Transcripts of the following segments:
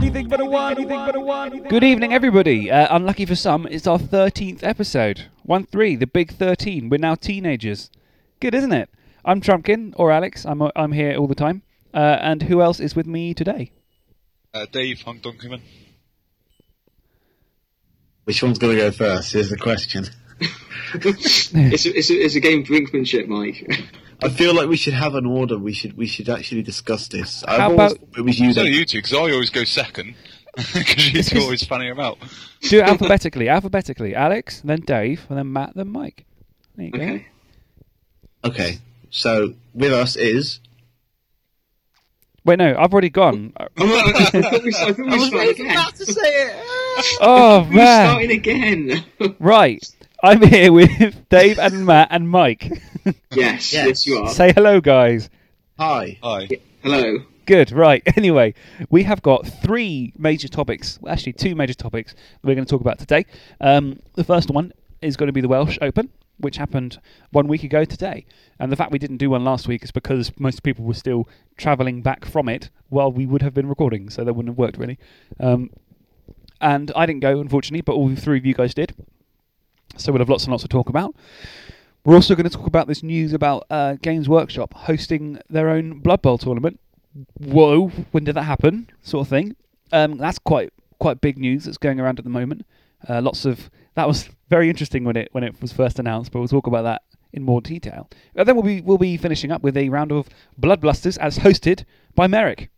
Anything but a one. Anything but a one. Good evening, everybody. Uh, unlucky for some, it's our thirteenth episode. One three, the big thirteen. We're now teenagers. Good, isn't it? I'm Trumpkin or Alex. I'm uh, I'm here all the time. Uh, and who else is with me today? Uh, Dave Hung Dunkerman. Which one's going to go first? Is the question. it's, a, it's, a, it's a game of brinkmanship, Mike. I feel like we should have an order. We should we should actually discuss this. I've How always about- thought it was you So that you two, because I always go second. Because you're always fanning about. Do it alphabetically. alphabetically. Alex, then Dave, and then Matt, then Mike. There you go. Okay. Okay, so with us is Wait, no, I've already gone. Oh, I thought we, I thought we were starting again. to say it. Oh man! We're man! starting again. Right, I'm here with Dave and Matt and Mike. Yes, Yes. yes, you are. Say hello, guys. Hi. Hi. Hello. Good, right. Anyway, we have got three major topics, well, actually, two major topics that we're going to talk about today. Um, the first one is going to be the Welsh Open, which happened one week ago today. And the fact we didn't do one last week is because most people were still travelling back from it while we would have been recording, so that wouldn't have worked really. Um, and I didn't go, unfortunately, but all three of you guys did. So we'll have lots and lots to talk about. We're also going to talk about this news about uh, Games Workshop hosting their own Blood Bowl tournament whoa, when did that happen? Sort of thing. Um, that's quite quite big news that's going around at the moment. Uh, lots of that was very interesting when it when it was first announced, but we'll talk about that in more detail. And then we'll be we'll be finishing up with a round of Blood Blusters as hosted by Merrick.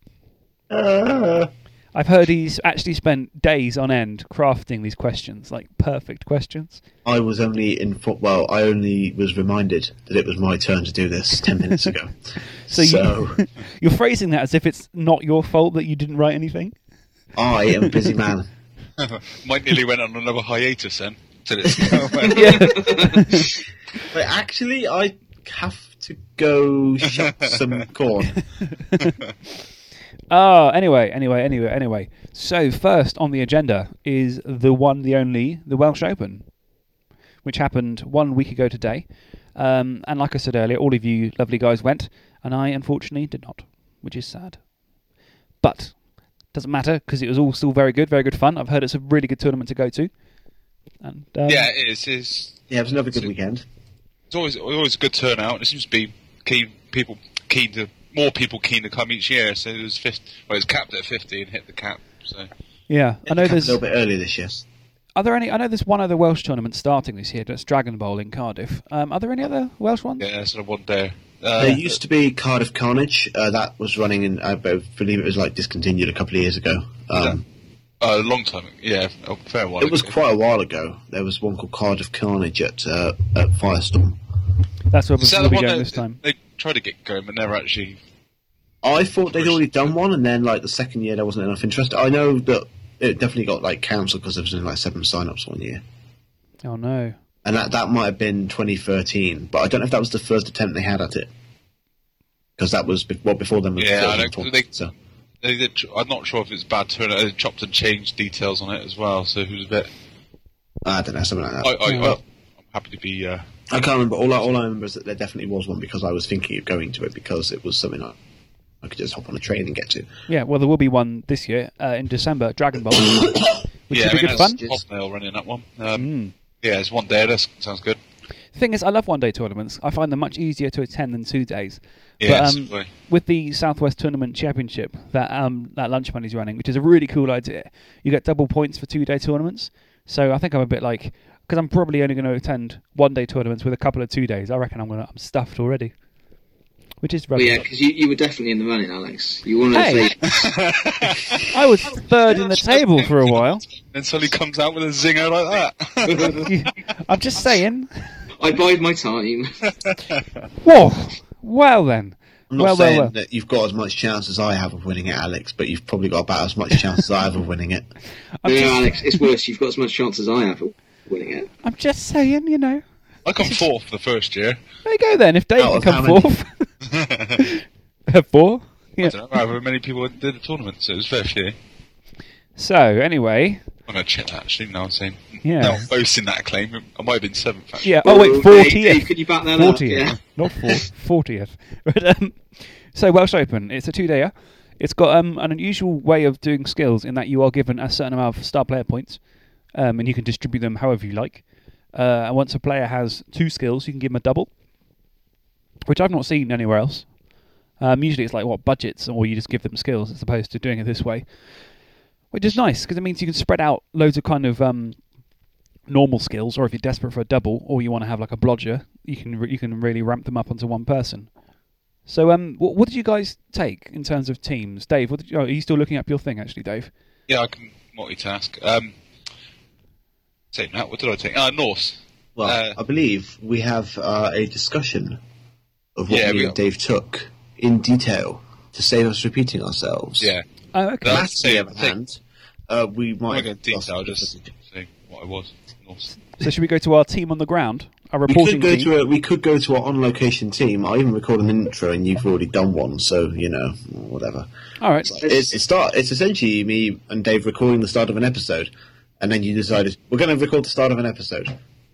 Uh, I've heard he's actually spent days on end crafting these questions, like perfect questions. I was only in well. I only was reminded that it was my turn to do this ten minutes ago. So, so you, you're phrasing that as if it's not your fault that you didn't write anything. I am a busy man. Mike nearly went on another hiatus then. Till it's yeah. But actually, I have to go shop some corn. Oh, anyway, anyway, anyway, anyway. So first on the agenda is the one, the only, the Welsh Open, which happened one week ago today. Um, and like I said earlier, all of you lovely guys went, and I unfortunately did not, which is sad. But doesn't matter because it was all still very good, very good fun. I've heard it's a really good tournament to go to. And um, yeah, it is. It's, Yeah, it was another good weekend. it's always always a good turnout. It seems to be keen people keen to more people keen to come each year. So it was 50, well, it was capped at fifty and hit the cap. So yeah, I know a there's. little bit earlier this year. Are there any? I know there's one other Welsh tournament starting this year. That's Dragon Bowl in Cardiff. Um, are there any other Welsh ones? yeah, sort of one day. Uh, There used to be Cardiff Carnage. Uh, that was running in. I believe it was like discontinued a couple of years ago. Um, a long time. Yeah, a fair while. it was ago. quite a while ago. There was one called Cardiff Carnage at uh, at Firestorm. That's where Is that we'll the be one going that this time. they tried to get going, but never actually. I thought they'd already done one, and then like the second year there wasn't enough interest. I know that it definitely got like cancelled because there was only like seven sign-ups one year, Oh no. and that that might have been 2013. But I don't know if that was the first attempt they had at it, because that was be- well before them. was Yeah, I don't- they- so. They did, I'm not sure if it's bad turnout. They chopped and changed details on it as well, so who's a bit. I don't know something like that. I, I, Well- I'm happy to be. Uh, I can't remember. All I, all I remember is that there definitely was one because I was thinking of going to it because it was something I, I could just hop on a train and get to. Yeah, well, there will be one this year uh, in December, Dragon Bowl, which yeah, should I be good fun. that's Hobnail running that one. Um, Mm. Yeah, it's one day. That sounds good. Thing is, I love one-day tournaments. I find them much easier to attend than two days. Yeah, but um, with the Southwest Tournament Championship that um, that Lunch Money's running, which is a really cool idea, you get double points for two-day tournaments. So I think I'm a bit like because I'm probably only going to attend one-day tournaments with a couple of two days. I reckon I'm going to I'm stuffed already, which is Well, yeah, because you, you were definitely in the running, Alex. You want to say I was third in the table for a while. Then suddenly comes out with a zinger like that. I'm just saying. I bide my time. Whoa. Well then. I'm not well, saying well, well. that you've got as much chance as I have of winning it, Alex, but you've probably got about as much chance as I have of winning it. I'm no, just, Alex, it's worse. You've got as much chance as I have of winning it. I'm just saying, you know. I come fourth the first year. There you go then. If Dave can come fourth. Uh, Four? I Yeah. don't know however many people did the tournament, so it was fair few. So, anyway. I'm going to check that actually now I'm saying. Yeah. Now I'm boasting that claim. I might have been seventh actually. Yeah. Oh, wait, Dave, Dave, 40th. could you back that up? 40th. Yeah. Not fourth. 40th. But, um, so, Welsh Open. It's a two dayer. It's got um, an unusual way of doing skills in that you are given a certain amount of star player points, um, and you can distribute them however you like. Uh, and once a player has two skills, you can give them a double, which I've not seen anywhere else. Um, usually it's like what budgets, or you just give them skills as opposed to doing it this way, which is nice because it means you can spread out loads of kind of um, normal skills, or if you're desperate for a double, or you want to have like a blodger, you can re- you can really ramp them up onto one person. So, um, what, what did you guys take in terms of teams, Dave? What did you, oh, are you still looking up your thing, actually, Dave? Yeah, I can multitask. Um, take that. What did I take? Ah, Norse. Well, Uh, I believe we have uh, a discussion of what Yeah, me and Dave took in detail to save us repeating ourselves. Yeah. Oh, okay. No. Matt, on Say- the other say- hand, uh, we I'm might not going detail. Just say what I was. Norse. So, should we go to our team on the ground, our reporting we could go team? to a, we could go to our on location team. I even recorded an intro, and you've already done one, so you know whatever. All right. It's it's start. It's essentially me and Dave recording the start of an episode, and then you decided we're going to record the start of an episode.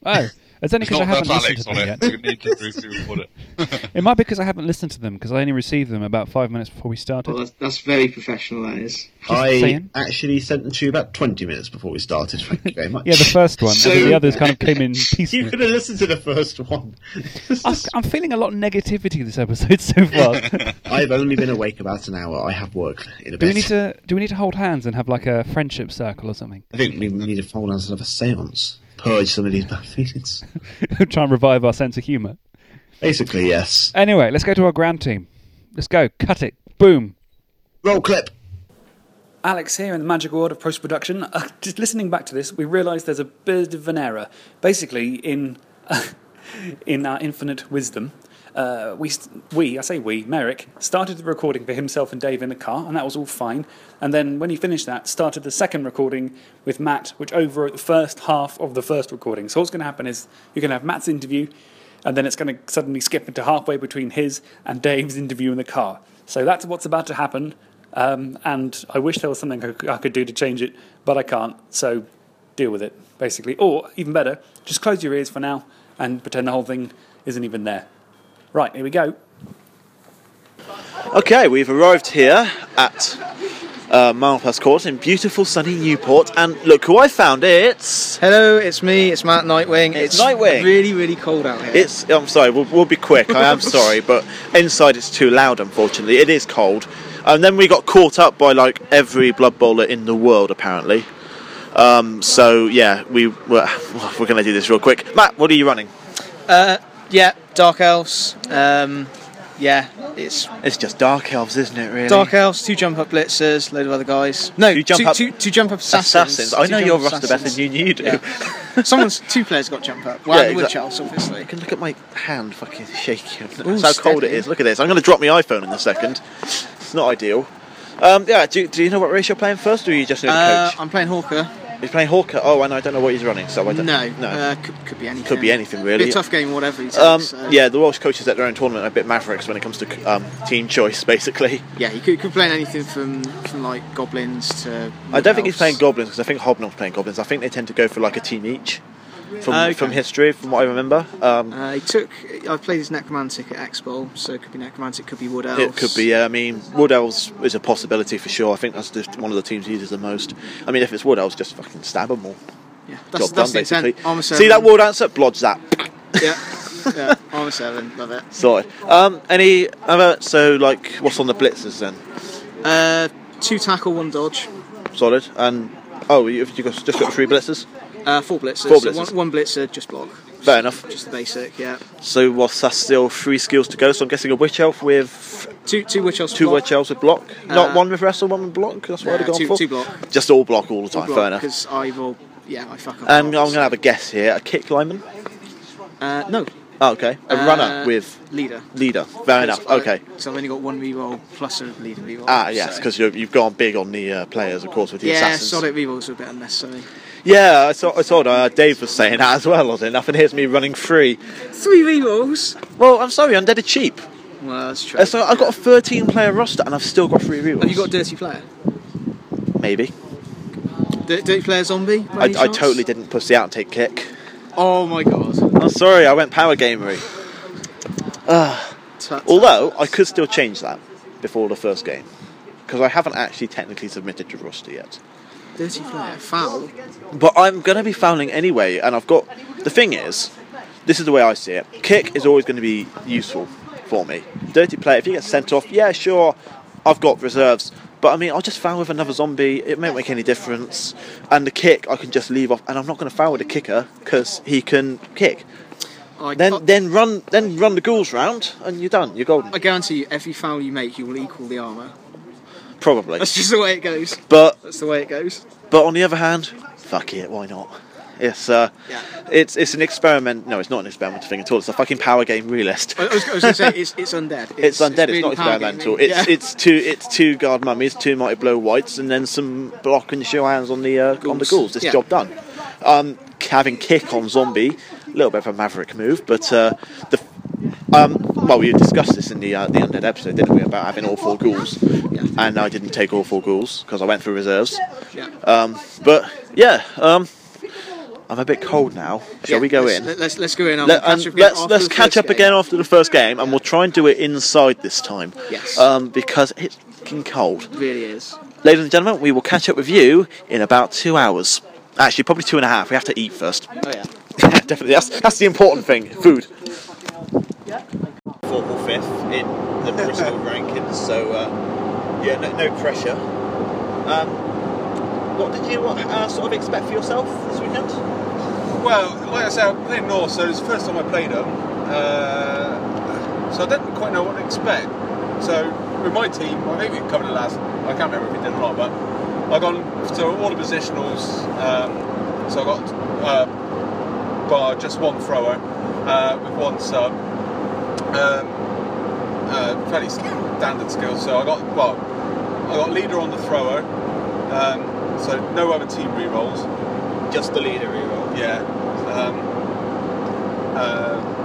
Oh, it's only because I haven't enough listened Alex to them it. yet. So need to briefly report it. It might be because I haven't listened to them because I only received them about five minutes before we started. Well, that's, that's very professional, that is. I saying. actually sent them to you about twenty minutes before we started. Thank you very much. yeah, the first one, So- and the others kind of came in You could have listened to the first one. I- I'm feeling a lot of negativity this episode so far. I've only been awake about an hour. I have work in a do we need to do we need to hold hands and have like a friendship circle or something? I think we need to fold out a seance. Purge some of these bad feelings. Try and revive our sense of humour. Basically, yes. Anyway, let's go to our ground team. Let's go. Cut it. Boom. Roll clip. Alex here in the magical world of post production. Uh, just listening back to this, we realised there's a bit of an error. Basically, in in our infinite wisdom, uh, we we I say we Merrick started the recording for himself and Dave in the car, and that was all fine. And then when he finished that, started the second recording with Matt, which overwrote the first half of the first recording. So what's going to happen is you're going to have Matt's interview, and then it's going to suddenly skip into halfway between his and Dave's interview in the car. So that's what's about to happen. Um, and I wish there was something I could do to change it, but I can't. So deal with it, basically. Or even better, just close your ears for now and pretend the whole thing isn't even there. Right, here we go. Okay, we've arrived here at uh, Milepass Court in beautiful sunny Newport, and look who I found. It's Hello, it's me. It's Matt Nightwing. It's Nightwing. Really, really cold out here. it's. I'm sorry, we'll, we'll be quick. I am sorry, but inside it's too loud. Unfortunately, it is cold. And then we got caught up by like every Blood Bowler in the world, apparently. Um, so yeah, we we're, we're going to do this real quick. Matt, what are you running? uh, yeah, Dark Elves. Um, yeah, it's It's just Dark Elves, isn't it? Really? Dark Elves, two jump up blitzers, load of other guys. No, Two jump two, up- two- two jump up assassins. Assassins. I Two know jump your up roster better assassins. than you, you do. Yeah. Someone's two players got jump up. Well, Yeah, and the Wood exact- Charles, obviously. You can look at my hand fucking shaking. Ooh, That's how cold it steady. is. Look at this. I'm going to drop my iPhone in a second. It's not ideal. Um, yeah, do, do you know what race you're playing first, or are you just know the Uh, coach? I'm playing Hawker. He's playing Hawker. Oh, and I don't know what he's running, so I don't No, No. Uh, could, could be anything. Could be anything, Be really. a tough game, whatever he takes. Um, so- yeah, the Welsh coaches at their own tournament are a bit mavericks when it comes to um, team choice, basically. Yeah, he could, could play anything from, from like goblins to. I don't think he's playing goblins because I think Hobnob's playing goblins. I think they tend to go for like a team each. From, Okay. from history, from what I remember, um, Uh, he took. I've played his Necromantic at Expo, so it could be Necromantic, could be Wood Elves. It could be. Yeah, I mean, Wood Elves is a possibility for sure. I think that's the, one of the teams he uses the most. I mean, if it's Wood Elves, just fucking stab them all. Yeah, that's, Job that's done, the basically. See that wall answer? Blodge that. Yeah, yeah. Armor seven. Love it. Sorted. Um, any other? So, like, what's on the blitzers then? Uh, two tackle, one dodge. Solid. And oh, you you got, just got three blitzers. Uh, four blitzers. Four So one, one blitzer, just block. Fair enough. Just the basic. Yeah. So, what's that? Still three skills to go. So, I'm guessing a witch elf with Two two witch elves. two block. witch elves with block. Not Uh, one with wrestle, one with block. That's what I'd have gone two, for. two block. Just all block all the time. Fair enough. Because I will. Yeah, I fuck up. And I'm going to have a guess here. A kick lineman. Uh, no. Oh, okay. A Uh, runner with leader. leader. Fair enough. I- Okay. So I've only got one reroll plus a leader reroll. Ah, yes, so- because you've gone big on the uh, players, of course, with the yeah, assassins. solid rerolls are a bit unnecessary. Yeah, I saw. I saw. Uh, Dave was saying that as well. Oddly enough, and here's me running free. Three rerolls. Well, I'm sorry, undead are cheap. Well, that's true. Uh, So I've got a 13 player roster, and I've still got three rerolls. Have you got a dirty player? Maybe. D- dirty player zombie? by I, any I chance? totally didn't push the outtake kick. Oh my god. I'm sorry, I went power gamery. Tut. Although I could still change that before the first game. because I haven't actually technically submitted to roster yet. Dirty player, foul. But I'm going to be fouling anyway, and I've got. The thing is, this is the way I see it. Kick is always going to be useful for me. Dirty play, if you get sent off, yeah, sure, I've got reserves. But I mean, I'll just foul with another zombie. It won't make any difference. And the kick, I can just leave off, and I'm not going to foul with the kicker because he can kick. I, Then, I, then run, then run the ghouls round, and you're done. You're golden. I guarantee you, every foul you make, you will equal the armour. Probably. That's just the way it goes. But That's the way it goes. But on the other hand, fuck it, why not? It's uh, Yeah. it's it's an experiment. No, it's not an experimental thing at all. It's a fucking power game realist. I, was, I was going to say it's, it's undead. It's, undead. It's, really not experimental. gaming. It's Yeah. it's two it's two guard mummies, two mighty blow wights, and then some block and sure hands on the uh, on the Ghouls. This Yeah. job done. Um, having kick on zombie, a little bit of a maverick move, but uh, the um, well, we discussed this in the uh, the undead episode, didn't we, about having all four ghouls, and I didn't take all four ghouls because I went through reserves. Yeah. Um, but yeah, um, I'm a bit cold now. Shall Yeah, we go let's, in? Let, us let's go in. Let, catch let's let's catch up game. again after the first game, and we'll try and do it inside this time. Yes. Um, because it's fucking cold. It really is. Ladies and gentlemen, we will catch up with you in about two hours. Actually, probably two and a half. We have to eat first. Oh yeah. Definitely, that's that's the important thing. Food. Fourth or fifth in the Bristol rankings, so uh, yeah, no, no pressure. Um, what did you uh, sort of expect for yourself this weekend? Well, like I said, I'm playing Norse, so it's the first time I played them. Uh, so I didn't quite know what to expect. So with my team, I think we covered it last. I can't remember if we did or not, but I gone so all the positionals. Um, so I got uh, bar just one thrower uh, with one sub. Um, uh, fairly standard skills. So I got well, I got leader on the thrower. Um, so no other team rerolls. Just the leader reroll. Yeah. Um, uh,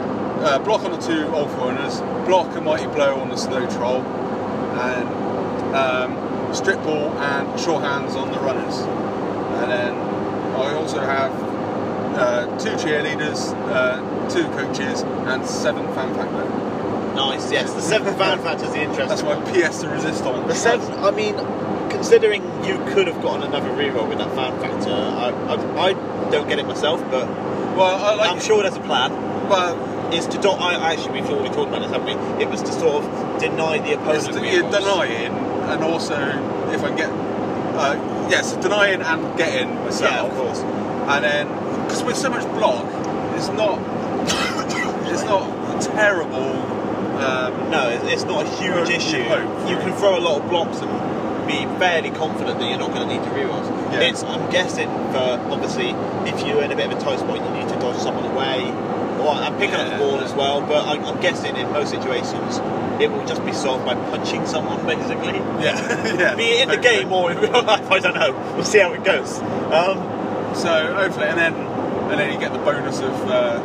uh, block on the two Ulfwereners, block a mighty blow on the slow troll, and um, strip ball and sure hands on the runners. And then I also have uh, two cheerleaders, uh, two coaches, and seven fan factor. Nice. Yes, the seventh fan factor is the interesting. That's one. PS to resist on. The seven. I mean, considering you could have gotten another reroll with that fan factor, I, I, I don't get it myself, but Well, I like, I'm sure there's a plan. but Is to don't. I actually before we've already talked about this, haven't we? It was to sort of deny the it's opponent. you're rerolls. denying, and also if I get, uh, yes, denying and getting myself. Yeah, of course. and then because with so much block, it's not it's not terrible. Um, No, it's, not a huge issue. You can throw a lot of blocks and be fairly confident that you're not going to need to rerolls. Yeah. It's I'm guessing for obviously if you're in a bit of a tight spot, you need to dodge someone away. Or I'm picking up the ball as well, but I, I'm guessing in most situations it will just be solved by punching someone basically. yeah, yeah. Be it in the game or in real life, I don't know. We'll see how it goes. Um, So hopefully, and then and then you get the bonus of uh,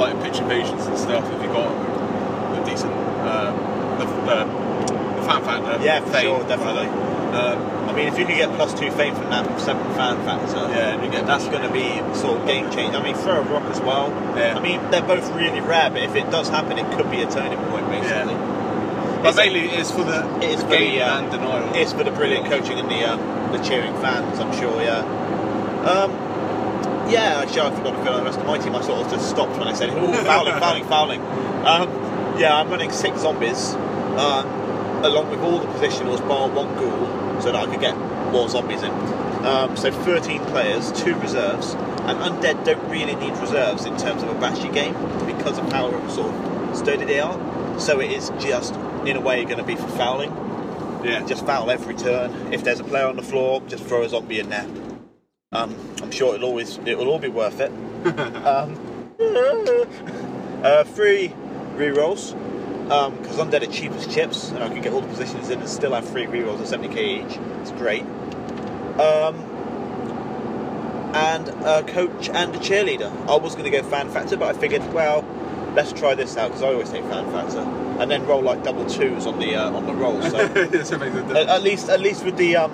like pitch invasions and stuff if you got a decent uh, the, the, the fan factor. Yeah, for fame, sure, definitely. Um, I mean, if you could get plus two fame from that seven fan factor, Yeah, you get- that's going to be sort of game change. I mean, throw a rock as well. Yeah. I mean, they're both really rare, but if it does happen, it could be a turning point, basically. but It's- mainly it's for the, It is the for game the, uh, and denial. It's for the brilliant coaching and the um, the cheering fans, I'm sure. Yeah. Um, yeah, actually, I forgot to fill out the rest of my team. I sort of just stopped when I said, "Oh, fouling, fouling, fouling." Um, yeah, I'm running six zombies, um, along with all the positionals, bar one ghoul, so that I could get more zombies in. Um, so 13 players, two reserves, and undead don't really need reserves in terms of a bashy game because of how sort of sturdy they are. So it is just, in a way, going to be for fouling. yeah, Just foul every turn. If there's a player on the floor, just throw a zombie in there. Um, I'm sure it'll always it will all be worth it. um, uh, free rerolls because undead are cheap as chips, and I can get all the positions in and still have free rerolls at 70k each. It's great. Um, and a coach and a cheerleader. I was going to go fan factor, but I figured, well, let's try this out because I always take fan factor, and then roll like double twos on the uh, on the roll. So So it makes a at, at least, at least with the um,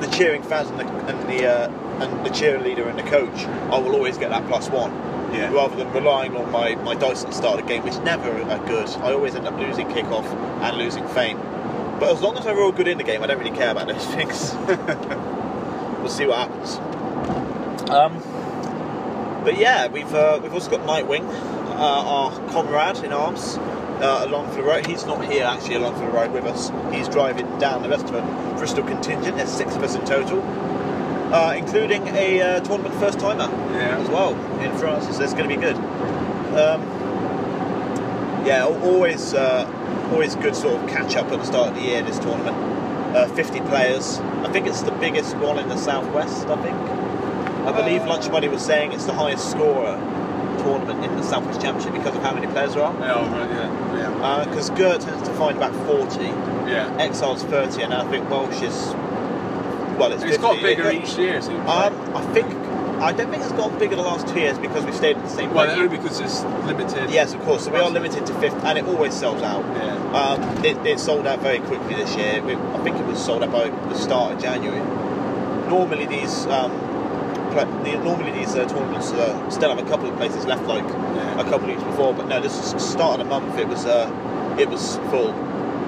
the cheering fans and the and the uh, and the cheerleader and the coach, I will always get that plus one. Yeah. Rather than relying on my, my dice at the start of the game, which never are good. I always end up losing kickoff and losing fame. But as long as I roll good in the game, I don't really care about those things. we'll see what happens. Um, but yeah, we've uh, we've also got Nightwing, uh, our comrade in arms, uh, along for the ride. He's not here actually along for the ride with us. He's driving down the rest of the Bristol contingent. There's six of us in total, uh, including a uh, tournament first timer Yeah. as well in France. So it's going to be good. Um, yeah, always uh, always good sort of catch up at the start of the year. This tournament, uh, 50 players. I think it's the biggest one in the southwest. I think. I believe Lunch Money was saying it's the highest scorer tournament in the Southwest Championship because of how many players there are. Yeah, right, yeah, yeah, Because Gert tends to find about 40, yeah. Exile's 30, and I think Welsh is. Well, it's, It's 50. got bigger It- each year. Um, I think. I don't think it's got bigger the last two years because we stayed at the same place. well, venue. only because it's limited. Yes, of course. So we are limited to 50, and it always sells out. Yeah. Um, it, it sold out very quickly this year. We, I think it was sold out by the start of January. Normally these um, normally these uh, tournaments uh, still have a couple of places left, like Yeah. a couple of weeks before. But no, this is start of the month. It was uh, it was full.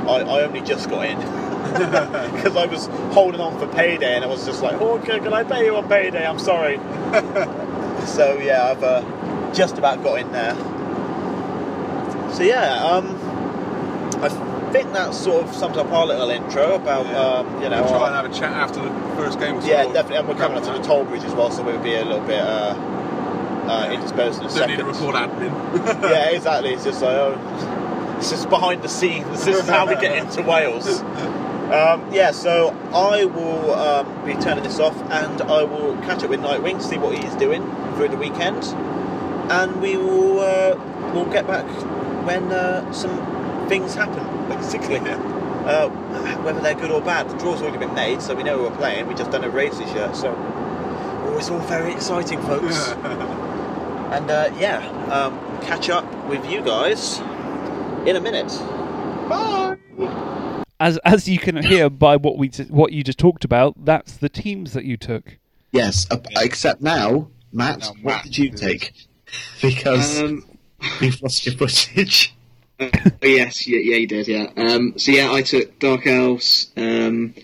I, I only just got in because I was holding on for payday, and I was just like, "Oh, okay, can I pay you on payday? I'm sorry." so yeah, I've uh, just about got in there. So yeah, um, I think that sort of sums up our little intro about Yeah. um, you know. We'll try our- and have a chat after the first game. Yeah, definitely, and we're coming up to the toll bridge as well, so we'll be a little bit uh, uh, indisposed in a Don't second. need to record admin. yeah, exactly. It's just like, oh, this is behind the scenes. This is how we get into Wales. Um, yeah, so I will um, be turning this off, and I will catch up with Nightwing, see what he's doing through the weekend, and we will uh, we'll get back when uh, some things happen, basically. Uh, whether they're good or bad, the draw's already been made, so we know who we're playing. We just done a race this year, so oh, it's all very exciting, folks. and uh, yeah, um, catch up with you guys in a minute. As as you can hear by what we what you just talked about, that's the teams that you took. Yes, uh, except now, Matt, Now, what Matt did you is- take? Because Um, we've lost your footage. oh, yes, yeah, yeah, you did, yeah. Um, so yeah, I took Dark Elves, um,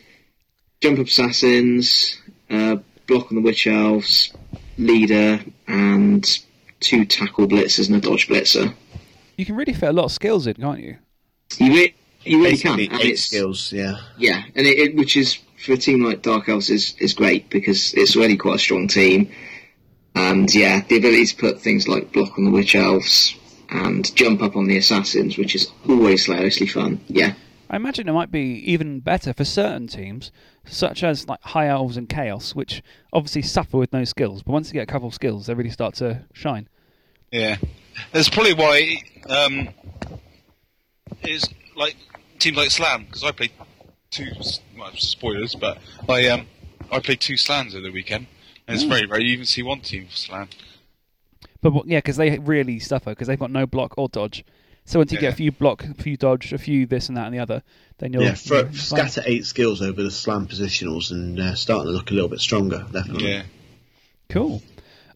Jump Up Assassins, uh, Block on the Witch Elves, Leader, and two Tackle Blitzers and a Dodge Blitzer. You can really fit a lot of skills in, can't you? You, re- you really Basically, can, and it's skills, yeah. yeah, and it, it which is for a team like Dark Elves is is great because it's already quite a strong team, and yeah, the ability to put things like Block on the Witch Elves and Jump Up on the Assassins, which is always hilariously fun. Yeah. I imagine it might be even better for certain teams, such as like High Elves and Chaos, which obviously suffer with no skills, but once you get a couple of skills, they really start to shine. Yeah, that's probably why um, it's like teams like Slann because I played two well, spoilers, but I um I played two Slanns over the weekend, and it's very rare you even see one team for Slann. But what- yeah, because they really suffer because they've got no block or dodge. So once you get a few block, a few dodge, a few this and that and the other, then you're Yeah, throw, you're scatter eight skills over the Slann positionals and uh, starting to look a little bit stronger, definitely. Yeah, Cool.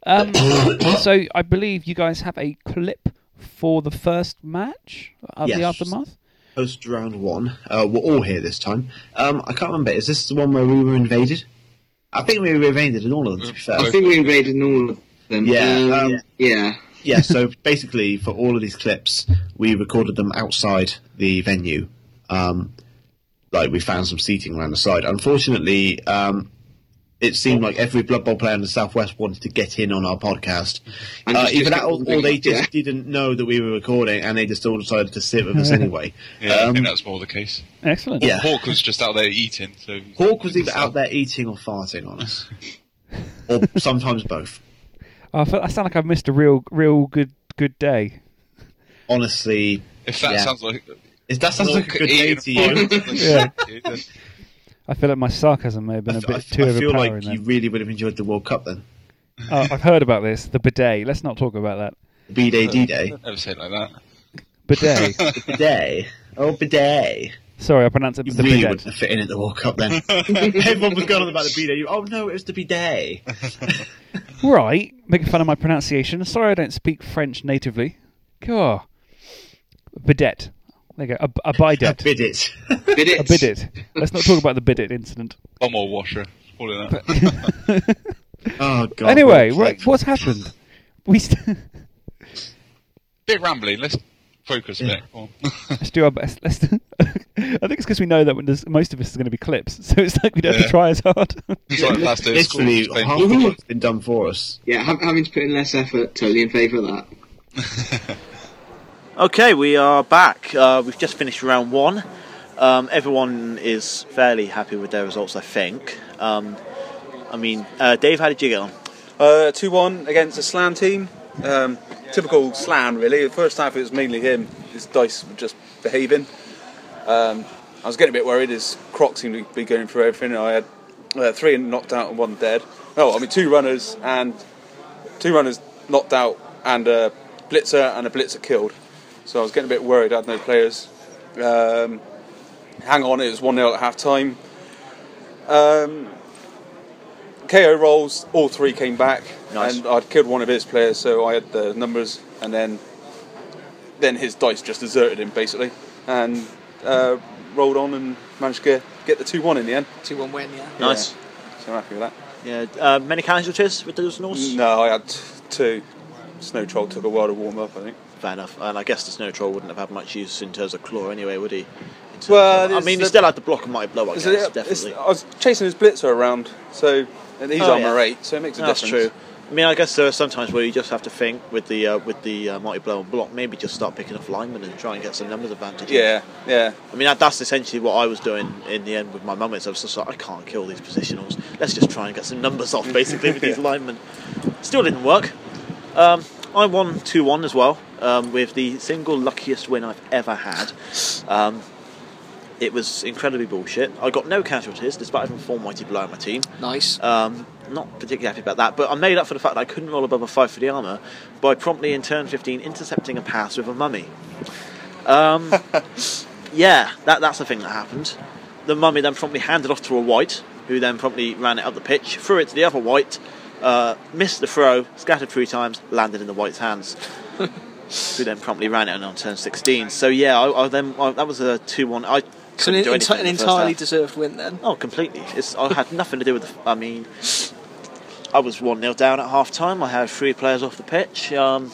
Um, so I believe you guys have a clip for the first match of the aftermath. Post round one. Uh, we're all here this time. Um, I can't remember. Is this the one where we were invaded? I think we were invaded in all of them, to be fair. I think we invaded in all of them. Yeah, Um, um, yeah. yeah, so basically, for all of these clips, we recorded them outside the venue. Um, like, we found some seating around the side. Unfortunately, um, it seemed like every Blood Bowl player in the Southwest wanted to get in on our podcast. And Uh, just- either just that get or, or they it, just yeah. didn't know that we were recording and they just all decided to sit with us anyway. yeah, I Um, think that's more the case. Excellent. Yeah. Hawk was just out there eating, so Hawk was either out there eating or farting on us. or sometimes both. I, feel, I sound like I've missed a real, real good, good day. Honestly, If that Yeah. sounds like if that sounds like a good day to you. Yeah. Then- I feel like my sarcasm may have been I, a bit I- too I feel overpowering. like then. you really would have enjoyed the World Cup then. Oh, I've heard about this. The bidet. Let's not talk about that. B Day D Day. Never say it like that. Bidet. Bidet. Oh, bidet. Sorry, I pronounced it You the really bidet. wouldn't fit in at the World Cup then. Everyone was going on about the bidet. You, oh no, it was the bidet. Right, making fun of my pronunciation. Sorry, I don't speak French natively. God, bidet. There you go. A, a bidet. Bid it. Bid it. a bidet. Let's not talk about the bidet incident. Bomb or washer. Call it that. oh god. anyway, what right, what's happened? We st- Bit rambling. Let's focus a bit. Go let's do our best. Let's. I think it's because we know that when there's, most of us is going to be clips, so it's like we don't have to try as hard. It's like last day of school. Literally, just playing half football. the work's been done for us. Yeah, having to put in less effort, totally in favour of that. Okay, we are back. Uh, we've just finished round one. Um, everyone is fairly happy with their results, I think. Um, I mean, uh, Dave, how did you get on? Uh, 2 1 against a Slann team. Um, typical Slann, really. The first half it was mainly him. His dice were just behaving. Um, I was getting a bit worried. His croc seemed to be going through everything. I had uh, three knocked out and one dead. No, I mean two runners and two runners knocked out and a blitzer and a blitzer killed. So I was getting a bit worried. I had no players. Um, hang on, it was 1 0 at half time. Um, KO rolls, all three came back, Nice. and I'd killed one of his players, so I had the numbers, and then then his dice just deserted him basically, and uh, rolled on and managed to get, get the two one in the end. Two one win. Yeah. Nice. So I'm happy with that. Yeah. Uh, many casualties with those Norse? No, I had t- two. Snow Troll took a while to warm up, I think. Fair enough. And I guess the Snow Troll wouldn't have had much use in terms of claw anyway, would he? Well, of- I mean, he still had the block and mighty blow, I guess, yeah, it's- definitely. I was chasing his blitzer around, so and he's Oh, armor yeah. eight, so it makes a That's difference. true. I mean, I guess there are sometimes where you just have to think with the uh, with the uh, mighty blow and block. Maybe just start picking off linemen and try and get some numbers advantage. Yeah, yeah. I mean, that, that's essentially what I was doing in the end with my. Is I was just like, I can't kill these positionals. Let's just try and get some numbers off, basically, with these linemen. Still didn't work. Um, I won 2 1 as well, um, with the single luckiest win I've ever had. Um, it was incredibly bullshit. I got no casualties, despite having four mighty blow on my team. Nice. Um, not particularly happy about that, but I made up for the fact that I couldn't roll above a 5 for the armour by promptly in turn 15 intercepting a pass with a mummy. Um, yeah, that, that's the thing that happened. The mummy then promptly handed off to a wight, who then promptly ran it up the pitch, threw it to the other wight, uh, missed the throw, scattered three times, landed in the wight's hands. who then promptly ran it on turn 16. So yeah, I, I then I, that was a 2-1. I So an, enti- an in the first entirely deserved win then. Oh, completely. It's, I had nothing to do with the. I mean, I was 1 0 down at half time. I had three players off the pitch. Um,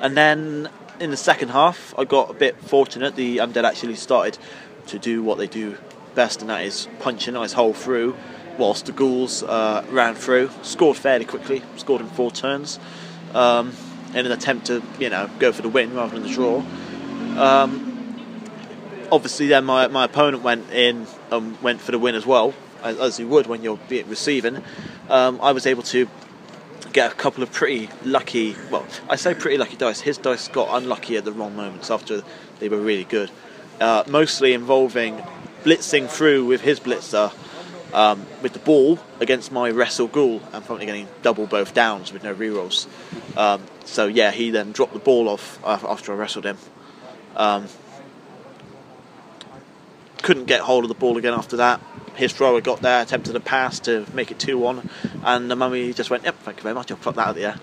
and then in the second half, I got a bit fortunate. The Undead actually started to do what they do best, and that is punch a nice hole through, whilst the Ghouls uh, ran through, scored fairly quickly, scored in four turns, um, in an attempt to, you know, go for the win rather than the draw. Um, obviously, then my, my opponent went in and went for the win as well, as, you would when you're receiving. Um, I was able to get a couple of pretty lucky. Well, I say pretty lucky dice. His dice got unlucky at the wrong moments after they were really good. Uh, mostly involving blitzing through with his blitzer um, with the ball against my wrestle ghoul and probably getting double both downs with no rerolls. Um, so yeah, he then dropped the ball off after I wrestled him. Um, couldn't get hold of the ball again after that. His thrower got there, attempted a pass to make it 2 1, and the mummy just went, Yep, thank you very much, I'll pluck that out of the air.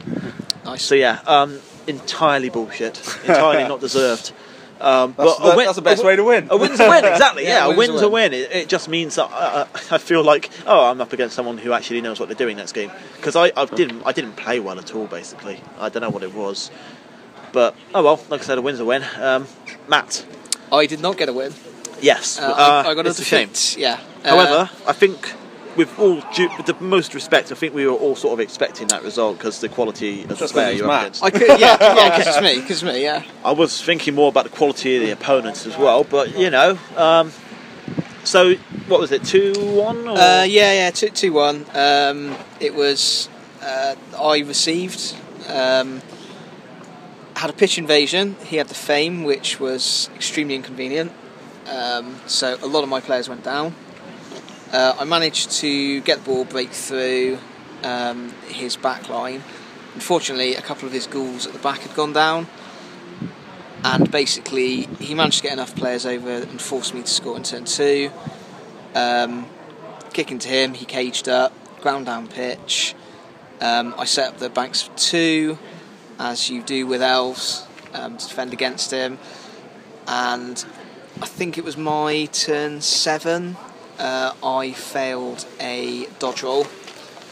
Nice. So, yeah, um, entirely bullshit. Entirely not deserved. Um, That's, but the, win- that's the best a way to win. a win's a win, exactly. Yeah, yeah, a a win's a win's a win. win. It, it just means that uh, I feel like oh, I'm up against someone who actually knows what they're doing next game because I, I didn't I didn't play well at all. Basically, I don't know what it was, but oh well. Like I said, a win's a win. Um, Matt, I did not get a win. yes, Uh, uh, I, I got a it's a shame. defeat. Yeah. Uh, However, I think with all due, with the most respect, I think we were all sort of expecting that result because the quality of the Just 'cause player you're up against. I could, yeah, yeah, it's me, because it's me, yeah. I was thinking more about the quality of the opponents as well, but you know. Um, so what was it? Two one? Uh, yeah, yeah, two, two one. Um, it was uh, I received um, had a pitch invasion. He had the fame, which was extremely inconvenient. Um, so a lot of my players went down. Uh, I managed to get the ball, break through um, his back line. Unfortunately, a couple of his ghouls at the back had gone down, and basically he managed to get enough players over and forced me to score in turn two. Um, kicking to him, he caged up, ground down pitch. Um, I set up the banks for two, as you do with elves, um, to defend against him. and I think it was my turn seven. Uh, I failed a dodge roll,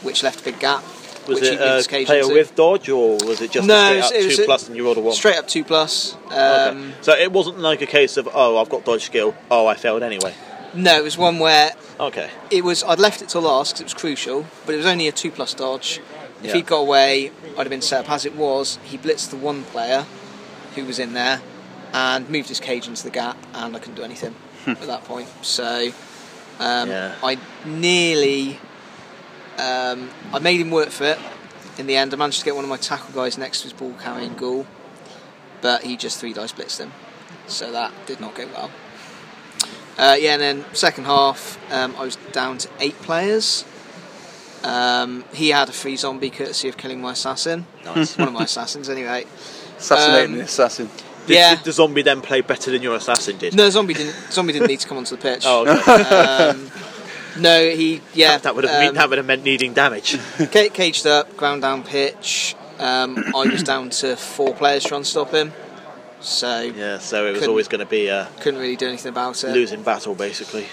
which left a big gap. Was it a uh, player with dodge, or was it just No, a it was- straight up two a- plus and you rolled a one? Straight up two plus. Um, Okay. So it wasn't like a case of oh I've got dodge skill, oh I failed anyway. No, it was one where Okay. it was. I'd left it till last because it was crucial, but it was only a two plus dodge. If Yeah. he'd got away, I'd have been set up. As it was, he blitzed the one player who was in there and moved his cage into the gap, and I couldn't do anything at that point. So um, Yeah. I nearly, um, I made him work for it. In the end, I managed to get one of my tackle guys next to his ball carrying ghoul, but he just three dice blitzed him, so that did not go well. Uh, yeah, and then second half, um, I was down to eight players. Um, he had a free zombie courtesy of killing my assassin. Nice. One of my assassins, anyway. Assassinating Um, the assassin. Did, yeah. did the zombie then play better than your assassin did? No, zombie didn't. Zombie didn't need to come onto the pitch. Oh, okay. um, no, he yeah. that would have mean, um, that would have meant needing damage. caged up, ground down pitch. Um, I was down to four players trying to stop him, so yeah, so it was always going to be a couldn't really do anything about it. losing battle basically.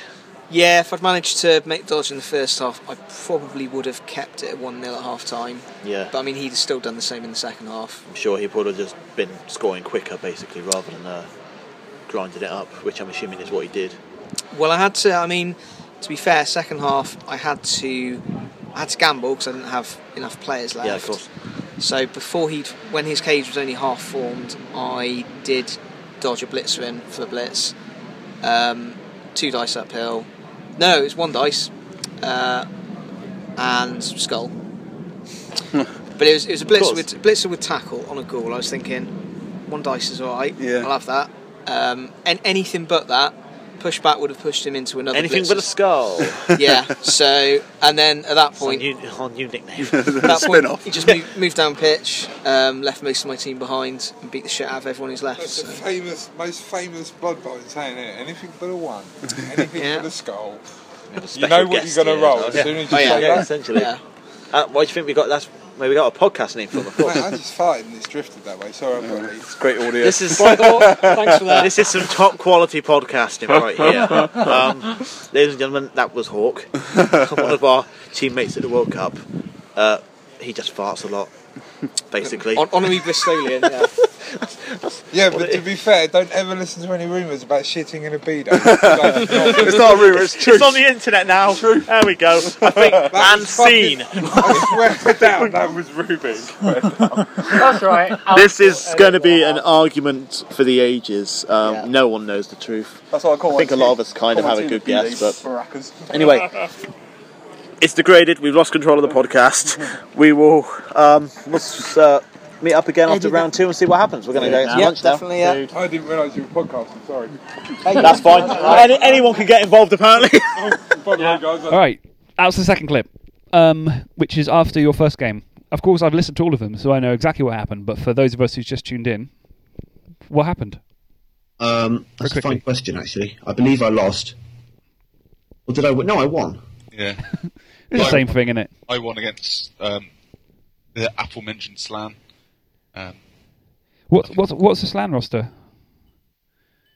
Yeah, if I'd managed to make dodge in the first half, I probably would have kept it at one 0 at half time. Yeah. But I mean, he'd have still done the same in the second half. I'm sure he would have just been scoring quicker basically rather than uh, grinding it up, which I'm assuming is what he did. Well, I had to. I mean, to be fair, second half I had to. I had to gamble because I didn't have enough players left. Yeah, of course. So before he, would when his cage was only half formed, I did dodge a blitzer in for the blitz. Um, two dice uphill. No, it's one dice, uh, and skull. but it was it was a blitzer with blitzer with tackle on a ghoul. I was thinking, one dice is all right. Yeah. I'll have that. Um, and anything but that, pushback would have pushed him into another. Anything blitzer. but a skull. yeah. So and then at that on, point, new, on new nickname. at that Spin point, off. he just moved, moved down pitch, um, left most of my team behind, and beat the shit out of everyone who's left. That's the famous, most famous Blood Bowl saying it. Anything but a one. Anything Yeah. but a skull. You know what you're going to here. roll as Yeah. soon as you Oh, yeah. say Yeah, that. essentially. Yeah. Uh, why do you think we got that's where we got a podcast name for Of Mate. I just farted and it's drifted that way. Sorry, I've got to. Great audio. This is Thanks for that. this is some top quality podcasting right here. Um, ladies and gentlemen, that was Hawk, one of our teammates at the World Cup. Uh, he just farts a lot, basically. On, honorary Bristolian, yeah. Yeah, but to be fair, don't ever listen to any rumours about shitting in a bedo. it's not a rumour, it's true. It's on the internet now. There we go. I think and was fucking- scene. I swear down, that was Ruby. That's right. This is going to be an argument for the ages. Um, Yeah. No one knows the truth. That's what I call I think a lot of us kind of have a good guess, but Anyway, it's degraded. We've lost control of the podcast. We will um, let's uh, meet up again after round two and see what happens. We're going to go get some yeah, lunch now. definitely, yeah. I didn't realise you were podcasting, sorry. That's fine. Any, anyone can get involved, apparently. By the way, guys, All right, that was the second clip, um, which is after your first game. Of course, I've listened to all of them, so I know exactly what happened. But for those of us who just tuned in, what happened? Um, that's a fine question, actually. I believe I lost. Or did I win? No, I won. Yeah. It's the same thing, isn't it? I won against um, the aforementioned Slann. Um, What, what, what's the Slann roster?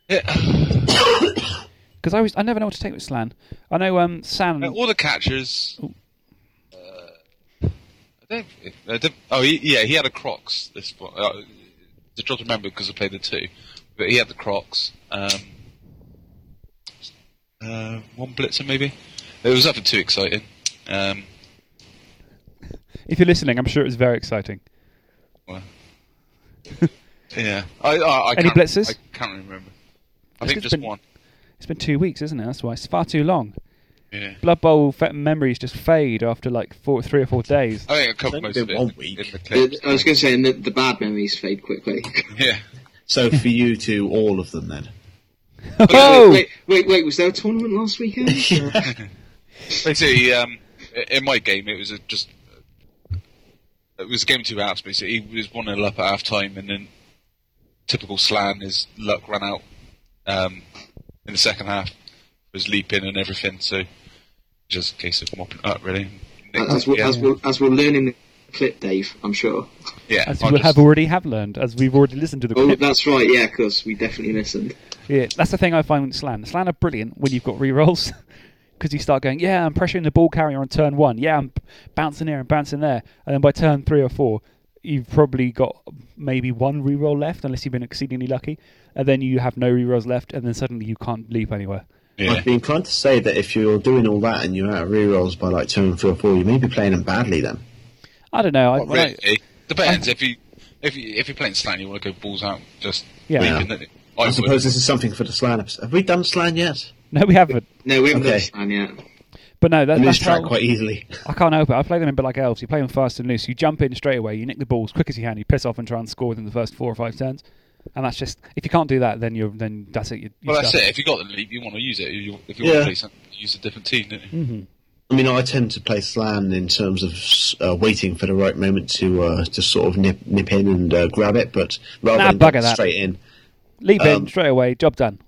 yeah. Because I, was- I never know what to take with Slann. I know um, San. Uh, all the catchers. Uh, I don't, I don't, oh, he, yeah, he had a Krox. This one. Uh, just trying to remember because I played the two, but he had the Krox. Um, uh, one Blitzer maybe. It was nothing too exciting. Um, If you're listening, I'm sure it was very exciting. well, yeah, I, I, I Any can't. I can't remember. I It's think just just been- one. It's been two weeks, isn't it? That's why it's far too long. Yeah. Blood Bowl fe- memories just fade after like four, three or four days. I think I covered Only most of been it one week. in the clips. I was going to say, and the, the bad memories fade quickly. yeah. So for you two, all of them then. Oh! wait, wait, wait, was there a tournament last weekend? Basically, um, i- in my game, it was a just it was a game of two halves. Basically, he was one 0 up at half time, and then typical Slann, his luck ran out um, in the second half. Was leaping and everything, so just a case of mopping up, really. as, we'll, yeah, as, we'll, as we'll learn in the clip, Dave, I'm sure. yeah, As I'll we just- have already have learned, as we've already listened to the Oh, clip. that's right, yeah, because we definitely listened. Yeah, that's the thing I find with Slann. Slann are brilliant when you've got rerolls. Because you start going, yeah, I'm pressuring the ball carrier on turn one. Yeah, I'm bouncing here and bouncing there. And then by turn three or four, you've probably got maybe one reroll left, unless you've been exceedingly lucky. And then you have no rerolls left, and then suddenly you can't leap anywhere. Yeah. I'd be inclined to say that if you're doing all that and you're out of rerolls by like turn three or four, you may be playing them badly then. I don't know. I, Not when I- really. Depends. if you if you if you're playing Slann, you want to go balls out. Just Yeah. leaping, don't? I, I suppose this is something for the Slann episode. Have we done Slann yet? No, we haven't. No, we haven't Okay. done Slann yet. But no, that, I that's track how, quite easily. I can't help it. I play them in bit like elves. You play them fast and loose. You jump in straight away. You nick the ball as quick as you can. You piss off and try and score within the first four or five turns. And that's just if you can't do that, then you're then that's it. You, you well, that's stuff. it. If you got the leap, you want to use it. You, if you Yeah. want to play something, use a different team, don't you? Mhm. I mean, I tend to play Slann in terms of uh, waiting for the right moment to uh, to sort of nip nip in and uh, grab it, but rather Nah, than bugger that. straight in. Leap in Um, straight away. Job done.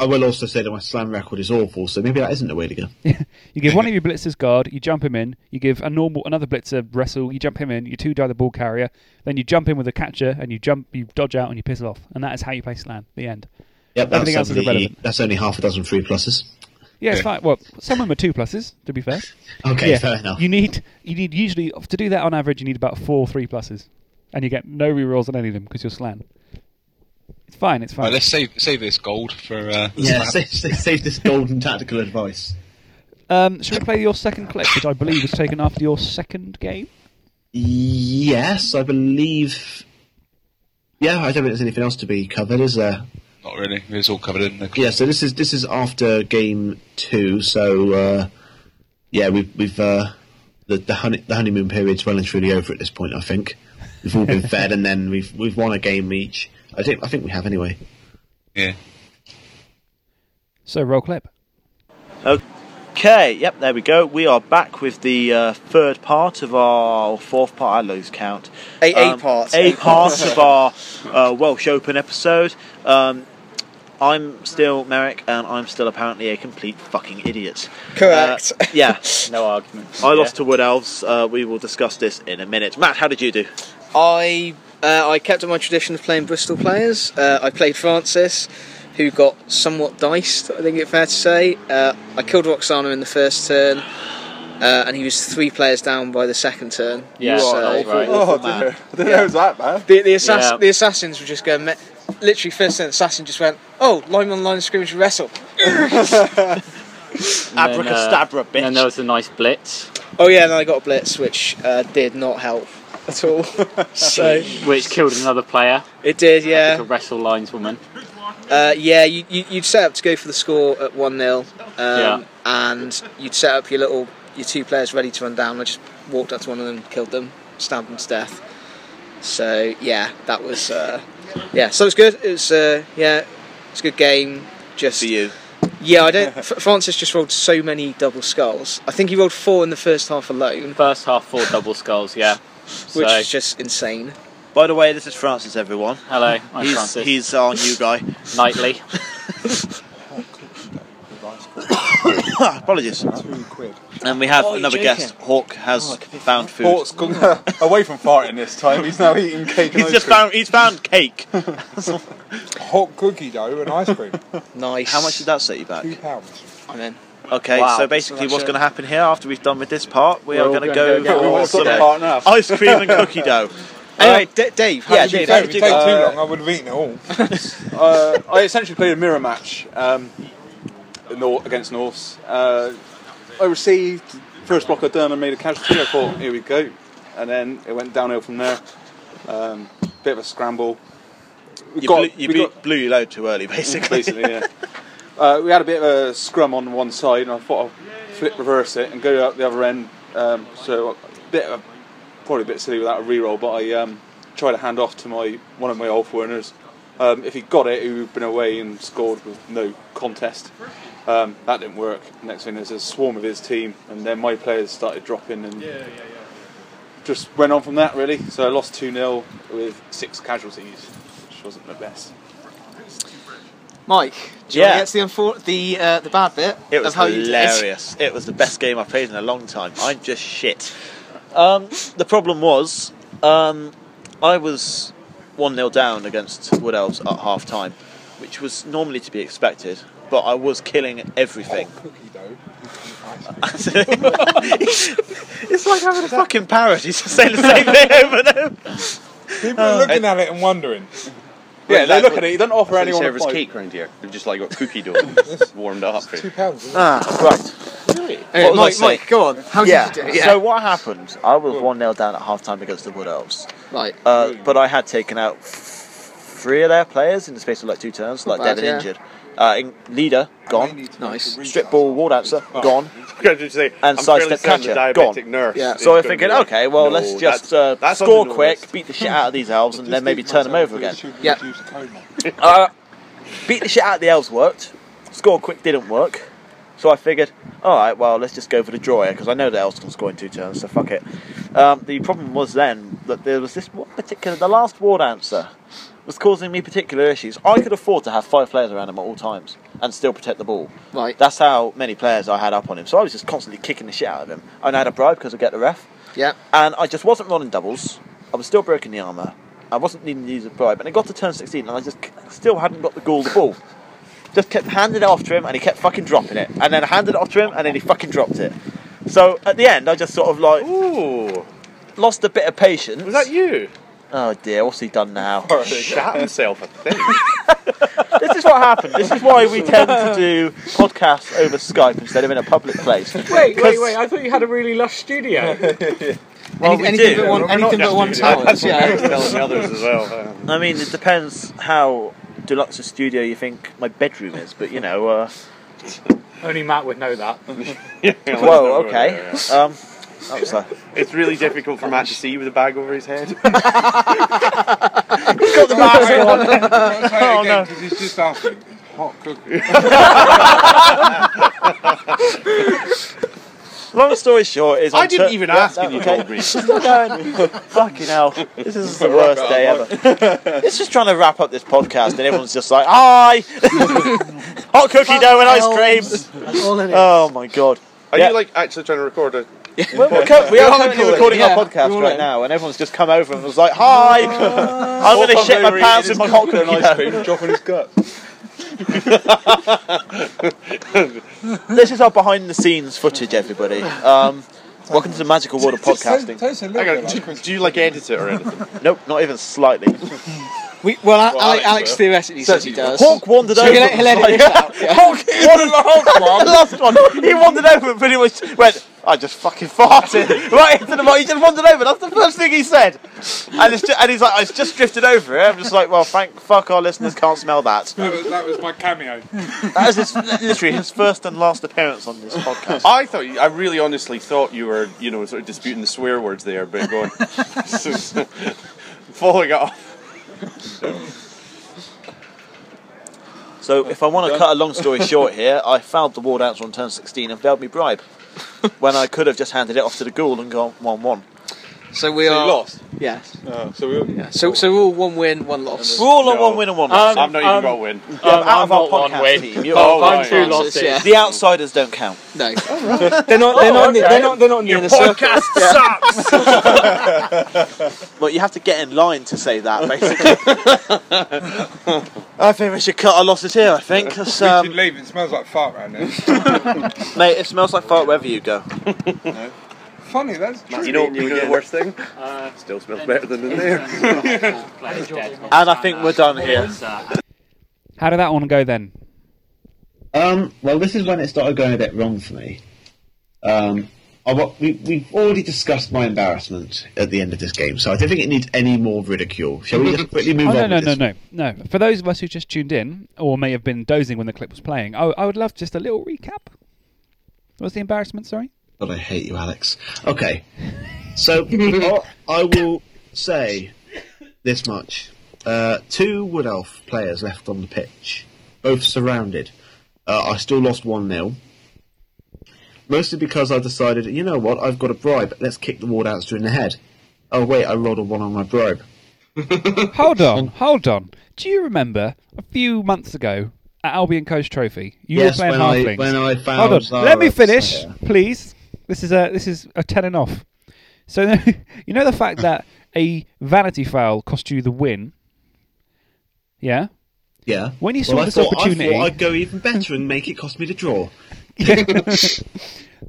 I will also say that my Slann record is awful, so maybe that isn't the way to go. You give one of your blitzers guard, you jump him in. You give a normal another blitzer wrestle, you jump him in. You two die the ball carrier, then you jump in with a catcher and you jump, you dodge out and you piss off, and that is how you play Slann, The end. Yep, Everything that's else is only, irrelevant. that's only half a dozen free pluses. Yeah, it's fine. Well, some of them are two pluses. To be fair. Okay, yeah, fair enough. You need you need usually to do that on average. You need about four three pluses, and you get no rerolls on any of them because you're Slann. It's fine. It's fine. Right, let's save save this gold for. Uh, yeah, save, save, save this golden tactical advice. Um, should we play your second clip, which I believe was taken after your second game? Yes, I believe. Yeah, I don't think there's anything else to be covered, is there? Not really. It's all covered in the. Yeah, so this is this is after game two. So uh, yeah, we've we've uh, the the, honey, the honeymoon period's well and truly over at this point. I think we've all been fed, and then we've we've won a game each. I think I think we have anyway. Yeah. So roll clip. Okay, yep, there we go. We are back with the uh, third part of our or fourth part. I lose count. Eight- eight parts. Eight Eight parts of our uh, Welsh Open episode. Um, I'm still Merrick, and I'm still apparently a complete fucking idiot. Correct. Uh, yeah, No arguments. I lost to Wood Elves. Uh, we will discuss this in a minute. Matt, how did you do? I uh, I kept up my tradition of playing Bristol players. Uh, I played Francis, who got somewhat diced. I think it's fair to say. Uh, I killed Roxana in the first turn, uh, and he was three players down by the second turn. Yeah, So- that's right. Oh dear. I didn't know it was that bad. The, the, assass- Yeah. the assassins were just going. Me- literally, first turn, the assassin just went, "Oh, line on line of scrimmage wrestle." Abracadabra, bitch. And then there was a nice blitz, Oh yeah, and I got a blitz, which uh, did not help at all. so which killed another player, it did, like a yeah. wrestle lineswoman. Uh, yeah, you, you, you'd set up to go for the score at 1 0, um, Yeah. and you'd set up your little your two players ready to run down. I just walked up to one of them, killed them, stabbed them to death. So yeah, that was uh, yeah. So it was good. It was uh, yeah, it's a good game. Just For you. yeah, I don't. F- Francis just rolled so many double skulls. I think he rolled four in the first half alone, First half, four double skulls. Yeah. So, which is just insane. By the way, this is Francis, everyone. hello, I'm he's Francis. he's our new guy. Nightly. Apologies. Two quid. And we have Oh, another guest. Hawk has found food. Port's gone away from farting this time. He's now eating cake and He's ice just cream. found he's found cake. hot cookie dough and ice cream. Nice. How much did that set you back? Two pounds. I'm in. Okay, Wow. so basically, So what's going to happen here after we've done with this part? We We're are going to go go for our What's some not part enough? ice cream and cookie dough. Anyway, D- Dave, how yeah, did you Dave, If it you take too Uh, long, I would have eaten it all. uh, I essentially played a mirror match um, against Norse. Uh, I received first block of Durham and made a casualty. I thought, here we go, and then it went downhill from there. Um, bit of a scramble. We You, got- blew, you we blew, got- blew your load too early, basically. basically, yeah. Uh, we had a bit of a scrum on one side, and I thought I'd flip reverse it and go out the other end. Um, so a bit of probably a bit silly without a reroll, but I um, tried to hand off to my one of my Ulfwereners. Um, if he got it, he would have been away and scored with no contest. Um, that didn't work. Next thing, there's a swarm of his team, and then my players started dropping and just went on from that really. So I lost 2 0 with six casualties, which wasn't the best. Mike, do you Yeah. want to get to the unfor- the uh, the bad bit It was of how you did? hilarious. It was the best game I've played in a long time. I'm just shit. Um, the problem was, um, I was 1 0 down against Wood Elves at half time. which was normally to be expected, but I was killing everything. Cookie dough. it's like having a fucking parrot. He's just saying the same thing over and over. People are looking at it and wondering. Yeah, they that's look at it. You don't offer They anyone a serve as pipe. cake round here. They've just like got cookie dough It's warmed up. Two pounds. Isn't it? Ah, right. Anyway, What Mike. Mike, go on. How yeah. did you do? Yeah. So what happened? I was one 0 down at half time against the Wood Elves, right. uh, but I had taken out f- three of their players in the space of like two turns, like bad, dead and yeah. injured. Uh, in, leader gone, Nice. strip ball, wardancer gone, Going to say, And I'm sidestep fairly catcher, diabetic gone. Nurse Yeah. So I gonna figured, like, okay, well, no, let's just that's- uh, that's on score quick, beat the shit out of these elves, and then maybe turn them over again. Yeah. Uh, beat the shit out of the elves worked. Score quick didn't work. So I figured, all right, well, let's just go for the draw here because I know the elves can score in two turns, so fuck it. Um, the problem was then that there was this one particular, the last wardancer was causing me particular issues. I could afford to have five players around him at all times and still protect the ball. Right. That's how many players I had up on him. So I was just constantly kicking the shit out of him. And I had a bribe because I get the ref. Yeah. And I just wasn't running doubles. I was still breaking the armour. I wasn't needing to use a bribe. And it got to turn 16 and I just still hadn't got the goal the ball. Just kept handing it off to him and he kept fucking dropping it. And then I handed it off to him and then he fucking dropped it. So at the end, I just sort of like Ooh, lost a bit of patience. was that you? Oh dear, what's he done now? Shat himself, I think. this is what happened. This is why we tend to do podcasts over Skype instead of in a public place. Wait, wait, 'Cause- wait! I thought you had a really lush studio. Well, Any- we anything do. but one, We're anything not but one just doing I Yeah. telling the others as well. Um, I mean, it depends how deluxe a studio you think my bedroom is, but you know. Uh, Only Matt would know that. yeah, whoa, okay. Um, that was a, It's really difficult for Matt to see with a bag over his head. he's got the mask on. Oh no! Because he's just asking. Hot cookie. Long story short is I didn't tur- even ask that- and you okay. told me. Still going. Fucking hell. This is the worst day ever. It's just trying to wrap up this podcast and everyone's just like, hi! Hot cookie dough and ice cream! That's all it is. Oh my god. Are Yeah. you like actually trying to record a? Well, we're co- we are currently recording, recording yeah. our podcast right on. now, and everyone's just come over and was like, "Hi, I'm going to shit my pants with my hot cookie dough." dropping his gut. This is our behind-the-scenes footage, everybody. Um, welcome to the magical world of podcasting. Tastes a little Hang on, like do, Christmas. do you like edit it or anything? Nope, not even slightly. We, well, Alex, Alex Alex will. theoretically says he does. Hawk wandered So over. he'll, he'll edit this out. Yeah. Hawk wandered over. the last one. He wandered over and pretty much went. I just fucking farted right into the mic. He just wandered over. That's the first thing he said. And, it's just, and he's like, oh, it's just drifted over it. I'm just like, well, thank fuck our listeners can't smell that. That was, that was my cameo. That is his, literally his first and last appearance on this podcast. I thought, you- I really honestly thought you were, you know, sort of disputing the swear words there, but going, falling off. So if I want to cut a long story short here, I fouled the wardancer on turn 16 and failed me bribe. when I could have just handed it off to the ghoul and gone 1 1. So we So are. you lost. Yes. Oh, so we. Yeah. So, so we're all one win, one loss. We're all on No. one win and one loss. Um, I've not even um, got a win. Yeah, Um, out I'm of our not one podcast win. team, you're Oh, I'm right. two Losses, losses. yeah. the outsiders don't count. No. they're not. They're not. in the- They're not. They're not near the circle. Well, you have to get in line to say that, basically. I think we should cut our losses here, I think. 'cause, we um, should leave. It smells like fart around there. mate, it smells like fart wherever you go. Funny, that's true. You know, you know the worst thing? Uh, Still smells better than in there. And I think we're done here. How did that one go then? Um, well, this is when it started going a bit wrong for me. Um, I, wa- we, we've already discussed my embarrassment at the end of this game, so I don't think it needs any more ridicule. Shall we just quickly move Oh, no, on? no, with no, no, no. For those of us who just tuned in, or may have been dozing when the clip was playing, I, I would love just a little recap. What's the embarrassment? Sorry. God, I hate you, Alex. Okay, so I- I will say this much: uh, two Wood Elf players left on the pitch, both surrounded. Uh, I still lost one 0 Mostly because I decided, you know what, I've got a bribe. Let's kick the ward outs in the head. Oh wait, I rolled a one on my bribe. hold on, hold on. Do you remember a few months ago at Albion Coast Trophy? You yes, were playing when I halflings. when I found. Hold on. Zara Let me finish, Slayer. please. This is a this is a ten and off. So you know the fact that a vanity foul cost you the win. Yeah. Yeah. When you saw well, I this thought, opportunity- I thought I'd go even better and make it cost me the draw.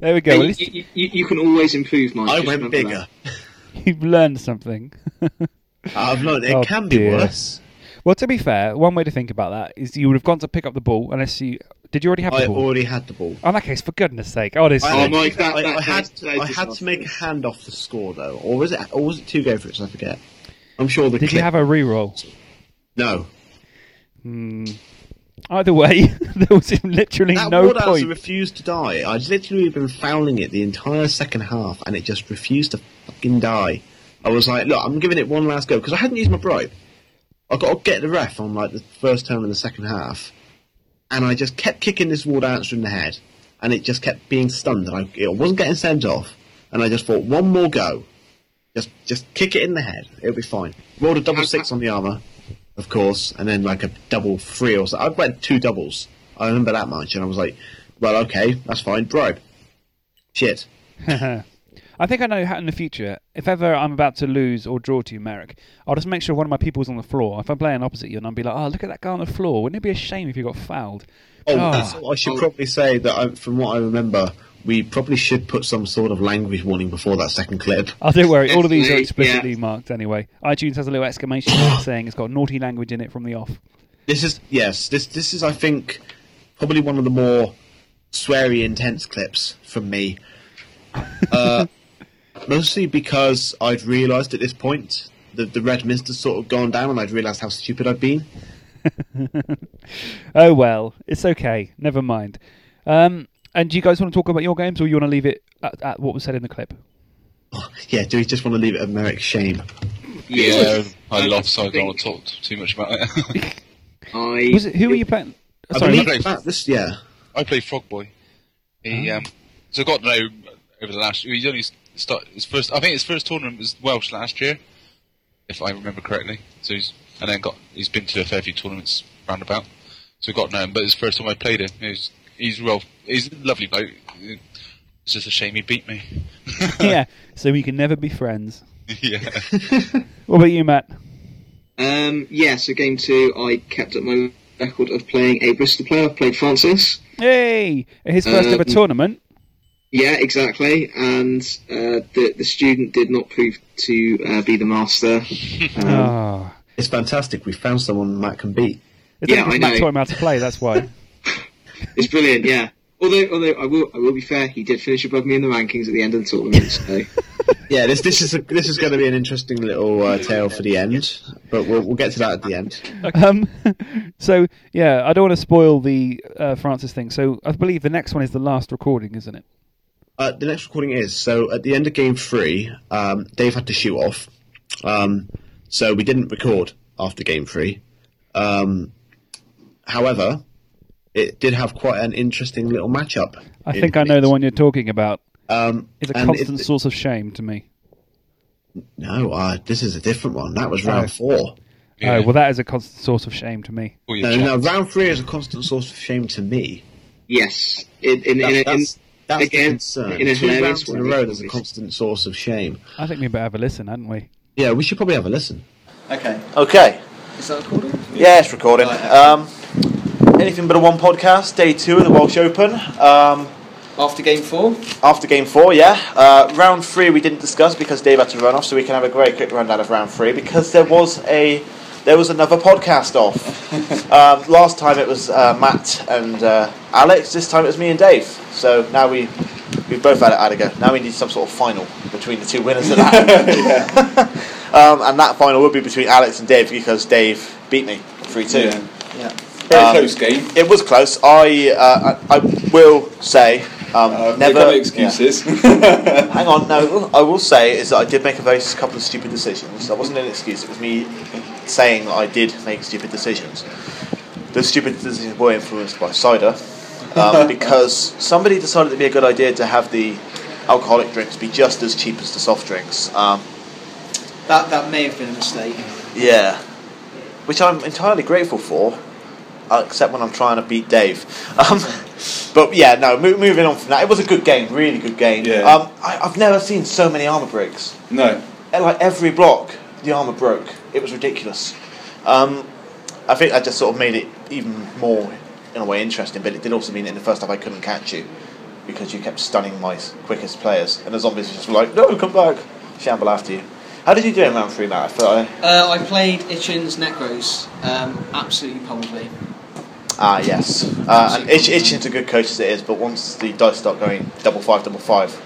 There we go. Hey, least you, you, you can always improve, Mike. I went remember bigger. you've learned something. I've learned it Oh, can be dear. worse. Well, to be fair, one way to think about that is you would have gone to pick up the ball unless you did. You already have the ball? I already had the ball. Oh, in that case, for goodness sake, honestly. I, Oh, Mike, that- I, that I had, I had to make a hand off the score though, or was it? Or was it two go for it? I forget. I'm sure the. did you have a re-roll? no? Hmm. Either way, there was literally That no wardancer refused to die. I'd literally been fouling it the entire second half, and it just refused to fucking die. I was like, look, I'm giving it one last go because I hadn't used my bribe. I got to get the ref on like the first turn of the second half, and I just kept kicking this wardancer in the head, and it just kept being stunned, and I it wasn't getting sent off, and I just thought one more go, just just kick it in the head, it'll be fine. Rolled a double six on the armor, of course, and then like a double three or so. I went two doubles. I remember that much, and I was like, well, okay, that's fine. Bribe. Shit. I think I know how in the future, if ever I'm about to lose or draw to you, Merrick, I'll just make sure one of my people's on the floor. If I'm playing opposite you and I'll be like, oh, look at that guy on the floor. Wouldn't it be a shame if you got fouled? Oh, ah. that's what I should probably say that I, from what I remember, we probably should put some sort of language warning before that second clip. Oh, don't worry. All of these are explicitly yeah. marked anyway. iTunes has a little exclamation saying it's got naughty language in it from the off. This is yes, this this is I think probably one of the more sweary intense clips from me. Uh, mostly because I'd realised at this point that the Red Mist's sort of gone down, and I'd realised how stupid I'd been. Oh well, it's okay. Never mind. Um, and do you guys want to talk about your games, or you want to leave it at, at what was said in the clip? Yeah, do we just want to leave it at Merrick's shame? Yeah, I lost, so I don't want to talk too much about it. I Was it who were you playing? I Sorry, believe Merrick. that this yeah. I play Frog Boy. He um, so I got to know over the last. He only started his first. I think his first tournament was Welsh last year, if I remember correctly. So he's and then got he's been to a fair few tournaments roundabout. So I got to know him, but it's the first time I played him. He's he's real. He's a lovely bloke. It's just a shame he beat me. yeah, so we can never be friends. yeah. What about you, Matt? Um, yeah, so game two, I kept up my record of playing a Bristol player. I played Francis. Hey, his first Um, ever tournament. Yeah, exactly. And uh, the the student did not prove to uh, be the master. Um, Ah, It's fantastic. We found someone Matt can beat. it's yeah, only 'cause I Matt know. taught him how to play. That's why. It's brilliant. Yeah. Although, although I will, I will be fair. He did finish above me in the rankings at the end of the tournament. So Yeah, this this is a, this is going to be an interesting little uh, tale for the end, but we'll we'll get to that at the end. um, so yeah, I don't want to spoil the uh, Francis thing. So I believe the next one is the last recording, isn't it? Uh, the next recording is so at the end of game three, um, Dave had to shoot off, um, so we didn't record after game three. Um, however, it did have quite an interesting little matchup. I think I know it. the one you're talking about. Um, It's a constant it- source of shame to me. No, uh, this is a different one. That was Oh. round four. Yeah. Oh well, that is a constant source of shame to me. All No, no, round three is a constant source of shame to me. yes, in in, in, That's, in, that's, that's again, the concern. in a Two hilarious rounds in a row, there's a constant source of shame. I think we better have a listen, hadn't we? Yeah, we should probably have a listen. Okay. Okay. Is that recording? Yeah, it's recording. Um, anything but a one podcast. Day two of the Welsh Open. Um, After game four? after game four, yeah. Uh, round three we didn't discuss because Dave had to run off, so we can have a very quick rundown of round three because there was a there was another podcast off. um, last time it was uh, Matt and uh, Alex. This time it was me and Dave. So now we we both had it had a go. Now we need some sort of final between the two winners of that. um, and that final would be between Alex and Dave because Dave beat me three two. Yeah. Yeah. Very Um, close game. It was close. I uh, I, I will say um, Uh, never no excuses. yeah. Hang on, no. I will say is that I did make a very couple of stupid decisions. That wasn't an excuse. It was me saying that I did make stupid decisions. Those stupid decisions were influenced by cider um, because somebody decided it'd be a good idea to have the alcoholic drinks be just as cheap as the soft drinks. Um, That that may have been a mistake. yeah, which I'm entirely grateful for, except when I'm trying to beat Dave. Um, but yeah, no. Mo- moving on from that, it was a good game, really good game. Yeah. Um, I, I've never seen so many armor breaks. no. And, like every block, the armor broke. It was ridiculous. Um, I think that just sort of made it even more, in a way, interesting. But it did also mean that in the first half I couldn't catch you because you kept stunning my quickest players, and the zombies just were like, "No, come back!" Shamble after you. How did you do in round three, Matt? I thought I, Uh, I played Itchin's Necros. Um, absolutely pummeled me. Ah yes, uh, and Itch, Itchin's a good coach as it is, but once the dice start going double five, double five,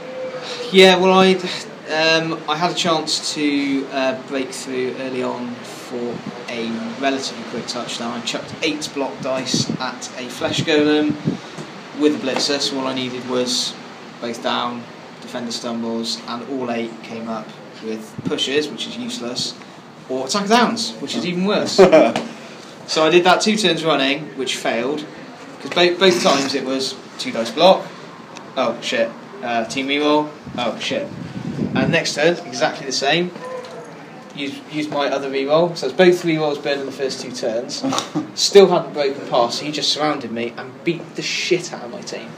Yeah, well, I um, I had a chance to uh, break through early on for a relatively quick touchdown. I chucked eight block dice at a flesh golem with a blitzer, so all I needed was both down, defender stumbles, and all eight came up with pushes, which is useless, or attack downs, which is even worse. so I did that two turns running, which failed, because both, both times it was two dice block, oh shit, uh, team reroll, oh shit. And next turn, exactly the same. Use, use my other reroll. So it's both rerolls burned in the first two turns. Still hadn't broken past, so he just surrounded me and beat the shit out of my team.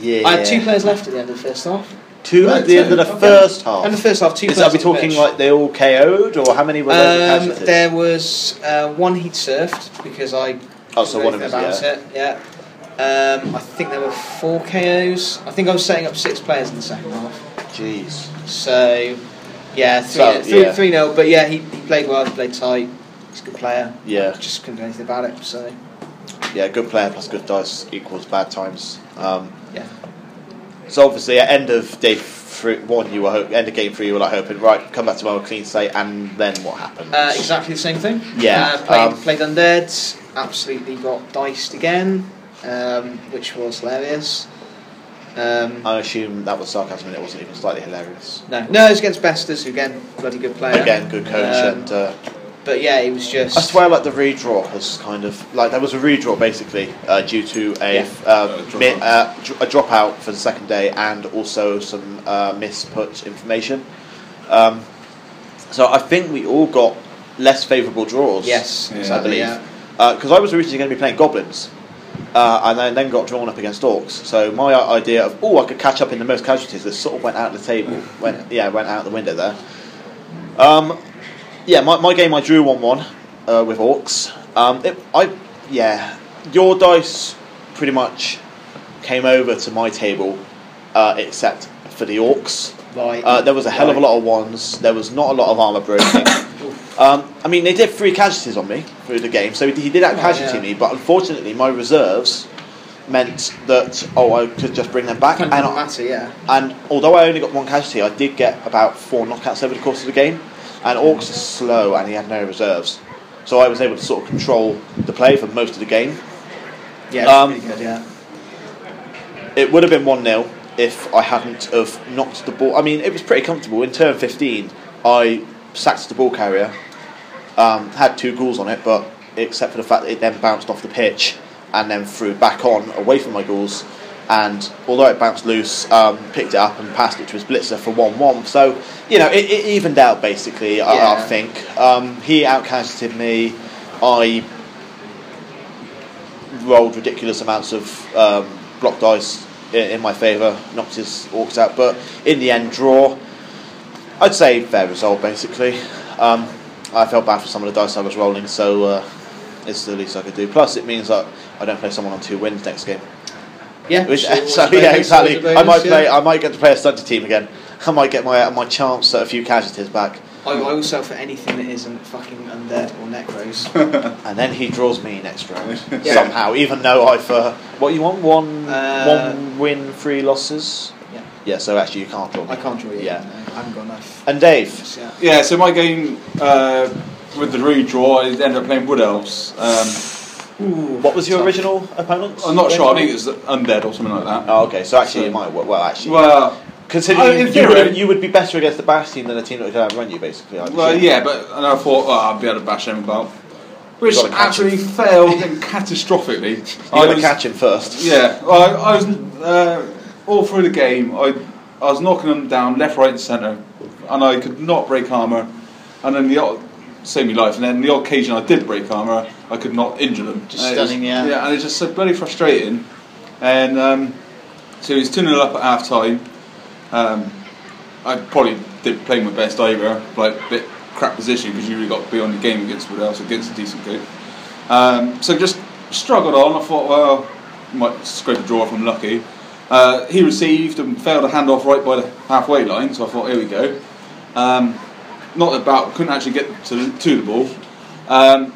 yeah. I had two players left at the end of the first half. Two at the end of the Okay. first half. And the first half, two Is players. that we talking pitch. like they all KO'd, or how many were those Um, casualties? there was uh, one he'd surfed because I. Oh, so one of anything his, yeah. it. Yeah. Um, I think there were four KOs. I think I was setting up six players in the second half. Jeez. So, yeah, three, So, three, yeah. three nil. But yeah, he, he played well. He played tight. He's a good player. Yeah. Just couldn't do anything about it. So Yeah, good player plus good dice equals bad times. Um, yeah. So obviously, at end of day three, one, you were ho- end of game three, you were like hoping, right, come back tomorrow, clean slate, and then what happened? Uh, exactly the same thing. Yeah, Uh, played, um, played undead. Absolutely got diced again, um, which was hilarious. Um, I assume that was sarcasm, and it wasn't even slightly hilarious. no, no, it was against Bestas, who again, bloody good player. Again, good coach, Um, and uh, but yeah, it was just. I swear, like the redraw has kind of like there was a redraw basically uh, due to a Yeah. um, mi- uh, a dropout for the second day and also some uh, misput information. Um, so I think we all got less favourable draws. Yes, I exactly, believe. yeah. Because I was originally going to be playing goblins. Uh, and then, then got drawn up against orcs. So my uh, idea of oh I could catch up in the most casualties that sort of went out of the table went yeah went out the window there. Um, yeah, my, my game I drew one one uh, with orcs. Um, it, I yeah, your dice pretty much came over to my table, uh, except for the orcs. Right. Uh, there was a hell of a lot of ones. There was not a lot of armor breaking. um, I mean, they did three casualties on me through the game, so he did out Oh, casualty yeah. me. But unfortunately, my reserves meant that oh I could just bring them back. Didn't And, I- matter, yeah. and although I only got one casualty, I did get about four knockouts over the course of the game. And Orcs are slow, and he had no reserves, so I was able to sort of control the play for most of the game. Yeah, Um, pretty good, yeah. It would have been one 0 if I hadn't have knocked the ball. I mean, it was pretty comfortable in turn fifteen. I sacked the ball carrier, um, had two ghouls on it, but except for the fact that it then bounced off the pitch and then threw back on away from my ghouls. And although it bounced loose, um, picked it up and passed it to his blitzer for one one. So you know, it, it evened out basically. I, I think um, he outcasted me. I rolled ridiculous amounts of um, block dice in, in my favour, knocked his orcs out, but in the end, draw. I'd say fair result, basically. Um, I felt bad for some of the dice I was rolling, so uh, it's the least I could do. Plus, it means that I don't play someone on two wins next game. Yeah, Which, so so, yeah, exactly. I might yeah. play. I might get to play a stunty team again. I might get my my chance at a few casualties back. I, I will sell for anything that isn't fucking undead or necros. and then he draws me next round Yeah. somehow. Even though I've uh, what you want one Uh, one win, three losses. Yeah. Yeah. So actually, you can't draw. Me. I can't draw you. Yeah. no, I haven't got enough. And Dave, Yeah. Yeah, so my game uh, with the redraw, I ended up playing Wood Elves. Um, what was your original opponent? I'm not sure. I think it was Undead or something like that. Oh, okay. So actually, So- it might work well. Actually, Well, considering in you, theory- would, you would be better against the Bash team than a team that could outrun you, basically. I'd well, assume. yeah, but and I thought oh, I'd be able to bash them about, which actually failed catastrophically. You I to was- catch him first. Yeah, I, I was uh, all through the game. I I was knocking them down left, right, and centre, and I could not break armour. And then the odd, save me life. And then the odd occasion I did break armour, I could not injure them. Just And it was- stunning, yeah. Yeah, and it's just so bloody frustrating. And um, so he was two 0 up at half time. Um, I probably did play my best either, like a bit crap position because you really got to be on your game against somebody else against a decent coach. Um, so just struggled on. I thought, well, might scrape a draw if I'm lucky. Uh, he received and failed a handoff right by the halfway line, so I thought, here we go. Um, not about, couldn't actually get to, to the ball. Um,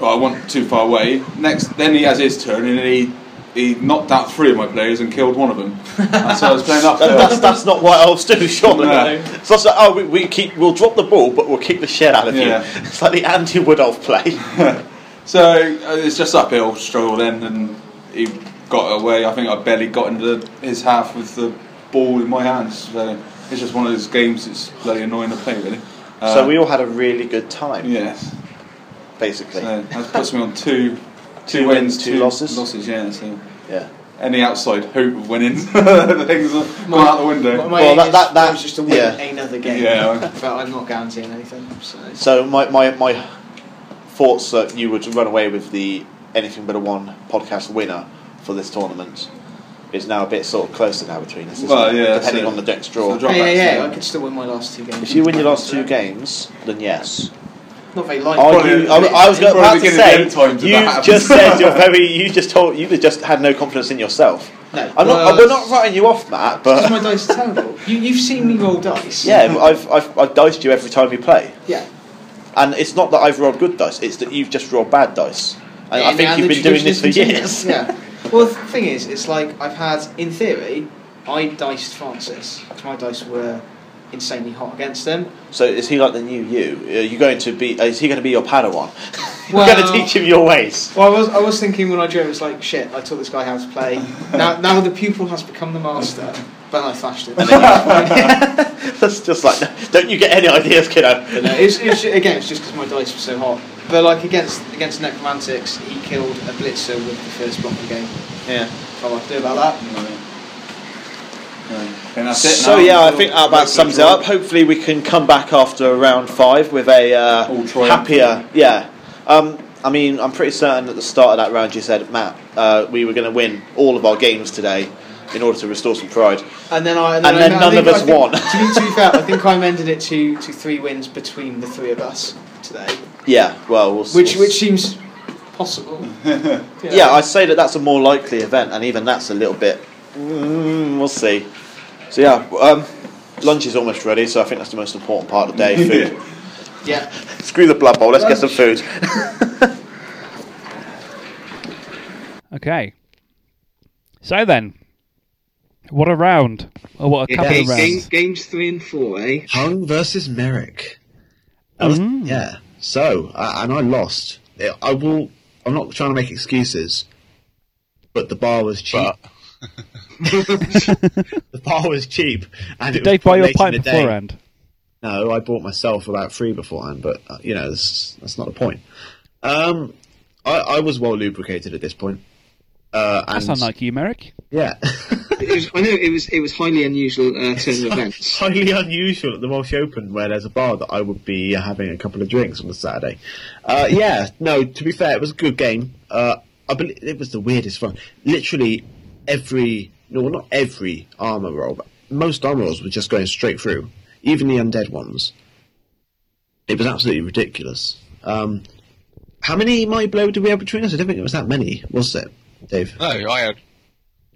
well, I went too far away. Next, then he has his turn and he he knocked out three of my players and killed one of them. And so I was playing up. That- that's, that's not what elves do, surely. No. So it's like, oh, we, we keep, we'll drop the ball, but we'll kick the shit out of Yeah. you. It's like the anti-wood elf play. So uh, it's just uphill struggle then, and he got away. I think I barely got into his half with the ball in my hands. So it's just one of those games that's bloody annoying to play, really. Uh, so we all had a really good time. Yes. Basically. So that puts me on two, Two two wins, wins, two losses? Losses, yeah. So Yeah. any outside hope of winning, the things are gone out the window. My aim is- was just to win another game. Yeah. but I'm not guaranteeing anything. So. So my, my, my thoughts that you would run away with the Anything But a One podcast winner for this tournament is now a bit sort of closer now between us, isn't Well, it? yeah, depending so- on the next draw. so the Yeah, yeah, yeah. I could still win my last two games. If you win your last two games, then yes. Not very Are likely. you, I, I was going about to say the end times if you that just said you're very. You just told you just had no confidence in yourself. No, I'm not. well, we're not writing you off, Matt. Because my dice are terrible. You, you've seen me roll dice. yeah, I've, I've I've diced you every time we play, Yeah. and it's not that I've rolled good dice. It's that you've just rolled bad dice. And I think and you've been doing this for years. Yeah. Well, the thing is, it's like I've had, in theory, I diced Francis because my dice were insanely hot against him. So is he like the new you? Are you going to be? Is he going to be your Padawan? You're going to teach him your ways. Well, I was, I was thinking when I drew it, was like, shit, I taught this guy how to play. Now, now the pupil has become the master. But I flashed it. That's just like, don't you get any ideas, kiddo? No, it's, it's, again, it's just because my dice were so hot. But like against against Necromantics, he killed a Blitzer with the first block of the game. Yeah. What I have to do about that? And that's So yeah, I think that about sums it up. Hopefully, we can come back after round five with a uh, happier. Yeah. Um, I mean, I'm pretty certain at the start of that round you said, Matt, uh, we were going to win all of our games today in order to restore some pride. And then I And I- then I none think- of us think- won. To be, to be fair, I think I amended it to, to three wins between the three of us today, Yeah. Well, we'll which we'll which seems possible. Yeah, I'd say that that's a more likely event, and even that's a little bit. Mm, we'll see. So yeah, um, lunch is almost ready, so I think that's the most important part of the day. Food. Yeah. Screw the blood bowl. Let's get some food. Okay. So then, what a round, or what a couple Game- of rounds. game- games three and four, eh? Hung versus Merrick. That was- Mm. Yeah. So, uh, and I lost. I will. I'm not trying to make excuses, but the bar was cheap. the bar was cheap, and Did it was Dave buy your late in pint the day. beforehand? No, I bought myself about three beforehand, but uh, you know that's, that's not the point. Um, I, I was well lubricated at this point. Uh, and That's unlike you, Merrick. Yeah, It was, I know it was it was highly unusual uh, turn of events. highly unusual at the Welsh Open where there's a bar that I would be having a couple of drinks on a Saturday. Uh, yeah, no, to be fair, it was a good game. Uh, I believe it was the weirdest one. Literally every, no, well, not every armor roll, but most armor rolls were just going straight through, even the undead ones. It was absolutely ridiculous. Um, how many mighty blow did we have between us? I don't think it was that many, was it, Dave? No, I had.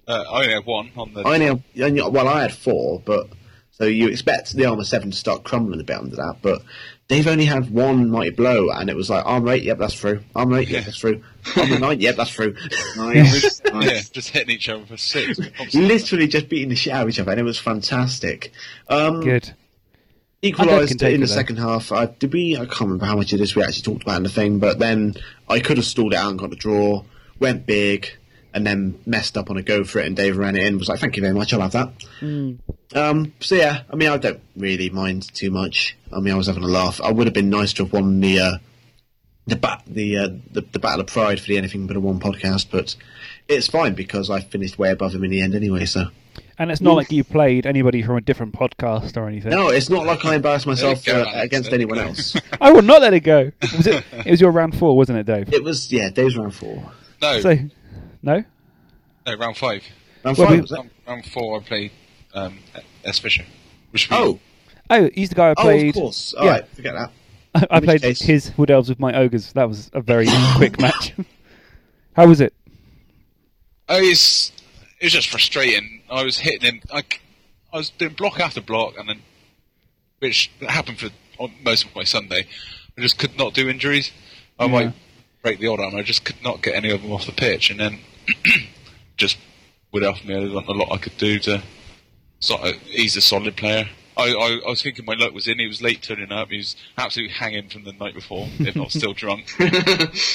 Uh, I only had one on the. I only have, only- well, I had four, but so you expect the armor seven to start crumbling a bit under that, but Dave only had one mighty blow, and it was like armor eight, yep, that's through. Armor eight, yep, that's through. Armor nine, yep, that's through. Nice, Yeah, just hitting each other for six. Literally just beating the shit out of each other, and it was fantastic. Um, Good. Equalised in the though. second half. Uh, did we? I can't remember how much of this we actually talked about in the thing, but then I could have stalled it out and got the draw. Went big, and then messed up on a go for it, and Dave ran it in. Was like, "Thank you very much, I'll have that." Um, so yeah, I mean, I don't really mind too much. I mean, I was having a laugh. I would have been nice to have won the uh, the bat the, uh, the the battle of pride for the anything but a one podcast, but it's fine because I finished way above him in the end anyway. So And it's not like you played anybody from a different podcast or anything. no, it's not like I embarrassed myself There you uh, against anyone else. I will not let it go. Was it? It was your round four, wasn't it, Dave? It was yeah, Dave's round four. No, So, no. no, round five. Round Well, five we- Round, round four, I played um, S Fisher. Which Oh, Oh, he's the guy I Oh, played. of course. yeah. All right, forget that. I, I In played case- his Wood Elves with my ogres. That was a very quick match. How was it? Oh, it's it was just frustrating. I was hitting him. I, c- I was doing block after block, and then which happened for most of my Sunday. I just could not do injuries. I Yeah. might break the odd arm. I just could not get any of them off the pitch, and then just would help me. There wasn't a lot I could do to. So, uh, he's a solid player. I, I, I was thinking my luck was in. He was late turning up. He was absolutely hanging from the night before, if not still drunk.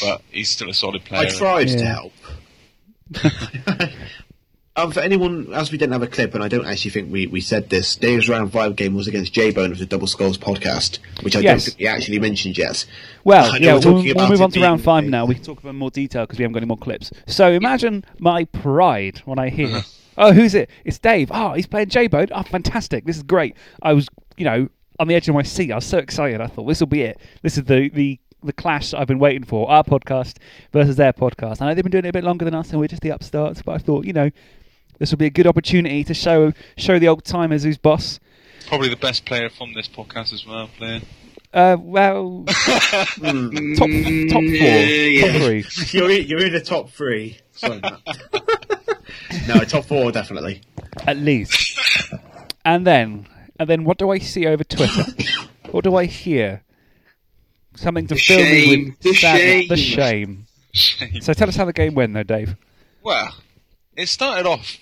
but he's still a solid player. I tried to Yeah. help. um, for anyone, as we didn't have a clip, and I don't actually think we, we said this, Dave's round five game was against J Bone of the Double Skulls podcast, which I don't think we actually mentioned yet. Well, yeah, we'll, we'll move on to round five now. We can talk about in more detail because we haven't got any more clips. So imagine my pride when I hear, Uh-huh. oh, who's it? It's Dave. Oh, he's playing J-Bone. Oh, fantastic. This is great. I was, you know, on the edge of my seat. I was so excited. I thought, this will be it. This is the, the, the clash I've been waiting for. Our podcast versus their podcast. I know they've been doing it a bit longer than us and we're just the upstarts, but I thought, you know, this will be a good opportunity to show show the old timers who's boss. Probably the best player from this podcast as well. Player. Uh, well, top top four, Mm, yeah. top three. you're, in, you're in the top three. Sorry, no, top four, definitely. at least. And then, and then, what do I see over Twitter? what do I hear? Something to The fill me shame, with the sadness, the shame. shame. So tell us how the game went, though, Dave. Well, it started off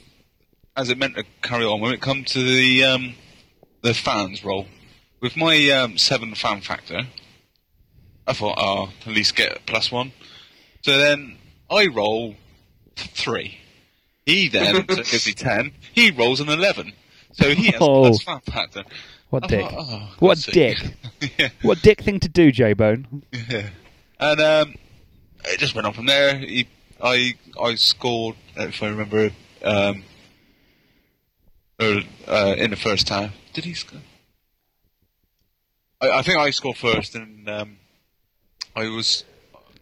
as it meant to carry on when it come to the um, the fans role. With my um, seven fan factor, I thought, oh, at least get plus one. So then I roll three. He then so gives me ten. He rolls an eleven. So he has Oh. plus fan factor. What I dick? thought, oh, what dick? yeah. What dick thing to do, J Bone? Yeah. And um, it just went on from there. He, I I scored, if I remember, um, er, uh, in the first half. Did he score? I, I think I scored first, and um, I was.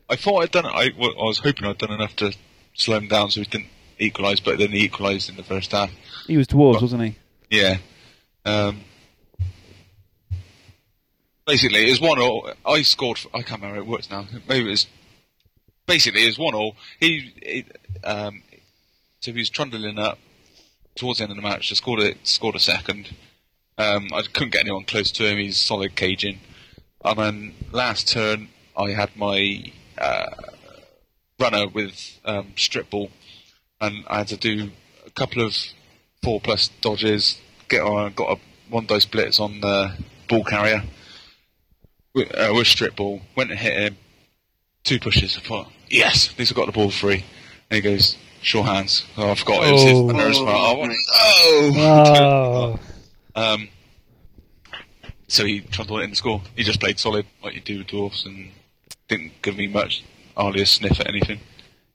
I thought I'd done it. I, well, I was hoping I'd done enough to slow him down so he didn't equalise, but then he equalised in the first half. He was dwarves, wasn't he? Yeah. Um, basically, it was one all. I scored. For, I can't remember how it works now. Maybe it was. Basically, it was one all. He, he um, so he was trundling up towards the end of the match. Just scored a scored a second. Um, I couldn't get anyone close to him. He's solid caging. And then last turn, I had my uh, runner with um, strip ball, and I had to do a couple of four plus dodges. Get on, got a one dice blitz on the ball carrier with, uh, with strip ball. Went and hit him. Two pushes. Thought, yes, at least I got the ball free. And he goes, sure hands. Oh, I forgot it was his Oh. the nurse. Oh, what- Oh. oh. Um, so he trundled it in the score. He just played solid like you do with dwarfs and didn't give me much hardly a sniff at anything.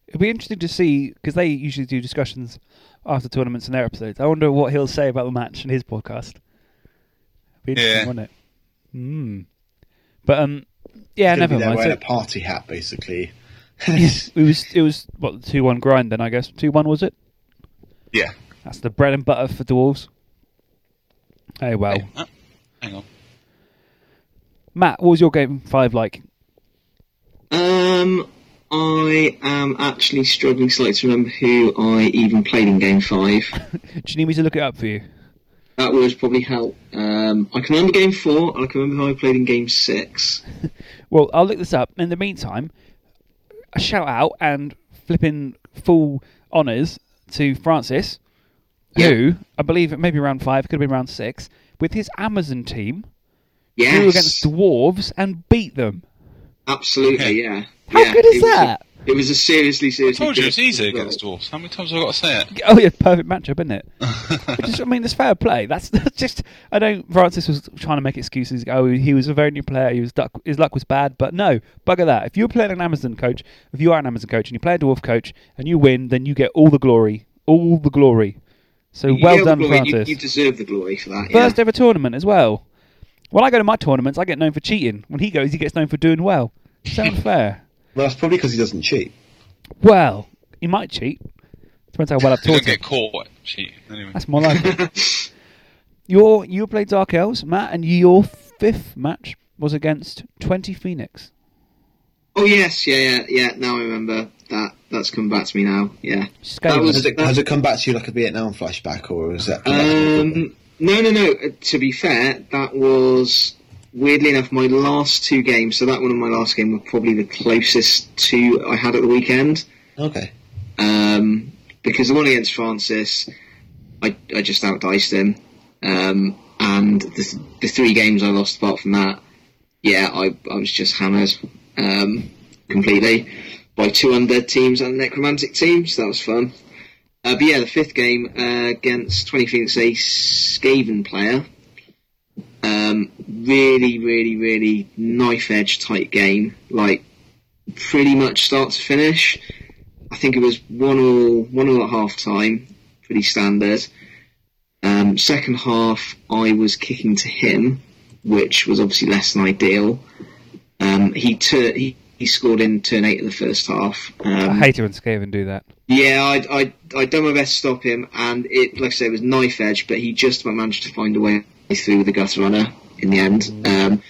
It'd be interesting to see because they usually do discussions after tournaments and their episodes. I wonder what he'll say about the match in his podcast. Be interesting, Yeah. wouldn't it? Hmm. But um, yeah, never be there mind. wearing So- a party hat, basically. it was it was what the two one grind then I guess two one was it? Yeah. That's the bread and butter for dwarves. Hey well, Hey, uh, hang on. Matt, what was your game five like? Um, I am actually struggling slightly to remember who I even played in Game Five. Do you need me to look it up for you? That would probably help. Um, I can remember Game Four. and I can remember who I played in Game Six. Well, I'll look this up. In the meantime, a shout out and flipping full honours to Francis, who I believe it may be round five, could have been round six, with his Amazon team, Yes, flew against dwarves and beat them. absolutely. Yeah. How Yeah, good is it a- that? It was a seriously, seriously. I seriously. told you it's easy result. against dwarfs. How many times have I got to say it? Oh yeah, perfect matchup, isn't it? Which is, I mean, it's fair play. That's, that's just. I know Francis was trying to make excuses. Oh, he was a very new player. He was duck, his luck was bad, but no, bugger that. If you're playing an Amazon coach, if you are an Amazon coach and you play a dwarf coach and you win, then you get all the glory, all the glory. So You well get all the done, glory, you- Francis. You, deserve the glory for that. First yeah. ever tournament as well. When I go to my tournaments, I get known for cheating. When he goes, he gets known for doing well. Sound fair? Well, that's probably because he doesn't cheat. Well, he might cheat. Depends how well I've You don't taught him. get caught cheating anyway. That's more like it. Your you played Dark Elves, Matt, and your fifth match was against Twenty Phoenix. Oh yes, yeah, yeah, yeah. Now I remember that. That's come back to me now. Yeah, that was has, it, has it come back to you like a Vietnam flashback, or is that? Um, no, no, no. Uh, to be fair, that was weirdly enough my last two games. So that one and my last game were probably the closest to I had at the weekend. Okay. Um, because the one against Francis, I I just outdiced him, um, and the, the three games I lost apart from that, yeah, I I was just hammered um, completely by two undead teams and a necromantic team. So that was fun. Uh, but yeah, the fifth game uh, against 20 Phoenix, a Skaven player. Um, really, really, really knife edge tight game. Like, pretty much start to finish. I think it was one all, one all at half time. Pretty standard. Um, second half, I was kicking to him, which was obviously less than ideal. Um, he, tur- he he scored in turn eight of the first half. Um, I hate it when Skaven do that. yeah, I I I done my best to stop him, and it like I say, it was knife edge, but he just about managed to find a way through with the gutter runner in the end. Um,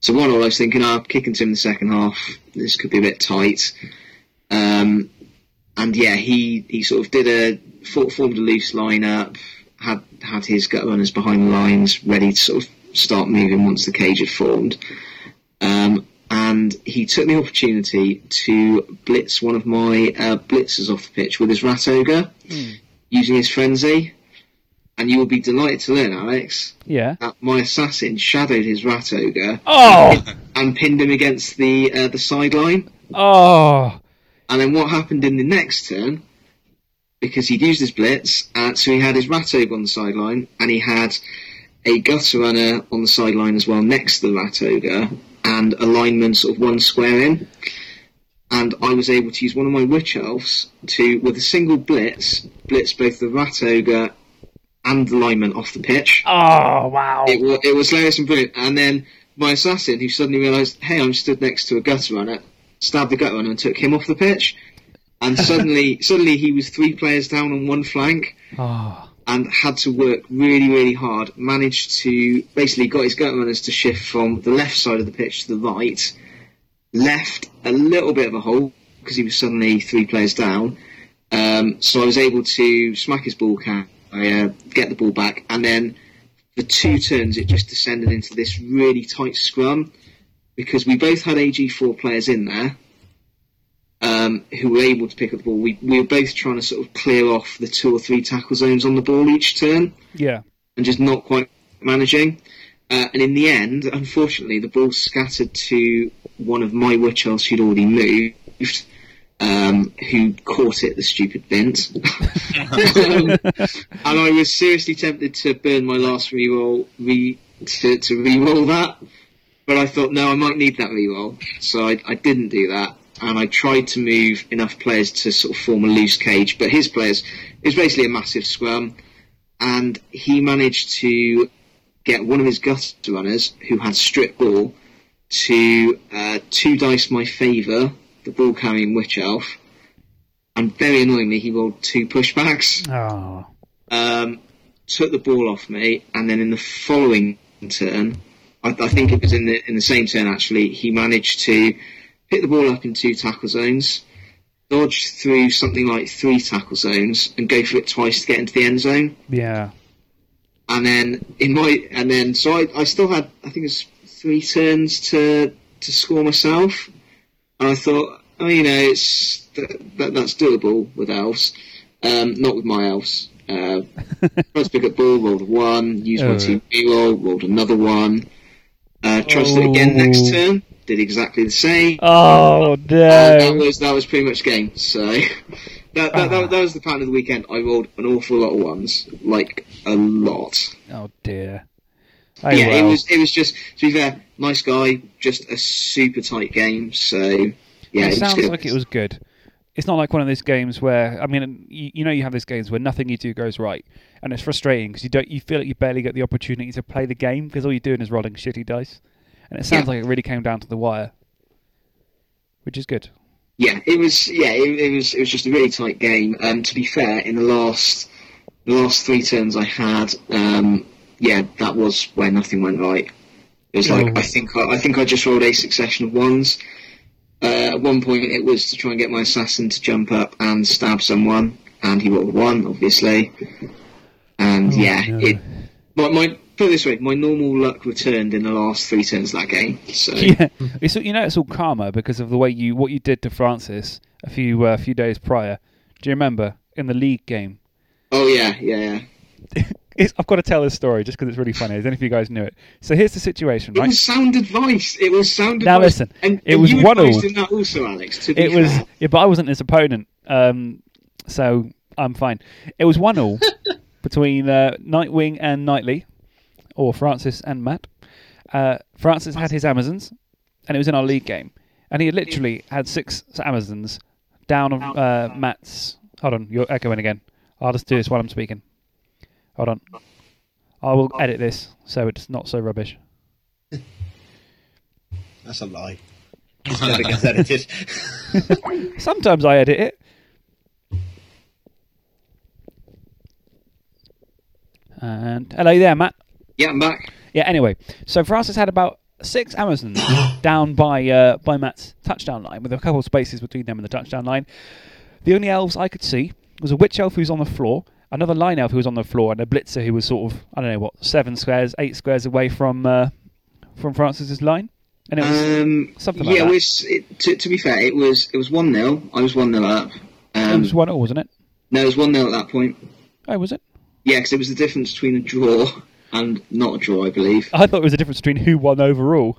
so one all, I was thinking, oh, kicking to him in the second half, this could be a bit tight. Um, and yeah, he he sort of did a formed a loose lineup, had had his gut runners behind the lines, ready to sort of start moving once the cage had formed. Um, and he took the opportunity to blitz one of my uh, blitzers off the pitch with his rat ogre using his frenzy. And you will be delighted to learn, Alex, Yeah. that my assassin shadowed his rat ogre Oh! and pinned him against the uh, the sideline. Oh. And then what happened in the next turn? Because he'd used his blitz, uh, so he had his rat ogre on the sideline, and he had a gutter runner on the sideline as well next to the rat ogre, and a lineman sort of one square in. And I was able to use one of my witch elves to, with a single blitz, blitz both the rat ogre and the lineman off the pitch. Oh wow! It was it was hilarious and brilliant. And then my assassin, who suddenly realised, hey, I'm stood next to a gutter runner, stabbed the gutter runner and took him off the pitch. And suddenly, suddenly he was three players down on one flank Oh. and had to work really, really hard. Managed to basically got his gutter runners to shift from the left side of the pitch to the right. Left a little bit of a hole because he was suddenly three players down. Um, so I was able to smack his ball carrier, uh, get the ball back, and then for two turns it just descended into this really tight scrum because we both had AG4 players in there um, who were able to pick up the ball. We, we were both trying to sort of clear off the two or three tackle zones on the ball each turn Yeah. and just not quite managing. Uh, and in the end, unfortunately, the ball scattered to one of my witch elves who'd already moved, um, who caught it, the stupid bint. um, and I was seriously tempted to burn my last reroll, re- to, to re-roll that. But I thought, no, I might need that reroll. So I, I didn't do that. And I tried to move enough players to sort of form a loose cage. But his players, it was basically a massive scrum. And he managed to get one of his gutter runners, who had strip ball, to uh, two dice my favour, the ball carrying witch elf. And very annoyingly, he rolled two pushbacks Oh. um, took the ball off me, and then in the following turn, I, I think it was in the in the same turn actually, he managed to pick the ball up in two tackle zones, dodge through something like three tackle zones, and go for it twice to get into the end zone. Yeah. And then in my and then so I, I still had I think it was three turns to to score myself, and I thought, oh, you know, it's that, that that's doable with elves, um, not with my elves. Uh, to pick up ball, rolled one, used Oh. my team reroll, rolled another one. Uh, to do it again next Oh. turn, did exactly the same. Oh And that was that was pretty much game. So that that, that that was the pattern of the weekend. I rolled an awful lot of ones, like a lot. Oh dear. Oh, yeah, it was it was just to be fair, nice guy, just a super tight game. So yeah, it sounds good. like it was good. It's not like one of those games where I mean, you, you know, you have these games where nothing you do goes right, and it's frustrating because you don't, you feel like you barely get the opportunity to play the game because all you're doing is rolling shitty dice, and it sounds Yeah. like it really came down to the wire, which is good. Yeah, it was. Yeah, it, it was. It was just a really tight game. Um, to be fair, in the last the last three turns I had, um, yeah, that was where nothing went right. It was like I think I, I think I just rolled a succession of ones. Uh, at one point, it was to try and get my assassin to jump up and stab someone, and he rolled one, obviously. And yeah, it. My, my put it this way, my normal luck returned in the last three turns of that game. So yeah, it's you know it's all karma because of the way you what you did to Francis a few uh, few days prior. Do you remember in the league game? Oh yeah, yeah, yeah. It's, I've got to tell this story just because it's really funny. I don't know if you guys knew it. So here's the situation, It right? was sound advice. It was sound Now advice. Now listen, and, it and was one all. in that also, Alex. To be It was fair. yeah, but I wasn't his opponent, um, so I'm fine. It was one all between uh, Nightwing and Knightley, or Francis and Matt. Uh, Francis had his Amazons, and it was in our league game, and he had literally had six Amazons down on uh, Matt's. Hold on, you're echoing again. I'll just do this while I'm speaking. Hold on. I will edit this so it's not so rubbish. That's a lie. It never gets edited. Sometimes I edit it. And hello there, Matt. Yeah, I'm back. Yeah. Anyway, so Francis had about six Amazons down by uh, by Matt's touchdown line, with a couple of spaces between them and the touchdown line. The only elves I could see was a witch elf who's on the floor, another line elf who was on the floor, and a blitzer who was sort of I don't know what seven squares, eight squares away from uh, from Francis's line, and it was Um, something like yeah, that. it was. It, to, to be fair, it was it was one 0 I was one 0 up. Um, it was one all, wasn't it? No, it was one 0 at that point. Oh, was it? Yeah, because it was the difference between a draw and not a draw, I believe. I thought it was a difference between who won overall.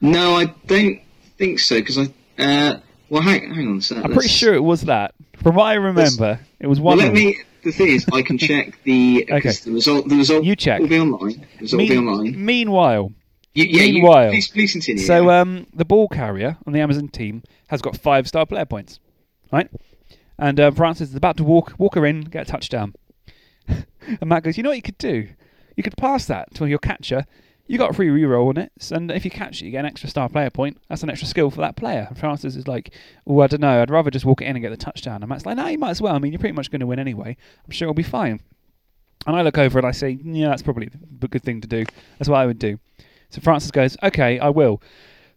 No, I don't think so. Because I. Uh, well, hang, hang on a sec. I'm pretty sure it was that. From what I remember, it was Well, one. let me. The thing is, I can check the. Okay. The result. The result. You check. Will be online. The result will be online. Meanwhile, You, yeah, you, meanwhile, please, please continue. so yeah. um, the ball carrier on the Amazon team has got five star player points, right? And uh, Francis is about to walk walk her in, get a touchdown. and Matt goes, "You know what you could do? You could pass that to your catcher. You got a free reroll on it, and if you catch it, you get an extra star player point. That's an extra skill for that player." And Francis is like, "Oh, I don't know. I'd rather just walk it in and get the touchdown." And Matt's like, "No, you might as well. I mean, you're pretty much going to win anyway. I'm sure it'll be fine." And I look over and I say, "Yeah, that's probably a good thing to do. That's what I would do." So Francis goes, "Okay, I will."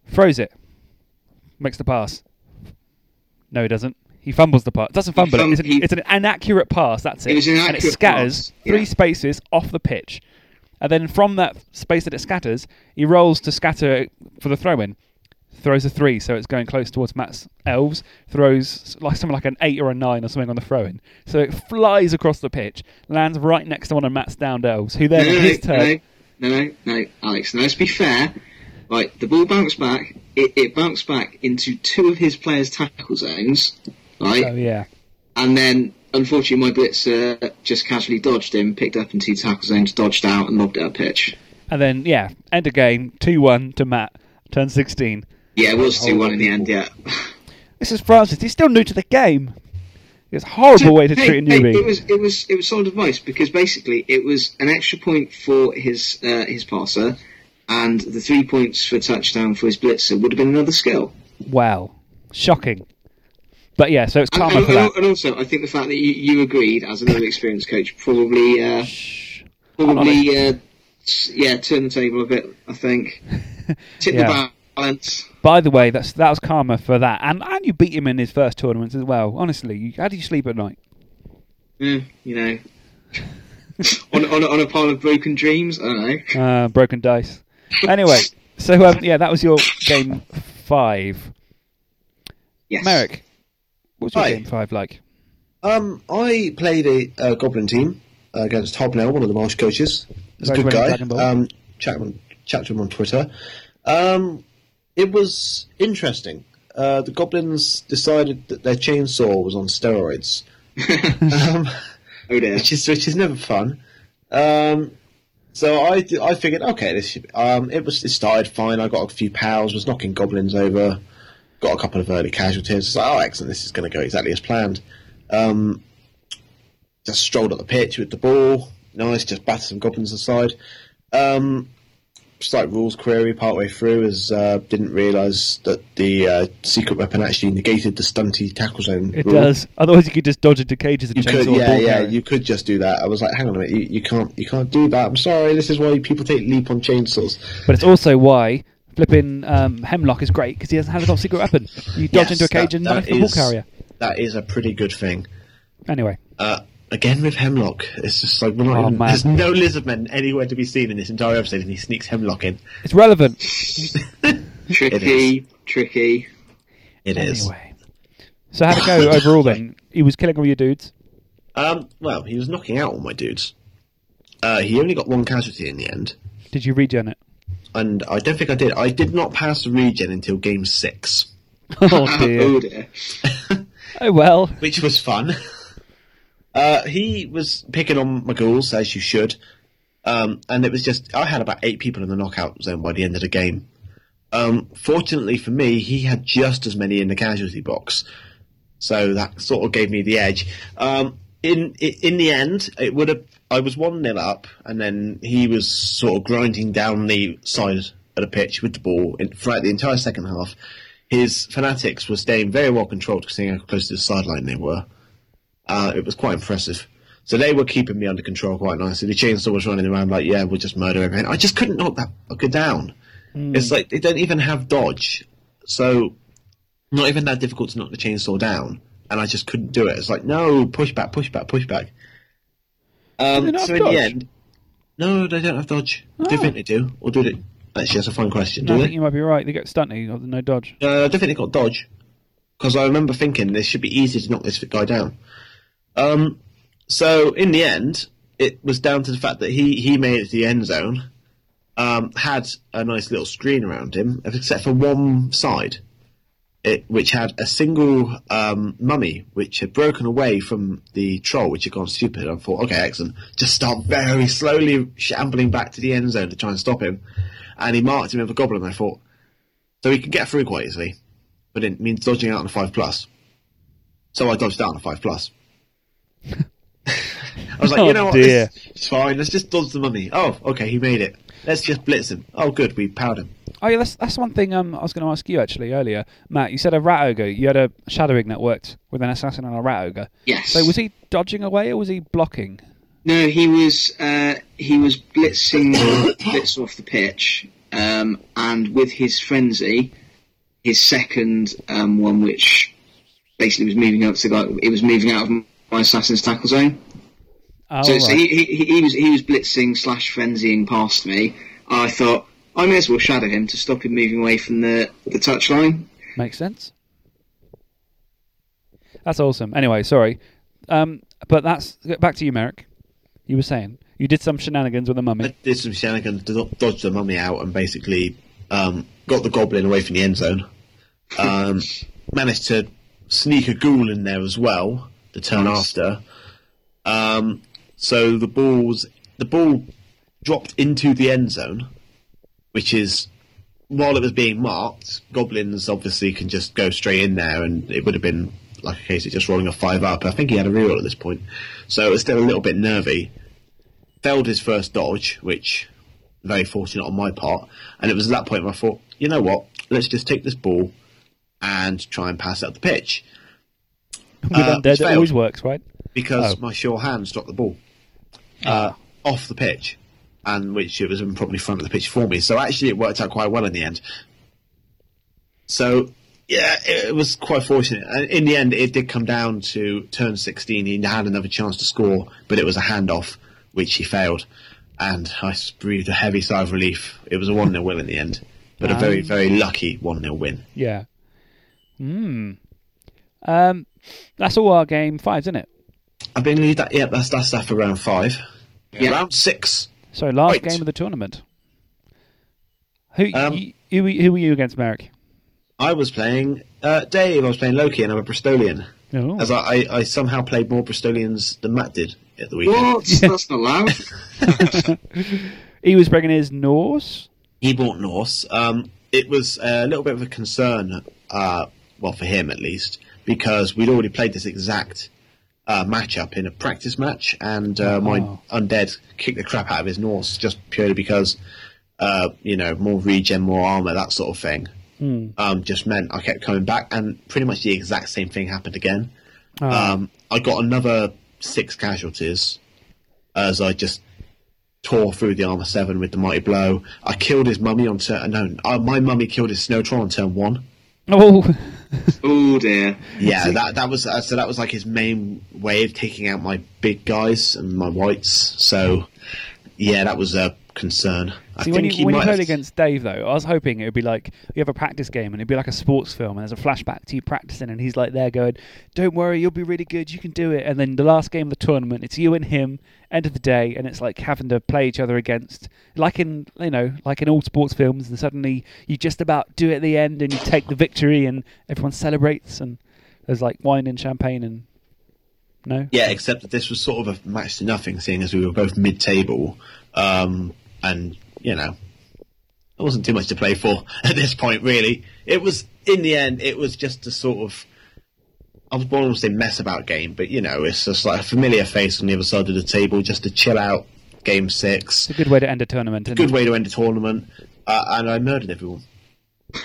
Throws it, makes the pass. No, he doesn't. He fumbles the pass. Doesn't fumble fum- it. It's an, it's an inaccurate pass. That's it. It and it scatters pass, yeah. three spaces off the pitch, and then from that space that it scatters, he rolls to scatter for the throw-in. Throws a three, so it's going close towards Matt's elves. Throws like something like an eight or a nine or something on the throw-in. So it flies across the pitch, lands right next to one of Matt's downed elves, who then no, no, his turn. no, no, no, Alex. Now let's be fair. Right, the ball bounced back. It, it bounced back into two of his players' tackle zones. Right, Oh yeah. and then unfortunately my blitzer just casually dodged him, picked up in two tackle zones, dodged out, and lobbed it up pitch. And then, yeah, end of game, 2 1 to Matt, turn 16. Yeah, it was two one in the end. Yeah. This is Francis. He's still new to the game. It's a horrible way to Hey, treat a hey, newbie. it was it was it was solid advice because basically it was an extra point for his uh, his passer, and the three points for touchdown for his blitzer would have been another skill. Wow. Shocking. But yeah, so it's karma and, for that. and also, I think the fact that you, you agreed as an experienced coach probably uh, probably uh, yeah turn the table a bit. I think tip Yeah. the balance. By the way, that's that was karma for that. And and you beat him in his first tournaments as well. Honestly, you, how do you sleep at night? Mm, you know, on, on, on a pile of broken dreams. I don't know. Uh, broken dice. Anyway, so um, yeah, that was your game five. Yes. Merrick, what's your Hi. game five like? Um, I played a, a Goblin team uh, against Hobnail, one of the Marsh coaches. He's a Guys good running guy. Dragon Bowl? Um, chat, chat to him on Twitter. Um, it was interesting. Uh, the Goblins decided that their chainsaw was on steroids, um, Oh dear. which is which is never fun. Um, so I figured okay, this should, um, it was it started fine. I got a few pals, was knocking goblins over, got a couple of early casualties. It's like oh excellent, this is going to go exactly as planned. Um, just strolled up the pitch with the ball, nice, just battered some goblins aside. Um, slight rules query partway through, as uh, didn't realise that the uh, secret weapon actually negated the stunty tackle zone. It rule. does. Otherwise, you could just dodge into cages and You could, yeah, yeah, carrier. you could just do that. I was like, hang on a minute, you, you can't, you can't do that. I'm sorry. This is why people take leap on chainsaws. But it's also why flipping um, Hemlock is great because he hasn't have a top secret weapon. You dodge Yes, into a cage that- and that knock the ball carrier. That is a pretty good thing. Anyway, Uh, again with Hemlock, it's just like we're not Oh, even, man. there's no lizardmen anywhere to be seen in this entire episode, and he sneaks Hemlock in. it's relevant. Tricky, tricky. It is. Anyway, so how'd it go overall then? He was killing all your dudes. Um, well, he was knocking out all my dudes. Uh, he only got one casualty in the end, Did you regen it? And I don't think I did. I did not pass the regen until game six, Oh dear. Oh dear. oh well. which was fun. Uh, he was picking on my ghouls as you should, um, and it was just I had about eight people in the knockout zone by the end of the game. Um, fortunately for me, he had just as many in the casualty box, so that sort of gave me the edge. Um, in in the end, it would have. I was one nil up, and then he was sort of grinding down the side of the pitch with the ball in, throughout the entire second half. His fanatics were staying very well controlled, seeing how close to the sideline they were. Uh, it was quite impressive. So they were keeping me under control quite nicely. The chainsaw was running around like, yeah, we'll just murder everything. I just couldn't knock that fucker down. It's like they don't even have dodge, so not even that difficult to knock the chainsaw down. And I just couldn't do it. It's like, no, push back, push back, push back. Um, so in dodge? the end, no, they don't have dodge. Do you think they do, or do they? Actually, that's a fun question. No, Do I they? think you might be right. They get stunty, or no dodge. Uh, I don't think they got dodge because I remember thinking this should be easy to knock this guy down. Um, so in the end, it was down to the fact that he he made it to the end zone, um, had a nice little screen around him, except for one side, it, which had a single um, mummy which had broken away from the troll, which had gone stupid. I thought, okay, excellent, just start very slowly shambling back to the end zone to try and stop him. And he marked him with a goblin. I thought, so he can get through quite easily, but it means dodging out on a five plus. So I dodged out on a five plus. I was like, Oh, you know what, dear. this- it's fine. Let's just dodge the mummy. Oh, okay, he made it. Let's just blitz him. Oh, good, we powered him. Oh yeah, that's that's one thing um, I was going to ask you actually earlier, Matt. You said a rat ogre. You had a shadowing that worked with an assassin and a rat ogre. Yes. So was he dodging away or was he blocking? No, he was uh, he was blitzing blitz off the pitch, um, and with his frenzy, his second um, one, which basically was moving out to go, it was moving out of my assassin's tackle zone. Oh, so so he, he, he was he was blitzing slash frenzying past me. I thought I may as well shadow him to stop him moving away from the the touchline. Makes sense. That's awesome. Anyway, sorry, um, but that's back to you, Merrick. You were saying you did some shenanigans with the mummy. I did some shenanigans to dodge the mummy out and basically um, got the goblin away from the end zone. Um, managed to sneak a ghoul in there as well the turn Nice. after. Um, so the balls, the ball dropped into the end zone, which is while it was being marked, goblins obviously can just go straight in there, and it would have been like a case of just rolling a five up. I think he had a reroll at this point, so it was still a little bit nervy. Failed his first dodge, which very fortunate on my part, and it was at that point where I thought, you know what, let's just take this ball and try and pass out the pitch with uh, undead, it always works, right? because Oh. my sure hands dropped the ball uh, off the pitch, and which it was in probably front of the pitch for me. So actually, it worked out quite well in the end. So yeah, it, it was quite fortunate. And in the end, it did come down to turn 16. He had another chance to score, but it was a handoff which he failed, and I breathed a heavy sigh of relief. It was a one 0 win in the end, but a very Um, very lucky one 0 win. Yeah. Hmm. Um, that's all our game fives, isn't it? I believe that. Yeah, that's that's that for round five. Yeah. Round six. So last Right. game of the tournament. Who Um, you, who, were- who were you against, Merrick? I was playing uh, Dave. I was playing Loki, and I'm a Bristolian. Oh. As I, I, I somehow played more Bristolians than Matt did at the weekend. What? That's not allowed. He was bringing his Norse. He bought Norse. Um, it was a little bit of a concern, uh, well, for him at least, because we'd already played this exact uh, matchup in a practice match, and uh, my Oh. undead kicked the crap out of his Norse just purely because uh, you know, more regen, more armor, that sort of thing, Hmm. um, just meant I kept coming back, and pretty much the exact same thing happened again. Ah. Um, I got another six casualties as I just tore through the armor seven with the mighty blow. I killed his mummy on turn. No, uh, my mummy killed his snow troll on turn one. Oh, Oh dear. Yeah, that that was uh, so that was like his main way of taking out my big guys and my wights. So yeah, that was a concern. I See, think when you, he when you might played have- against Dave, though, I was hoping it would be like you have a practice game and it'd be like a sports film, and there's a flashback to you practicing, and he's like there going, "Don't worry, you'll be really good. You can do it." And then the last game of the tournament, it's you and him. End of the day, and it's like having to play each other against, like in you know, like in all sports films, and suddenly you just about do it at the end, and you take the victory, and everyone celebrates, and there's like wine and champagne, and no, Yeah, except that this was sort of a match to nothing, seeing as we were both mid-table, um, and you know, there wasn't too much to play for at this point. Really, it was in the end, it was just a sort of. I was born to say mess about game, but you know, it's just like a familiar face on the other side of the table, just to chill out. Game six, it's a good way to end a tournament, isn't good it? way to end a tournament, uh, and I murdered everyone.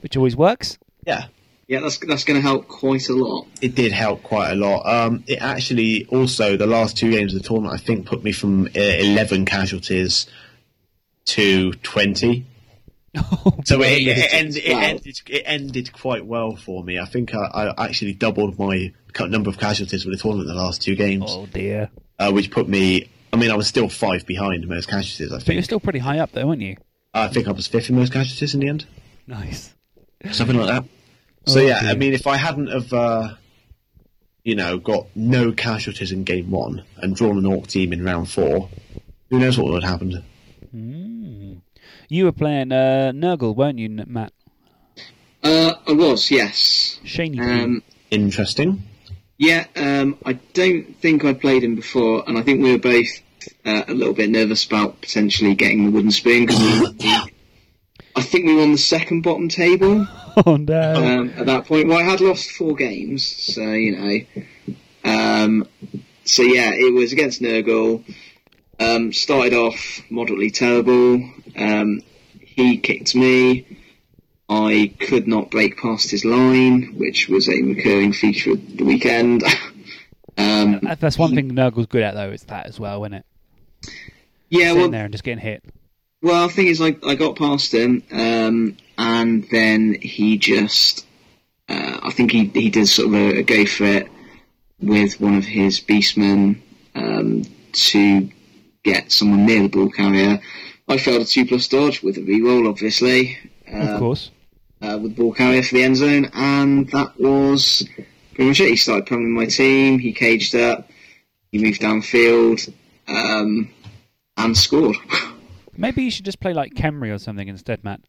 which always works. Yeah, Yeah, that's that's going to help quite a lot. it did help quite a lot. Um, it actually also the last two games of the tournament, I think, put me from uh, eleven casualties to twenty. So it, it, it, ended, it, ended, it ended quite well for me. I think I, I actually doubled my number of casualties with the tournament the last two games, Oh dear, uh, which put me. I mean, I was still five behind most casualties. I think. but you're still pretty high up, though, weren't you? I think I was fifth in most casualties in the end, Nice. something like that. So Oh, yeah, I mean, if I hadn't have, uh, you know, got no casualties in game one and drawn an orc team in round four, who knows what would have happened? Mm. You were playing uh, Nurgle, weren't you, Matt? Uh, I was, yes. Shane. Um, Interesting. yeah, um, I don't think I played him before, and I think we were both uh, a little bit nervous about potentially getting the wooden spoon because I think we were on the second bottom table oh no. um, at that point. Well, I had lost four games, so you know. Um, so yeah, it was against Nurgle. Um, started off moderately terrible. Um, he kicked me. I could not break past his line, which was a recurring feature of the weekend. um, That's one thing Nurgle's good at, though. It's that as well, isn't it? yeah, Sitting well, there and just getting hit. Well, the thing is, like, I got past him, um, and then he just, uh, I think he he did sort of a, a go for it with one of his beastmen um, to get someone near the ball carrier. I failed a two plus dodge with a reroll, obviously, of um, course. uh, with ball carrier for the end zone, and that was pretty much it. He started pummeling my team. He caged up. He moved downfield, um, and scored. Maybe you should just play like Khemri or something instead, Matt.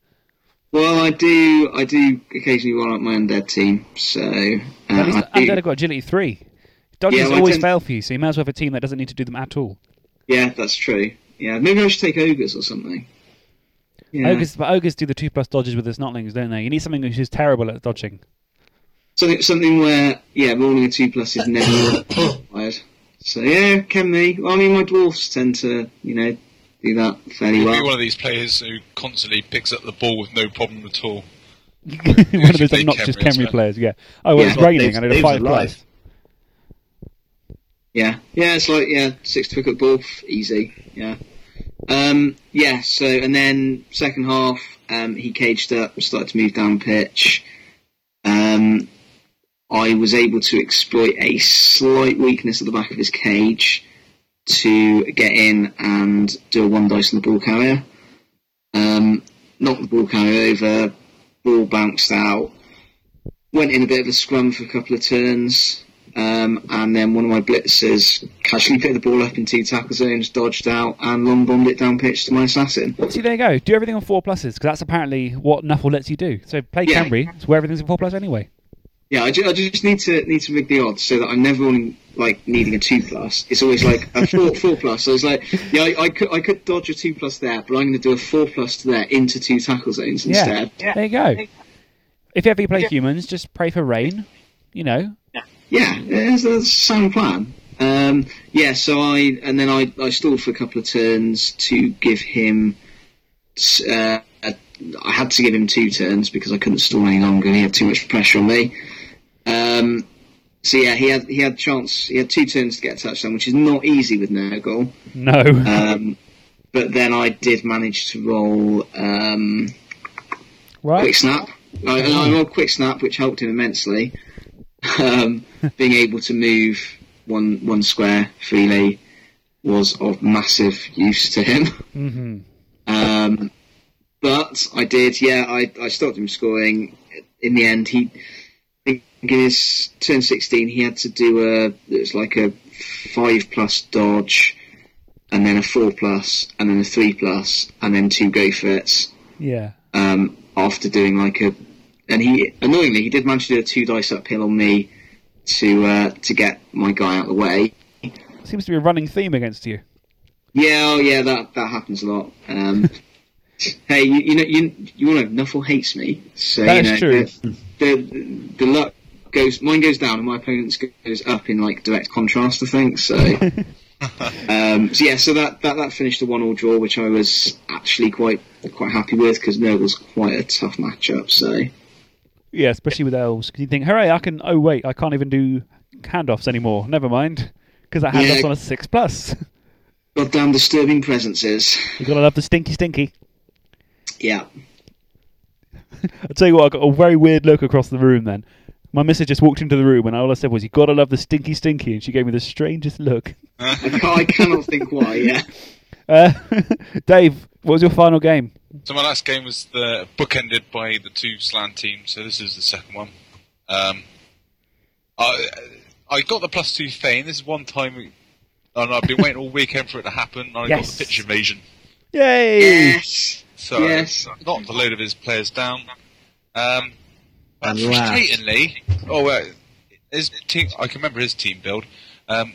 Well, I do. I do occasionally roll out my undead team. So uh, I do- Undead have got agility three. Dodges Yeah, well, always fail for you, so you might as well have a team that doesn't need to do them at all. yeah, that's true. Yeah, maybe I should take ogres or something. Yeah, Ogres, but ogres do the two plus dodges with the snotlings, don't they? You need something which is terrible at dodging. something something where yeah, rolling a two plus is never required. So yeah, can me. Well, I mean, my dwarfs tend to you know do that fairly You'll be one of these players who constantly picks up the ball with no problem at all. one of those play obnoxious Khemri Khemri players, yeah. Oh, well, Yeah. it's raining. Dave's- I need a Dave's five plus. Yeah, yeah, it's like yeah, six to pick up ball, easy. Yeah, um, yeah. So and then second half, um, he caged up, started to move down pitch. Um, I was able to exploit a slight weakness at the back of his cage to get in and do a one dice on the ball carrier. Um, knocked the ball carrier over, ball bounced out. Went in a bit of a scrum for a couple of turns. Um, and then one of my blitzers casually picked the ball up in two tackle zones, dodged out, and long bombed it down pitch to my assassin. See, there you go. Do everything on four pluses, because that's apparently what Nuffle lets you do. So play Yeah. Khemri, it's where everything's on four plus anyway. Yeah, I, ju- I just need to need to rig the odds so that I'm never only like needing a two plus. It's always like a four four plus. So it's like, yeah, I, I could I could dodge a two plus there, but I'm going to do a four plus there into two tackle zones instead. Yeah, there you go. If ever you ever play humans, just pray for rain. You know, Yeah, it's a sound plan. Um, yeah, so I and then I, I stalled for a couple of turns to give him uh, I had to give him two turns because I couldn't stall any longer. He had too much pressure on me. Um, so yeah, he had he had chance. He had two turns to get a touchdown, which is not easy with Nurgle. No. Um, but then I did manage to roll um, right. quick snap. I, I rolled quick snap, which helped him immensely. Um, being able to move one one square freely was of massive use to him. hmm Um, but I did, yeah, I, I stopped him scoring. In the end, he, I think in his turn 16, he had to do a, it was like a 5 plus dodge, and then a 4 plus, and then a 3 plus, and then two go for it, Yeah. um, after doing like a, and he, annoyingly, he did manage to do a 2 dice uphill on me to, uh, to get my guy out of the way. Seems to be a running theme against you. Yeah, oh yeah, that that happens a lot. Um, hey, you, you know, you you all know Nuffle hates me, so That you is know true. The, the the luck goes, mine goes down, and my opponent's goes up in like direct contrast. I think so. um, so yeah, so that, that that finished a one-all draw, which I was actually quite quite happy with because Nurgle's quite a tough matchup. So Yeah, especially with elves. Because you think, hooray, I can. Oh, wait, I can't even do handoffs anymore. Never mind. Because that handoff's Yeah. on a 6 plus. goddamn disturbing presences. you got to love the stinky stinky. Yeah. I'll tell you what, I got a very weird look across the room then. My missus just walked into the room and all I said was, you got to love the stinky stinky. And she gave me the strangest look. I, ca- I cannot think why. Yeah. Uh, Dave, what was your final game? So my last game was the bookended by the two Slann teams. So this is the second one. Um, I I got the plus two FAME. This is one time, and I've been waiting all weekend for it to happen. And I Yes. got the pitch invasion. Yay! Yes. So Yes. I knocked a load of his players down. Um, And and laughed. frustratingly, oh, uh, his team. I can remember his team build. Um,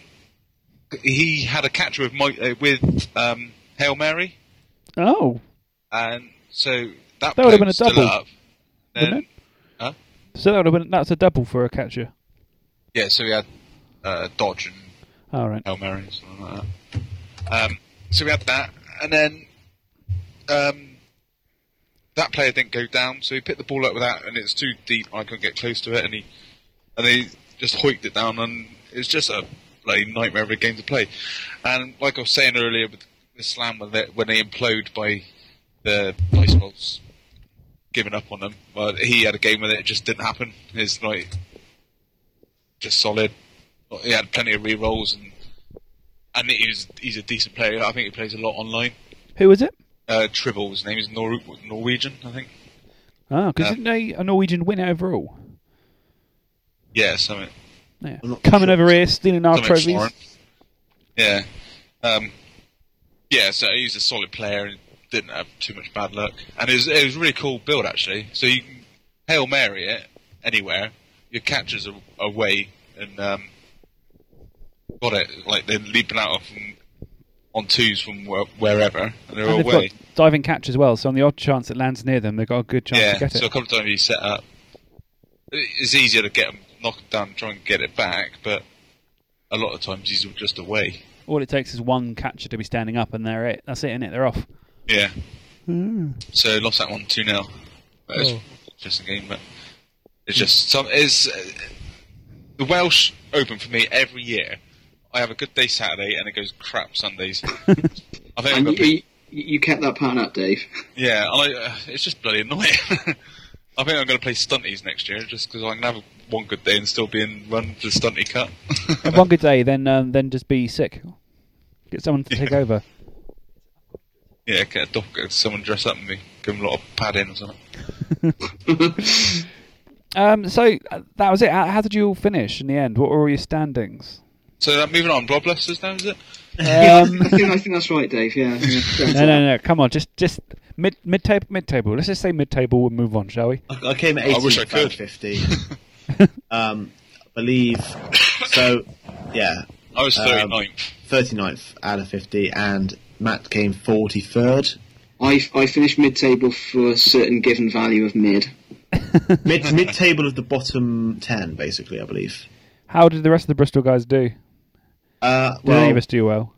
he had a catcher with uh, with um, Hail Mary, Oh, and so that, That would've been a double, up. Then, it? huh? so that would have been that's a double for a catcher. Yeah, so we had uh, Dodge and All right. Hail Mary, something like that. Um, so we had that, and then um, that player didn't go down, so he picked the ball up with that, and it's too deep. I couldn't get close to it, and he and they just hoiked it down, and it's just a bloody nightmare of a game to play. And like I was saying earlier with the Slann, when they, when they implode by the dice rolls giving up on them, well, he had a game where it just didn't happen. It's like just solid. He had plenty of re rolls and and he's he's a decent player. I think he plays a lot online. Who was it? Uh, Tribble, his name is Nor- Norwegian, I think. Oh, because Uh, didn't they a Norwegian win overall? Yeah, something. Yeah. Coming sure. over here, stealing our something trophies. foreign. Yeah. Um, yeah, so he's a solid player and didn't have too much bad luck. And it was, it was a really cool build, actually. So you can Hail Mary it anywhere, your catchers are away, and um, got it. Like they're leaping out of from, on twos from wherever, and they're And away. got diving catch as well, so on the odd chance it lands near them, they've got a good chance Yeah, to get so a couple of times you set up. It's easier to get them, knock them down, and try and get it back, but a lot of times he's just away. All it takes is one catcher to be standing up, and they're it. That's it, isn't it, innit? They're off. Yeah. So lost that one two 0 It's Oh. just a game, but it's just some. Is uh, the Welsh Open for me every year? I have a good day Saturday and it goes crap Sundays. I think I've And got you, you, you kept that pattern up, Dave. yeah, I, uh, it's just bloody annoying. I think I'm going to play stunties next year just because I can have one good day and still be in run the stunty cut. Have one good day, then um, then just be sick. Get someone to take over. yeah, get a doc, get someone dress up with me, give them a lot of padding or something. Um, so uh, that was it. How, how did you all finish in the end? What were all your standings? So uh, moving on, Blood Blusters now is it? Um, I, think, I think that's right, Dave. Yeah. yeah. no, no, no. Come on, just just mid mid table, mid table. Let's just say mid table and move on, shall we? I, I came at I wish I could. of 50. Um, I believe. So, yeah. I was Um, 39th. 39th out of 50, and Matt came 43rd. I, I finished mid-table for a certain given value of mid. Mid mid table of the bottom 10, basically, I believe. How did the rest of the Bristol guys do? Uh, Did any of us do well?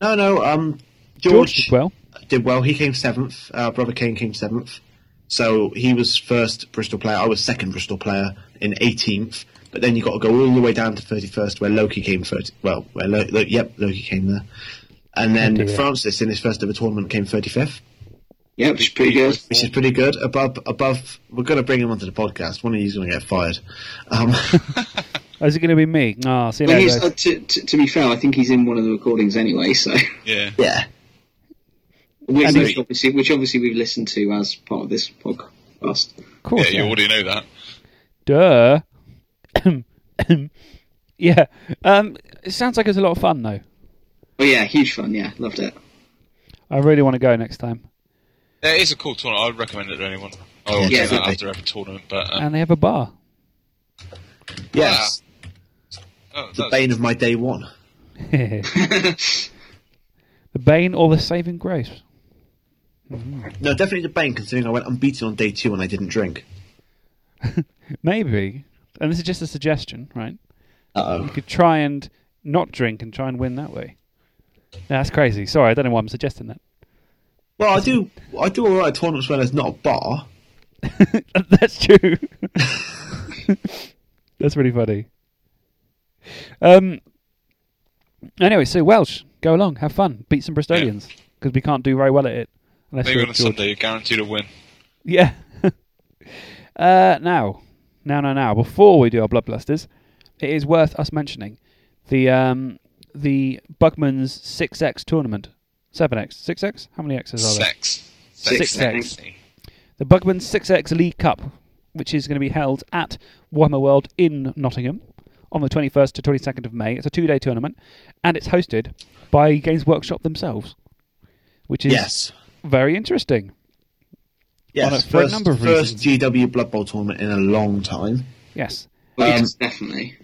no, no. Um, George George, did well. did well. He came seventh. Our brother Kane came seventh. So he was first Bristol player. I was second Bristol player in 18th. But then you've got to go all the way down to 31st, where Loki came 30. Well, where Lo- Lo- yep, Loki came there. And then Oh. Francis, in his first ever tournament, came 35th, Yeah, which is pretty good. which is pretty good. Above, above, we're going to bring him onto the podcast. One of you's going to get fired. Um, Is it going to be me? Ah, see you Well, later. he's, guys. uh, to, to, to be fair, I think he's in one of the recordings anyway. So, Yeah. yeah. which, which obviously, which obviously we've listened to as part of this podcast. Of course, yeah, you already know that. Duh. yeah. Um, it sounds like it's a lot of fun, though. Oh yeah, huge fun. Yeah, loved it. I really want to go next time. Yeah, it is a cool tournament. I would recommend it to anyone. I will Yeah, do that definitely. after every tournament. But um, And they have a bar. Yes. oh, The that's- bane of my day one. the bane or the saving grace? No, definitely the bane, considering I went unbeaten on day two and I didn't drink. Maybe. And this is just a suggestion, right? Uh You could try and not drink and try and win that way. Yeah, that's crazy. Sorry, I don't know why I'm suggesting that. Well, I do. I do all right at tournaments when there's not a bar. That's true. That's really funny. Um. Anyway, so Welsh, go along, have fun, beat some Bristolians because we can't do very well at it. Unless maybe you're on a Sunday you're guaranteed to win. Yeah. uh, now, now, now, now. Before we do our blood bloodblusters, it is worth us mentioning the um, the Bugman's six X tournament. Seven X, six X. How many X's are there? Sex. Six X. The Bugman's Six X League Cup, which is going to be held at Warhammer World in Nottingham on the 21st to 22nd of May. It's a two-day tournament, and it's hosted by Games Workshop themselves, which is Yes. very interesting. Yes. On a- for a first, number of first reasons. GW Blood Bowl tournament in a long time. Yes. Well, Um, yes, definitely.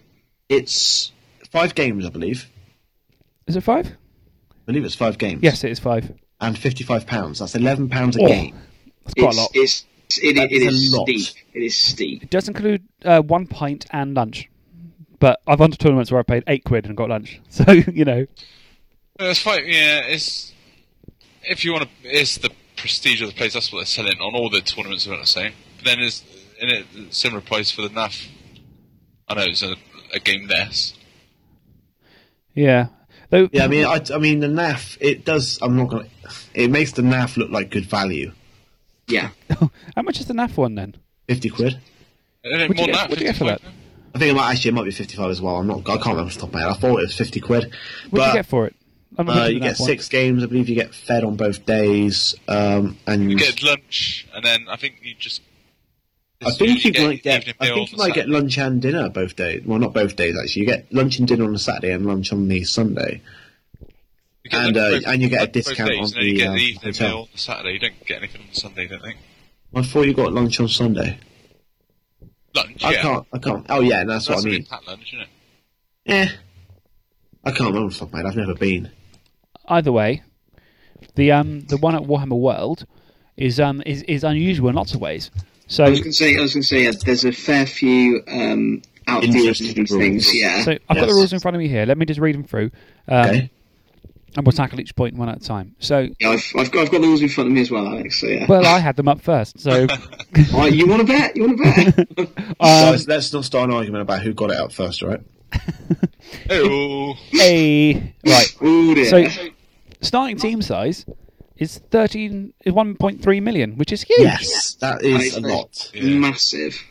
It's five games, I believe. Is it five? I believe it's five games. Yes, it is five. And fifty-five pounds. That's eleven pounds a Oh, game. That's quite it's, a lot. It's it, That it is a lot. steep. It is steep. It does include uh, one pint and lunch. But I've gone to tournaments where I paid eight quid and got lunch. So, you know. It's fine. Yeah, it's if you want to, it's the prestige of the place. That's what they're selling on all the tournaments. Are the same. But then it's in a similar price for the NAF. I know it's a, a game less. Yeah. Though, Yeah, I mean, I, I mean, the NAF. It does. I'm not gonna. It makes the NAF look like good value. Yeah. How much is the NAF one then? Fifty quid. What'd you get- what'd you get for that? I think it might actually it might be fifty-five as well. I'm not. I can't remember off the top of my head. I thought it was fifty quid. What but do you get for it? I'm uh, you get that one. six games. I believe you get fed on both days. Um, and You get lunch, and then I think you just. I think you, get might get. I think you on might get lunch and dinner both days. Well, not both days actually. You get lunch and dinner on the Saturday and lunch on the Sunday. And, uh, both- and you get a discount days, on and then you the, get uh, the evening hotel. meal on Saturday. You don't get anything on Sunday, don't think. I thought you got lunch on Sunday. Lunch. I yeah. can't. I can't. Oh yeah, that's, That's what I a mean. big packed lunch, isn't it? Yeah. I can't remember off the top of my head. I've never been. Either way, the um the one at Warhammer World is um is, is unusual in lots of ways. So I was going to say. I was going to say. Yeah, there's a fair few um, out of the Interesting ordinary things. rules. Yeah. so I've got the rules in front of me here. Let me just read them through. Um, Okay. And we'll tackle each point one at a time. So, yeah I've, I've got I've got the rules in front of me as well, Alex. So yeah. well, I had them up first. So, Oh, you want to bet? You want to bet? um, Guys, let's not start an argument about who got it out first, right? hey, right. oh dear. So, starting team size is thirteen is one point three million, which is huge. Yes, that is a I- lot. Yeah. massive.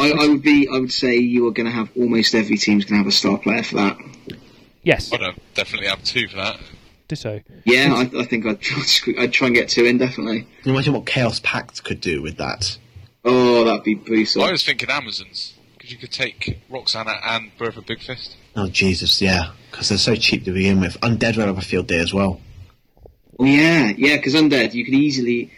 I, I would be. I would say you are going to have almost every team's going to have a star player for that. Yes. I'd have definitely have two for that. Ditto. Yeah, I, I think I'd try, I'd try and get two in definitely. Can you imagine what Chaos Pact could do with that? Oh, that'd be brutal. I was thinking Amazons because you could take Roxanna and Bertha Bigfist. Oh Jesus, yeah, because they're so cheap to begin with. Undead will have a field day as well. Oh yeah, yeah. Because undead, you could easily.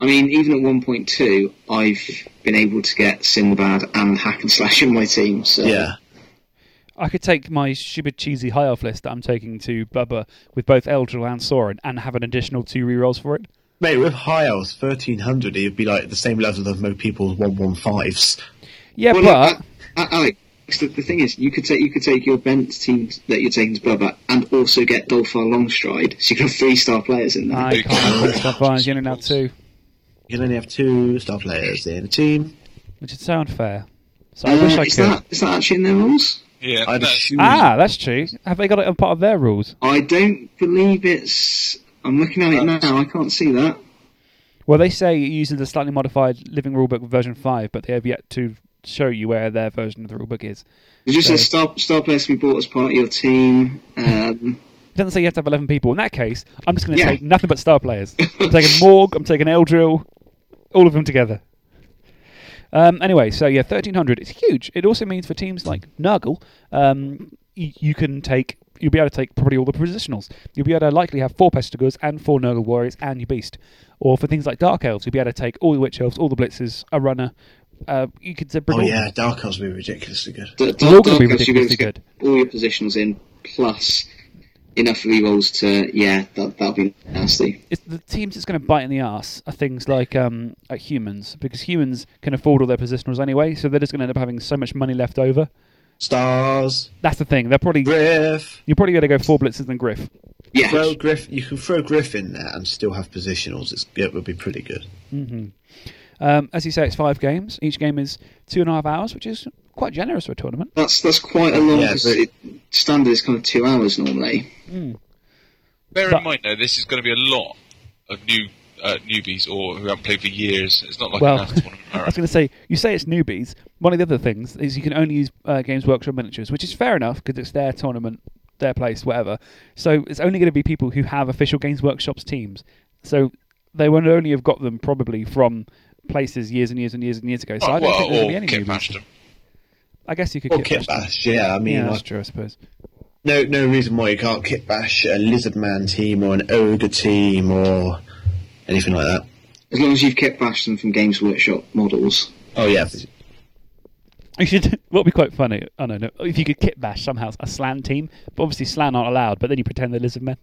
I mean, even at one point two, I've been able to get Sinnedbad and Hack Enslash in my team. So Yeah, I could take my stupid cheesy high elf list that I'm taking to Bubba with both Eldril and Soaren and have an additional two rerolls for it. mate. With high elves, thirteen hundred, it'd be like the same level of most people's one one fives. Yeah, Well, but no, A- A- Alex, the, the thing is, you could take you could take your bent team that you're taking to Bloodbath and also get Dolfar Longstride, so you could have three star players in there. I can't put stuff on. You only have two, You can only have two star players in a team. which is so unfair. So I Uh, wish I is could. that is that actually in their rules? Yeah, I'd no, assume. Ah, that's true. Have they got it as part of their rules? I don't believe it's. I'm looking at it now. I can't see that. Well, they say it uses the slightly modified Living Rulebook version 5, but they have yet to show you where their version of the rulebook is. It just So- says star star players to be bought as part of your team. Um, It doesn't say you have to have 11 people. In that case, I'm just going to Yeah. take nothing but star players. I'm taking Morg, I'm taking Eldril, all of them together. Um, anyway, so yeah, 1300. It's huge. It also means for teams like Nurgle, um, y- you can take. You'll be able to take probably all the positionals. You'll be able to likely have four Pestigors and four Nurgle Warriors and your Beast. Or for things like Dark Elves, you'll be able to take all the Witch Elves, all the Blitzers, a Runner. Uh, you could say bring Oh yeah, Dark Elves would be ridiculously good. D- They're all be Dark Elves, you're ridiculously to get All your positionals in plus enough rerolls to yeah, that that'll be nasty. it's the teams that's going to bite in the ass are things like um, like humans because humans can afford all their positionals anyway, so they're just going to end up having so much money left over. Stars. That's the thing. They're probably Griff. you're probably going to go four blitzers and Griff. Yeah, Throw Griff. You can throw Griff in there and still have positionals. It's, it would be pretty good. hmm Um, as you say, it's five games. Each game is two and a half hours, which is quite generous for a tournament. that's that's quite a long. Yeah, 'cause but- it, standard is kind of two hours normally. bear But- in mind though, this is going to be a lot of new uh, newbies or who haven't played for years. It's not like Well, an tournament. I was going to say, you say it's newbies. One of the other things is you can only use uh, Games Workshop miniatures, which is fair enough because it's their tournament, their place, whatever. So it's only going to be people who have official Games Workshops teams. So they would only have got them probably from places years and years and years and years ago. So I don't well, think there's going to or be any kit newbies. them. I guess you could Or kit kit bash them. bash. Yeah, I mean, Yeah, like, that's true, I suppose. no, no reason why you can't kit bash a Lizard Man team or an Ogre team or anything like that. As long as you've kit bash them from Games Workshop models. Oh yeah, You should. What would be quite funny? I don't know if you could kit bash somehow a Slann team, but obviously Slann aren't allowed. But then you pretend they're lizard men,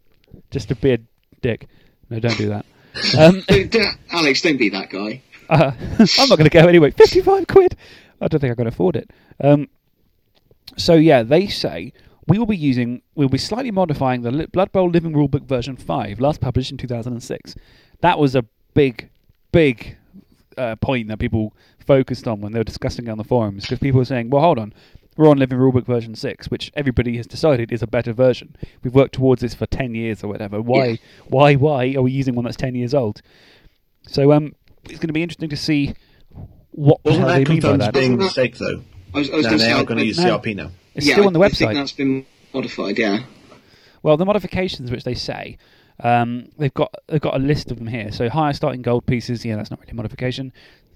just to be a dick. No, don't do that. Um, Don't- don't- Alex, don't be that guy. Uh, I'm not going to go anyway. Fifty-five quid. I don't think I can afford it. Um, so yeah, they say we will be using, we'll be slightly modifying the Blood Bowl Living Rulebook version five, last published in 2006. That was a big, big uh, point that people focused on when they were discussing it on the forums because people were saying, "Well, hold on, we're on Living Rulebook version six, which everybody has decided is a better version. We've worked towards this for ten years or whatever. Why, Yeah. why, why are we using one that's ten years old?" So um, it's going to be interesting to see what the wasn't that they mean by that. being a Wasn't that- mistake though? I was, I was No, they say, are going to use no. CRP now. It's yeah, still on the I think website. that's been modified. Yeah. Well, the modifications which they say, um, they've got they've got a list of them here. So higher starting gold pieces, yeah, that's not really a modification.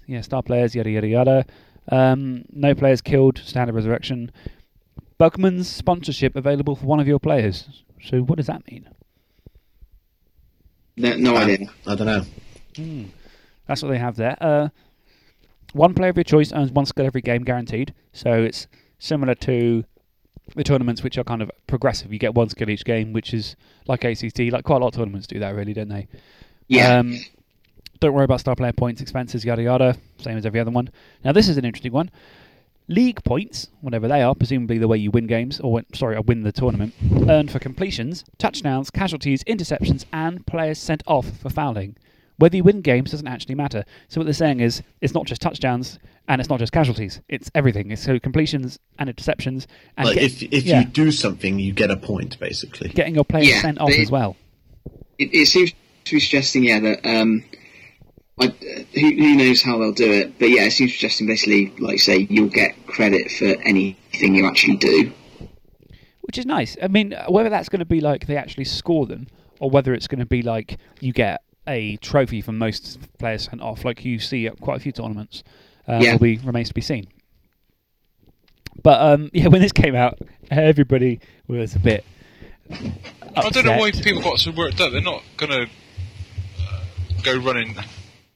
Yeah, star players, yada yada yada. Um, no players killed, standard resurrection. Bugman's sponsorship available for one of your players. So what does that mean? No, no idea. I don't know. That's what they have there. Uh, one player of your choice earns one skill every game, guaranteed. So it's similar to the tournaments, which are kind of progressive. You get one skill each game, which is like ACT. Like quite a lot of tournaments do that, really, don't they? Yeah. Um, don't worry about star player points, expenses, yada yada. Same as every other one. Now this is an interesting one. League points, whatever they are, presumably the way you win games, or sorry, I win the tournament, earned for completions, touchdowns, casualties, interceptions, and players sent off for fouling. Whether you win games doesn't actually matter. So what they're saying is, it's not just touchdowns and it's not just casualties. It's everything. It's so completions and interceptions and Like get- if if yeah, you do something, you get a point basically. getting your players Yeah, sent off they- as well. It, it seems to be suggesting, yeah, that um, I, who, who knows how they'll do it, but yeah, it seems suggesting basically, like say, you'll get credit for anything you actually do. which is nice. I mean, whether that's going to be like they actually score them, or whether it's going to be like you get a trophy for most players sent off, like you see at quite a few tournaments, uh, Yeah. will be remains to be seen. But um, yeah, when this came out, everybody was a bit. I don't know why people got so worked up. They're not going to uh, go running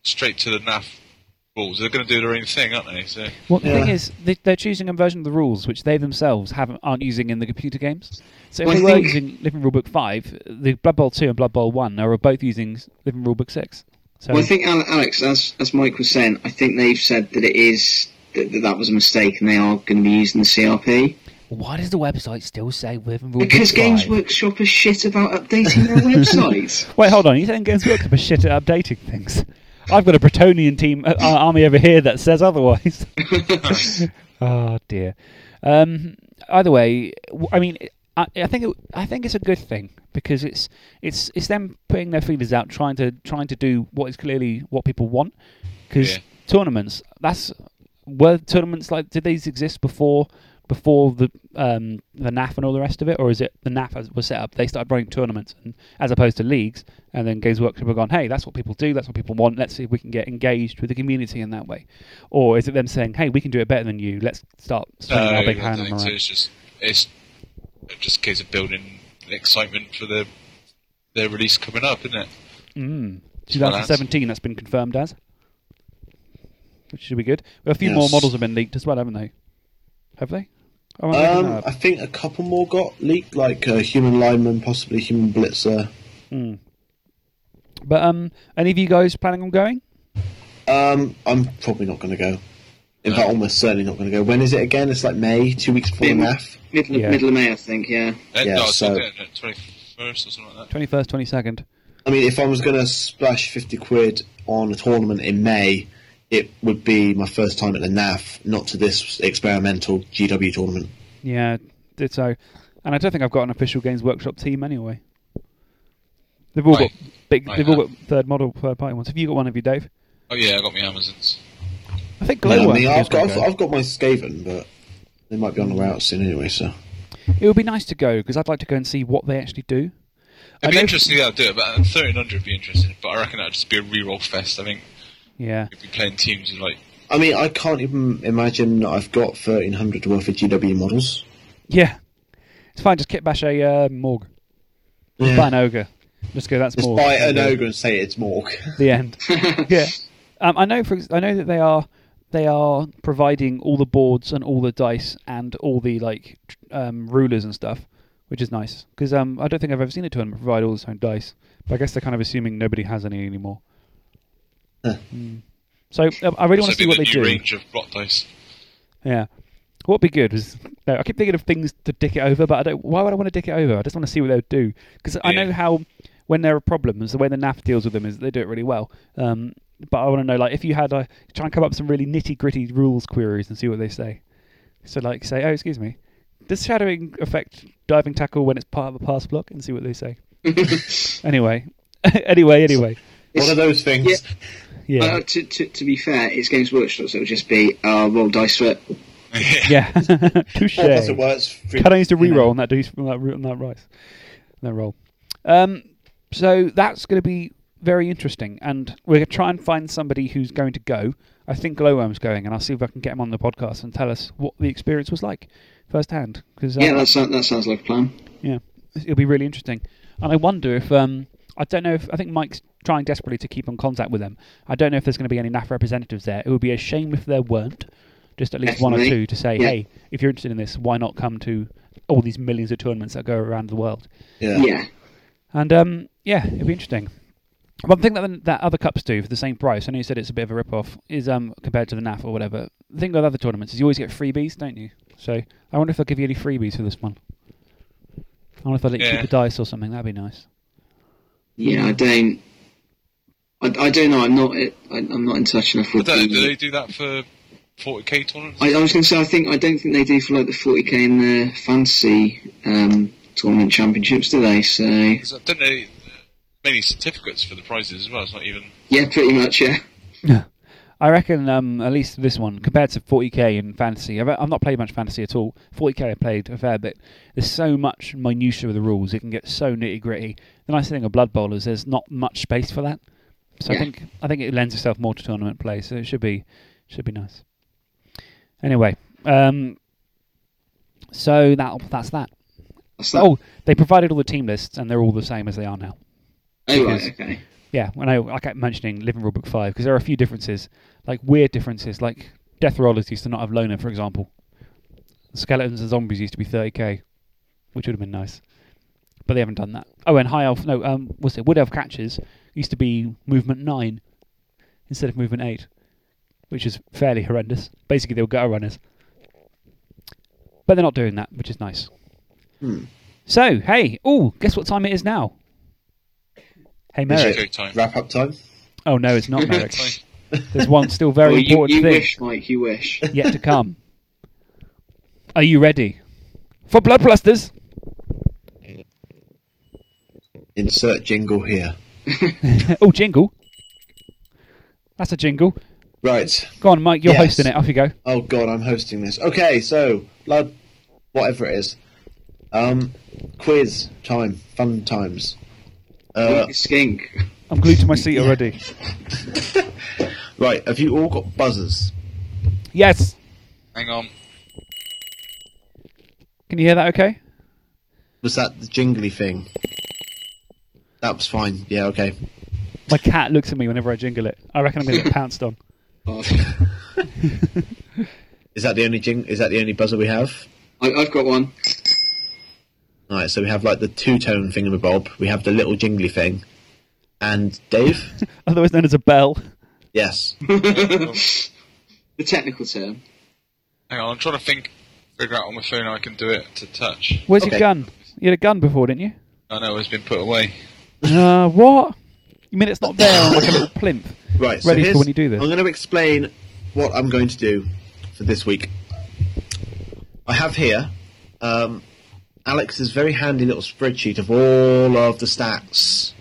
straight to the NAF rules. They're going to do their own thing, aren't they? So Well, the thing is, they, they're choosing a version of the rules which they themselves haven't aren't using in the computer games. So if Well, I they were think- using Living Rulebook five, the Blood Bowl two and Blood Bowl one are both using Living Rulebook six. So Well, I think Alex, as as Mike was saying, I think they've said that it is that, that that was a mistake, and they are going to be using the CRP. Why does the website still say Living Rule Because Book Games five? Workshop is shit about updating their website. Wait, hold on. You saying Games Workshop is shit at updating things? I've got a Bretonnian team uh, uh, army over here that says otherwise. oh dear. Um, either way, I mean, I, I think it, I think it's a good thing because it's it's it's them putting their feelers out, trying to trying to do what is clearly what people want. Because Yeah. tournaments, that's were tournaments like did these exist before before the um, the NAF and all the rest of it, or is it the NAF was set up? They started running tournaments and, as opposed to leagues, and then Games Workshop have gone, hey, that's what people do, that's what people want. Let's see if we can get engaged with the community in that way, or is it them saying, hey, we can do it better than you? Let's start swinging No, our big hand around. so. It's just it's just a case of building excitement for the their release coming up, isn't it? Mm. 2017, that's been confirmed as. Which should be good. Well, a few Yes. more models have been leaked as well, haven't they? Have they? I'm Um. I think a couple more got leaked, like uh, Human Lineman, possibly Human Blitzer. Mm. But um, any of you guys planning on going? Um, I'm probably not going to go. In fact, almost certainly not going to go. When is it again? It's like May, two weeks before the Middle, NAF. middle, Yeah. middle of May, I think. Yeah. Uh, Yeah, no, so- twenty first or something like that. 21st, 22nd. I mean, if I was going to splash 50 quid on a tournament in May, it would be my first time at the NAF, not to this experimental GW tournament. Yeah, did so. And I don't think I've got an official Games Workshop team anyway. They've all Right. got big. Right, they've all got third model, third party ones. Have you got one of you, Dave? Oh yeah, I got my Amazons. I think Yeah, I Glowworm. mean, is I've got, I've. I've got my Skaven, but they might be on the way out soon anyway, so. It would be nice to go because I'd like to go and see what they actually do. I It'd be know- interesting to do it, but thirteen hundred would be interesting. But I reckon that'd just be a reroll fest. I think Yeah, you'd be playing teams with like I mean, I can't even imagine that I've got 1300 worth of GW models. yeah. It's fine. Just kit bash a uh, Morg. Just Yeah. buy an ogre. Just go. That's Just Morg. buy an ogre and say it's Morg. The end. yeah. Um, I know. For I know that they are they are providing all the boards and all the dice and all the like um, rulers and stuff, which is nice because um, I don't think I've ever seen a tournament provide all its own dice. But I guess they're kind of assuming nobody has any anymore. Huh. Mm. So um, I really want to also see be what the they new do. range of block dice. Yeah. What'd be good was no, I keep thinking of things to dick it over, but I don't. Why would I want to dick it over? I just want to see what they would do because I know how when there are problems, the way the NAF deals with them is they do it really well. Um, but I want to know like if you had a try and come up with some really nitty gritty rules queries and see what they say. So like say, oh excuse me, does shadowing affect diving tackle when it's part of a pass block? And see what they say. anyway, anyway, anyway, One of those things. Yeah. Yeah, Uh, to, to, to be fair, it's Games Workshop, so it would just be uh, roll dice for it. yeah. Touche. Well, plus it works. Can I use to you re-roll on that dice on that on that rice, that roll? Um, so that's going to be very interesting, and we're going to try and find somebody who's going to go. I think Glowworm's going, and I'll see if I can get him on the podcast and tell us what the experience was like firsthand. Because Yeah, that, sound, that sounds like a plan. yeah, it'll be really interesting. And I wonder if um, I don't know if I think Mike's trying desperately to keep in contact with them. I don't know if there's going to be any NAF representatives there. It would be a shame if there weren't. Just at least one or two to say, Yeah. hey, if you're interested in this, why not come to all these millions of tournaments that go around the world? Yeah. Yeah. And um, yeah, it'd be interesting. One thing that that other cups do for the same price, I know you said it's a bit of a rip-off, is um, compared to the NAF or whatever. The thing with other tournaments is you always get freebies, don't you? So I wonder if they'll give you any freebies for this one. I wonder if they'll let you Yeah. keep the dice or something. That'd be nice. Yeah, I don't. I, I don't know. I'm not. I, I'm not in touch enough with. don't know, the- do they do that for 40k tournaments? I, I was going to say. I think. I don't think they do for like the 40k and the fantasy um, tournament championships, do they? So 'Cause I don't know. Many certificates for the prizes as well. It's not even. yeah, pretty much. Yeah. I reckon um, at least this one compared to 40k in fantasy. I've, I've not played much fantasy at all. 40k I played a fair bit. There's so much minutia with the rules. It can get so nitty gritty. The nice thing of Blood Bowl is there's not much space for that. So I think I think it lends itself more to tournament play. So it should be should be nice. Anyway, um, so that that's that. That's that. Oh, they provided all the team lists and they're all the same as they are now. Oh, right, okay. Yeah, I. I kept mentioning Living Rule Book Five because there are a few differences, like weird differences. Like Death Rollers used to not have loner, for example. Skeletons and zombies used to be 30k, which would have been nice, but they haven't done that. Oh, and High Elf, no, um, what's it? Wood Elf catches used to be movement nine instead of movement eight. which is fairly horrendous. Basically, they were gutter runners. But they're not doing that, which is nice. Hmm. So, hey, oh, guess what time it is now? Hey, Is Merrick. it wrap up time. Oh no, it's not Merrick. There's one still very Oh, you, important you thing wish, Mike. You wish. yet to come. Are you ready for blood blusters? Insert jingle here. oh, jingle. That's a jingle. Right. Go on, Mike. You're Yes. hosting it. Off you go. Oh god, I'm hosting this. Okay, so blood, whatever it is. Um, quiz time, fun times. Uh, skink. I'm glued to my seat already. right, have you all got buzzers? Yes. Hang on. Can you hear that? Okay. Was that the jingly thing? That was fine. Yeah, okay. My cat looks at me whenever I jingle it. I reckon I'm going to get pounced on. Oh. Is that the only jing? Is that the only buzzer we have? I, I've got one. Alright, so we have like the two tone thingamabob. We have the little jingly thing, and Dave. Otherwise known as a bell. Yes. the technical term. Hang on, I'm trying to think, figure out on my phone how I can do it to touch. Where's your gun? You had a gun before, didn't you? I know it's been put away. Uh, what? You mean it's not there on like a little plinth? Right, so Ready for here's- when you do this. I'm going to explain what I'm going to do for this week. I have here um, Alex's very handy little spreadsheet of all of the stats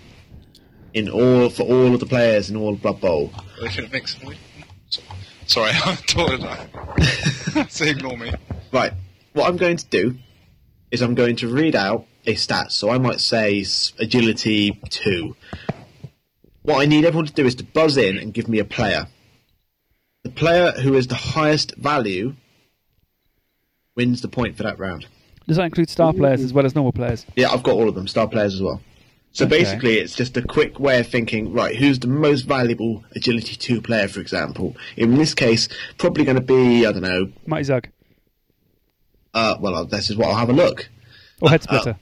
in all for all of the players in all of Blood Bowl. I think it makes noise. Sorry, I thought that. so ignore me. Right, what I'm going to do is I'm going to read out a stat. So I might say agility two. What I need everyone to do is to buzz in and give me a player. The player who is the highest value wins the point for that round. Does that include star players as well as normal players? Yeah, I've got all of them, star players as well. So Okay. basically, it's just a quick way of thinking, right, who's the most valuable agility 2 player, for example? In this case, probably going to be, I don't know, Mighty Zug. uh, well, uh, this is what I'll have a look. Or Head Uh, Splitter.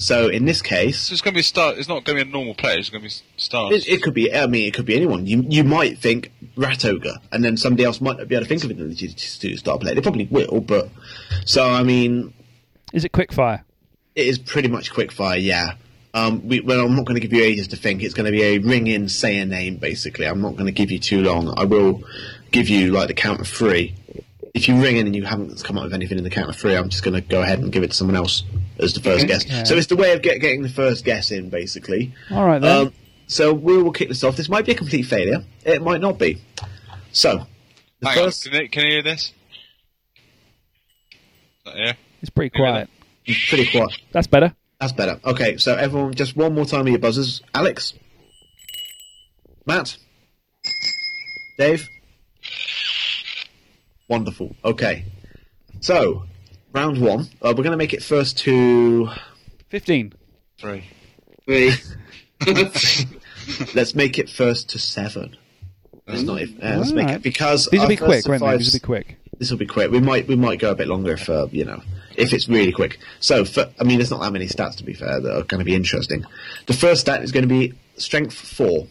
So in this case, So it's going to be a star. It's not going to be a normal player. It's going to be s- stars. It, it could be. I mean, it could be anyone. You you might think Rat Ogre, and then somebody else might not be able to think of an agility to star player. They probably will, but so I mean, Is it quickfire? it is pretty much quick fire. Yeah. Um, we, well, I'm not going to give you ages to think. It's going to be a ring in, say a name. Basically, I'm not going to give you too long. I will give you like the count of three. If you ring in and you haven't come up with anything in the count of three, I'm just going to go ahead and give it to someone else as the first Okay. guess. Yeah. So it's the way of get, getting the first guess in, basically. All right then. Um, so we will kick this off. This might be a complete failure. It might not be. So, the Hang first. on. Can you, can you hear this? Is that here? It's pretty quiet. Pretty quiet. That's better. That's better. Okay, so everyone, just one more time with your buzzers. Alex, Matt, Dave. Wonderful. Okay, so round one. Uh, we're going to make it first to 15. Three. Three. Let's make it first to seven. Let's not. If, uh, let's make it because These will be quick, won't they? These will be quick. This will be quick. We might we might go a bit longer if uh, you know if it's really quick. So for, I mean, there's not that many stats to be fair that are going to be interesting. The first stat is going to be strength four.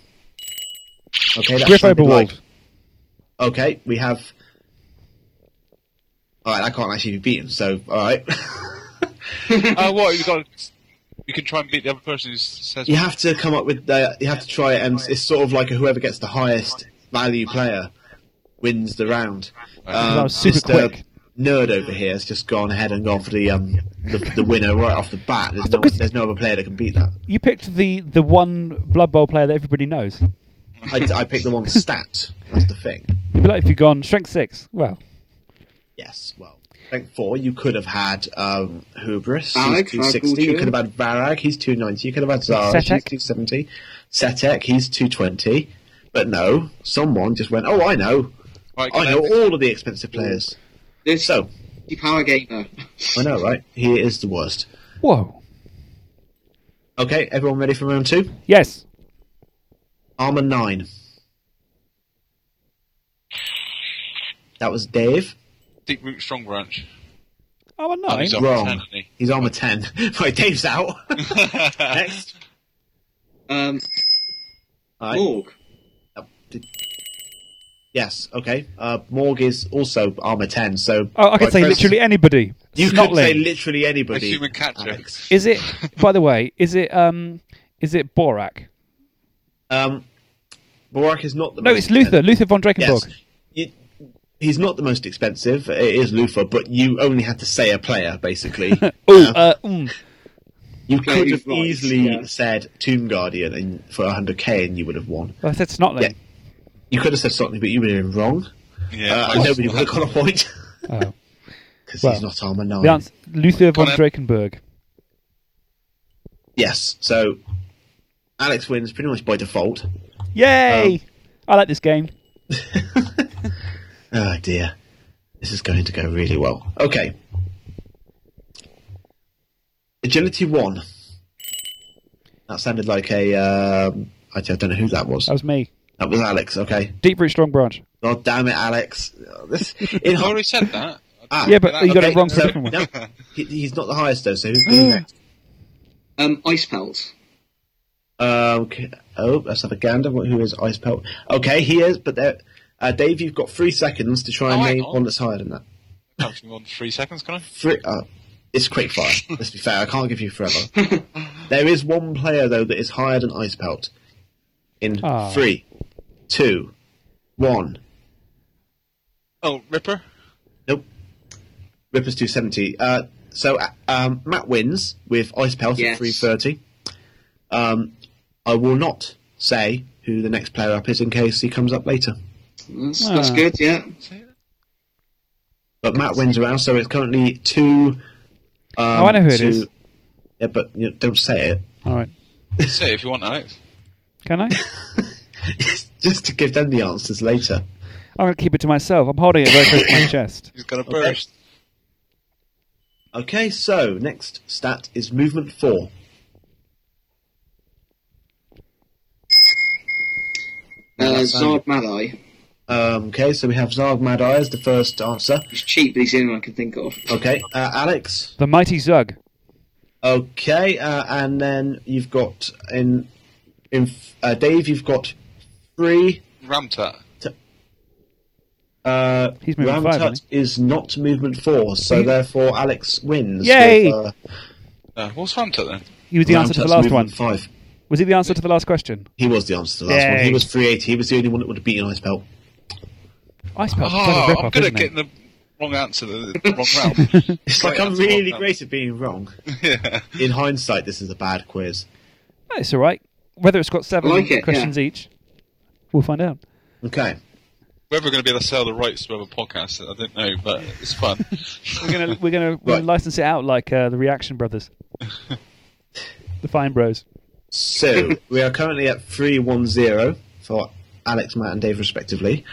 Okay, that's Griff Oberwald. like- okay, we have. All right, I can't actually be beaten. So all right, Oh, what? You got. You can try and beat the other person who says. you have to come up with the. You have to try it, and it's sort of like whoever gets the highest value player wins the round. Um, That was super Mr. quick. Nerd over here has just gone ahead and gone for the um the, the winner right off the bat. There's no, there's no other player that can beat that. You picked the, the one Blood Bowl player that everybody knows. I, I picked the one stat. That's the thing. You'd be like if you'd gone strength six. Well, Yes, well, strength four. You could have had um, Hubris. Varag, he's 260. You could have had Varag. He's 290. You could have had Zara. She's Setekh. 270. Setekh. He's 220. But no, someone just went. Oh, I know. Right, I know I- all of the expensive players. This So power gamer. I know, right? He is the worst. whoa. Okay, everyone ready for round two? Yes. Armor nine. That was Dave. Deeproot Strongbranch. Oh, a Oh, nine. he's armor Wrong. 10, isn't he? He's armor ten. right, Dave's out. Next. Um, All right. Morg. Uh, did- Yes, okay. Uh, Morg is also armor 10, so. Oh, I could by say press- literally anybody. You could say Snotling. literally anybody. A human catcher. Alex. Is it? by the way, is it? Um, is it Borak? Um, Borak is not the No, most it's Luther. Luther von Drakenborg. Yes. You- he's not the most expensive. It is Luther, but you only had to say a player, basically. Oh, uh, mm. you could have right, easily yeah. said Tomb Guardian and, for 100k and you would have won. I said Snotling. Yeah. You could have said something, but you would have been wrong. Yeah, uh, close. and nobody would have got a point. Oh. Because Well, he's not armor 9. The answer, Luther von on, Em. Drakenborg. Yes, so Alex wins pretty much by default. Yay! Um, I like this game. Oh dear. This is going to go really well. Okay. Agility 1. That sounded like a. Um, I don't know who that was. That was me. That was Alex, okay. Deep root strong branch. God damn it, Alex. Oh, This, in I already said that. ah, Yeah, but you got it wrong for so- different one. no, he, he's not the highest, though, so who's going next? Um, ice pelt. Um, okay. Oh, let's have a gander. Who is Ice Pelt? Okay, he is, but there. Uh, Dave, you've got three seconds to try and Oh, name on. one that's higher than that. Counts me on three seconds, can I? Three, uh, it's quick fire. Let's be fair. I can't give you forever. there is one player though that is higher than Ice Pelt. In Ah. three, two, one. Oh, Ripper. Nope. Ripper's two seventy. Uh, so uh, um, Matt wins with Ice Pelt Yes. at three thirty. Um, I will not say who the next player up is in case he comes up later. That's, that's Ah. good, yeah. But Matt wins around, so it's currently two. Um, Oh, I know who it two- is. Yeah, but you know, don't say it. All right. Say it if you want, Alex. Can I? Just to give them the answers later. I'm going to keep it to myself. I'm holding it very close to my chest. He's gonna Okay. burst. Okay, so next stat is movement four. Uh, That's Zzharg Madeye. Um, okay, so we have Zzharg Madeye as the first answer. He's cheap, but he's the only one I can think of. Okay, uh, Alex. The mighty Zug. Okay, uh, and then you've got in in uh, Dave. You've got three. Ramtut. Uh, He's movement five, Ramtut isn't is not movement four, so therefore Alex wins. Yay! With, uh, Uh, what's Ramtut then? He was the answer to the Ramtut's last one. movement Five. Was he the answer to the last question? He was the answer to the last one. Yay. He was 380. He was the only one that would have beaten Ice Pelt. Ice Pelt's Oh, quite a I'm rip-off, good isn't it? the wrong answer, the, the wrong round. It's like I'm that's the really round. great at being wrong. yeah. In hindsight, this is a bad quiz. Oh, It's all right. Whether it's got seven like it, questions each, we'll find out. Okay. Whether we're going to be able to sell the rights to other podcasts, I don't know, but it's fun. We're gonna we're gonna, we're Right. gonna license it out like uh, the Reaction Brothers, the Fine Bros. So we are currently at three one zero for Alex, Matt, and Dave, respectively.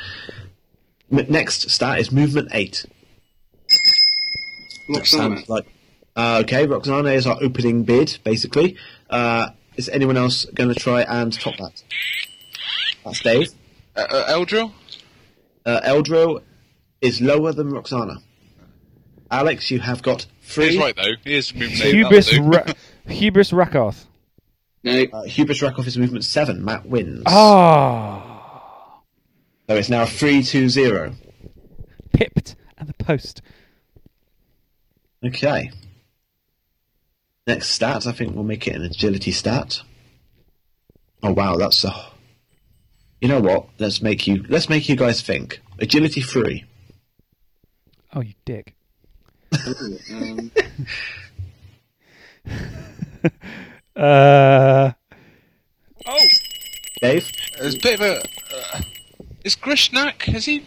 M- next stat is movement eight. That Roxanna. sounds like uh, okay. Roxanna is our opening bid, basically. Uh, is anyone else going to try and top that? That's Dave. uh, uh, Eldril? Uh, Eldril is lower than Roxanna. Alex, you have got three. He's right, though. He is moving eight, Hubris. Ra- Hubris Rakarth. No. Uh, Hubris Rakarth is movement seven. Matt wins. Ah, So it's now three two zero. pipped at the post. Okay. Next stat, I think we'll make it an agility stat. Oh wow, that's a. You know what? Let's make you. Let's make you guys think. Agility three. Oh, you dick. um, Uh, Dave. There's a bit of a. Uh, is Grishnak? Is he?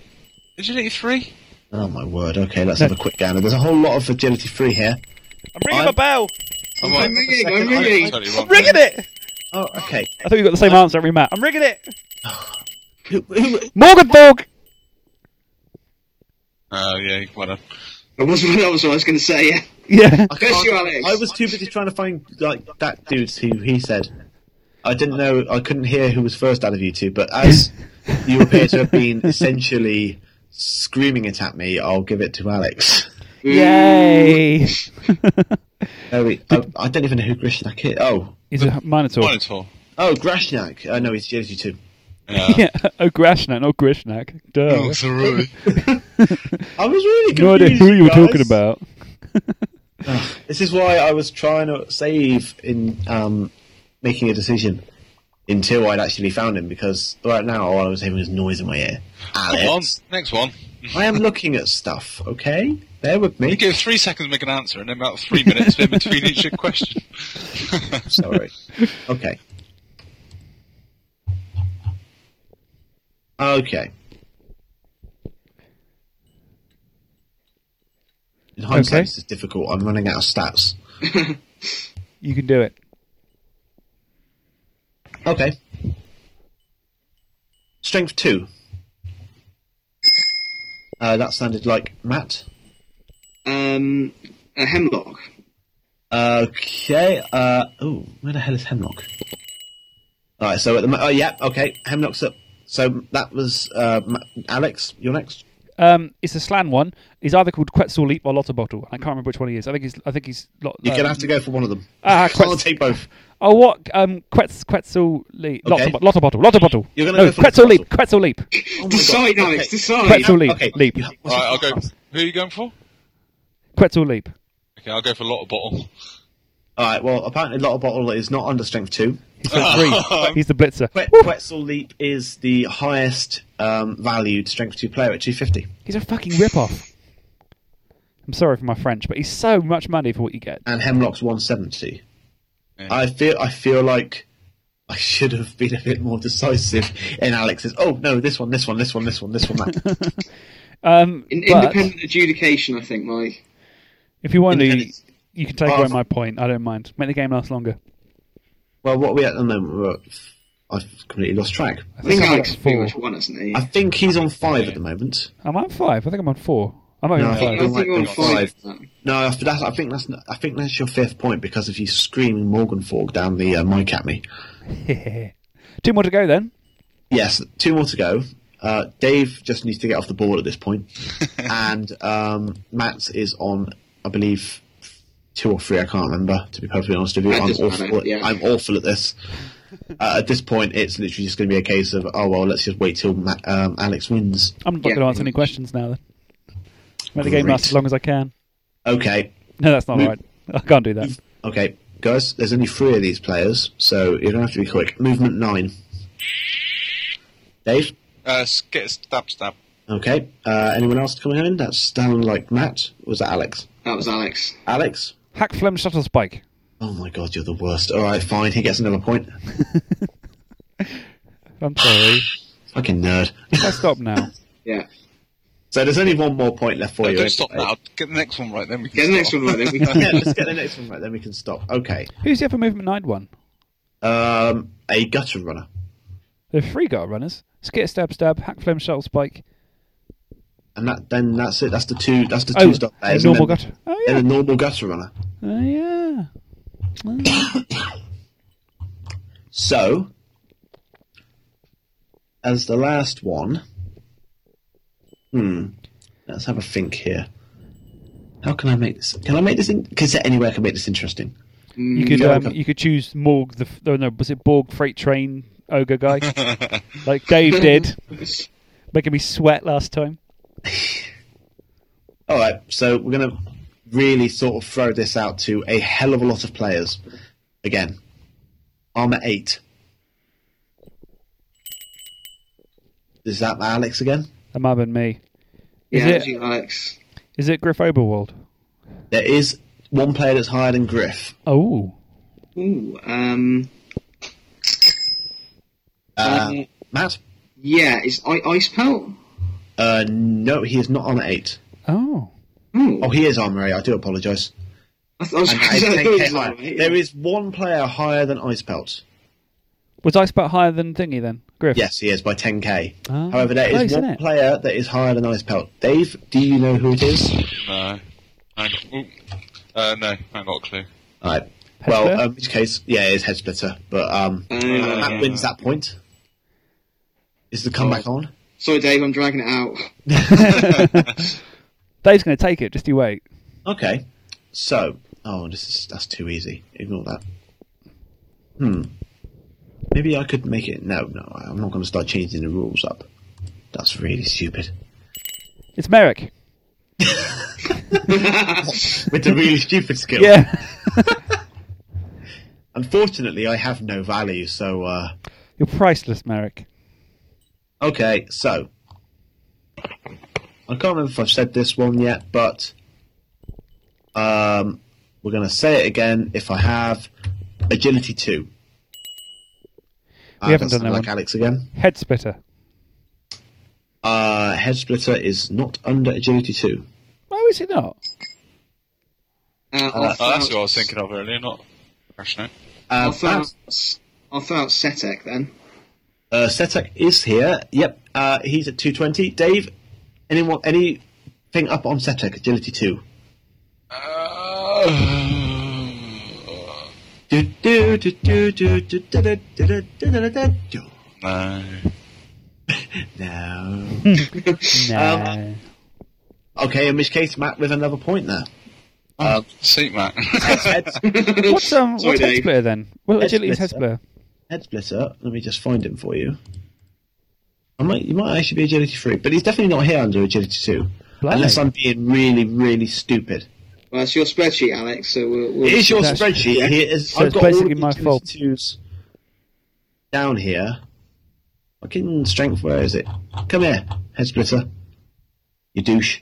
Agility 3? Oh my word. Okay, let's have a quick gander. There's a whole lot of agility three here. I'm ringing I'm- my bell. I'm, I'm ringing, I'm ringing. Totally wrong. I'm ringing it. Oh, okay. I thought you got the same answer every map. I'm ringing it. Who, who, Morg 'n' Thorg. Oh, yeah, well done. that was that was what I was going to say. Yeah. Yeah. I, guess can't- you, Alex. I was too busy trying to find like that dude who he said. I didn't know. I couldn't hear who was first out of you two. But as you appear to have been essentially screaming it at me, I'll give it to Alex. Yay. No, wait, I, I don't even know who Grishnak is. Oh, He's a Minotaur. Minotaur. oh, Grashnak. I know he's agility two. yeah. Oh, Grashnak, not Grishnak. Duh. Oh, sorry. I was really confused. no idea who you were talking about. This is why I was trying to save in um, making a decision until I'd actually found him because right now all I was hearing was noise in my ear. Come on, Alex, next one. I am looking at stuff. Okay, bear with me. You give three seconds to make an answer, and then about three minutes in between each question. Sorry. Okay. Okay. In hindsight, Okay. this is difficult. I'm running out of stats. You can do it. Okay. Strength two. Uh, that sounded like Matt. Um, a hemlock. Okay. Uh, oh, where the hell is Hemlock? All right. So at the oh yeah. Okay. Hemlock's up. So that was uh, Alex. You're next. Um, it's a Slann one. He's either called Quetzal Leap or Lottabottol. I can't remember which one he is. I think he's. I think he's. Lot, You're uh, gonna have to go for one of them. Ah, Can't Quetz- take both. Oh, what? Um, Quetz, Quetzal Leap. Okay. Lotta, bo- Lottabottol. Lotta Bottle. You're gonna no, go for Quetzal Leap. Quetzal Leap. Oh decide, God. Alex. Okay. Decide. Quetzal Leap. Okay. Leap. You have- what's Right, your I'll go. Who are you going for? Quetzal Leap. Okay, I'll go for Lottabottol. All right. Well, apparently, Lottabottol is not under strength two. He's got three. He's the blitzer. Que- Quetzal Leap is the highest um, valued strength two player at 250. He's a fucking rip-off. I'm sorry for my French, but he's so much money for what you get. and Hemlock's 170. Yeah. I feel I feel like I should have been a bit more decisive in Alex's. Oh no, this one, this one, this one, this one, this one. That. Um, In, but independent adjudication, I think, Mike. if you want to, Independent- you can take away my point. I don't mind. Make the game last longer. well, what are we at the moment? We're at, I've completely lost track. I think I'm Alex at pretty four. much won, hasn't he? I think he's on five at the moment. I'm on five. I think I'm on four. I'm not No, even I five. Think- think you're on Five. five. No, after that, I think that's I think that's your fifth point because of you screaming Morg 'n' Thorg down the uh, mic at me. Two more to go then. Yes, two more to go. Uh, Dave just needs to get off the board at this point, and um, Matt is on, I believe, two or three. I can't remember. To be perfectly honest with you, I'm awful. at, yeah. I'm awful at this. Uh, at this point, it's literally just going to be a case of, oh well, let's just wait till Ma- um, Alex wins. I'm not Yeah. going to answer any questions now then. Make the game Great. last as long as I can. Okay, No, that's not Move- right. I can't do that. okay, guys. There's only three of these players, so you're going to have to be quick. Movement nine. Dave. Uh, s- get stab, stab. Okay. Uh, anyone else coming in? That's down like Matt. Was that Alex? That was Alex. Alex. Hakflem Skuttlespike. Oh my god, you're the worst. All right, fine. He gets another point. I'm sorry. Fucking nerd. I stop now. Yeah. So there's only one more point left for No, you. don't stop now. Get the next one right, then we can Get the next stop. one right then. We can yeah, let's get the next one right. Then we can stop. Okay. Who's the other movement nine one? Um, a gutter runner. There are three gutter runners. Skit Stab Stab, Hakflem Skuttlespike. And that then that's it. That's the two. That's the Oh, two stop a players. normal then, gutter. Oh Then yeah. a normal gutter runner. Oh yeah. So, as the last one, hmm, let's have a think here. How can I make this? Can I make this? In, is there any way I can make this interesting? You could um, you could choose Morg the oh, no was it Borg freight train ogre guy like Dave did, making me sweat last time. All right, so we're going to really sort of throw this out to a hell of a lot of players. Again, armor eight. Is that Alex again? That might have been me. Is yeah, it actually, Alex. is it Griff Oberwald? There is one player that's higher than Griff. Oh, Ooh, um, Uh, Um, Matt? yeah, is I- Ice Pelt? Uh, no, he is not armor eight. oh. Ooh, Oh, he is armor eight. I do apologise. I, th- I was And I that is thought 10k it was higher. alright, There yeah. is one player higher than Ice Pelt. Was Ice Pelt higher than Thingy then? Griff? Yes, he is by 10k. Ah, However, there is close, one isn't it? player that is higher than Ice Pelt. Dave, do you know who it is? No. Hang ooh. Uh, no, I ain't got a clue. Right. Head Well, um, in which case, yeah, it is head splitter, but um, Uh, Matt wins that point. Is the comeback Oh. on? Sorry, Dave, I'm dragging it out. Dave's going to take it. Just you wait. Okay. So, oh, this is that's too easy. Ignore that. Hmm. Maybe I could make it. No, no, I'm not going to start changing the rules up. That's really stupid. It's Merrick. With the really stupid skill. Yeah. Unfortunately, I have no value, so. uh You're priceless, Merrick. Okay, so. I can't remember if I've said this one yet, but. Um, we're going to say it again if I have. Agility 2. We haven't done that like one. Alex again. Head splitter. Uh, Head Splitter is not under Agility 2. Why is it not? Uh, I'll that's what I was thinking of earlier, not Rational. I'll Uh, throw out, that's- I'll throw out Setekh then. Uh, Setekh is here. Yep, uh, he's at 220. Dave, anyone, anything up on Setekh, Agility 2? Do, do, do, do, do, do, do, do, do, do, do, do, do. No. No. Nah. Um, okay, in which case, Matt with another point there. Uh, seat, Matt. what's um, Sorry, what's head Dave. splitter then? Well, Head agility's head splitter. splitter. Head Splitter, let me just find him for you. I might, you might actually be Agility 3, but he's definitely not here under Agility 2. Blimey. Unless I'm being really, really stupid. Well, it's your spreadsheet, Alex. So we'll. we'll It is your That's- spreadsheet. yeah. Here is, So I've it's got all basically of the my Agility fault. 2s down here. Fucking strength, where is it? Come here, head splitter. You douche.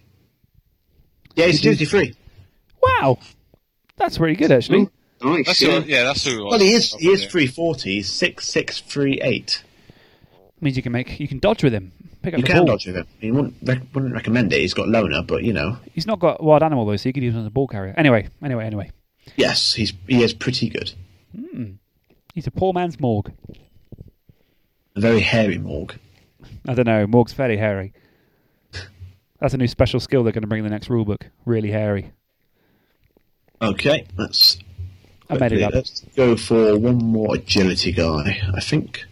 Yeah, he's Agility 3. Wow, that's really good actually. Nice. That's yeah. who, yeah, that's who. I Well, he is he is yeah. 340, he's 6638. Means you can make you can dodge with him. Pick up You the can ball. dodge with him. He wouldn't, rec- wouldn't recommend it. He's got loner, but you know, He's not got wild animal though, so you could use him as a ball carrier. Anyway, anyway, anyway. yes, he's he is pretty good. Hmm. He's a poor man's Morg. A very hairy Morg. I don't know. Morg's fairly hairy. That's a new special skill they're going to bring in the next rulebook. Really hairy. Okay, let's I made it up. Let's go for one more agility guy. I think.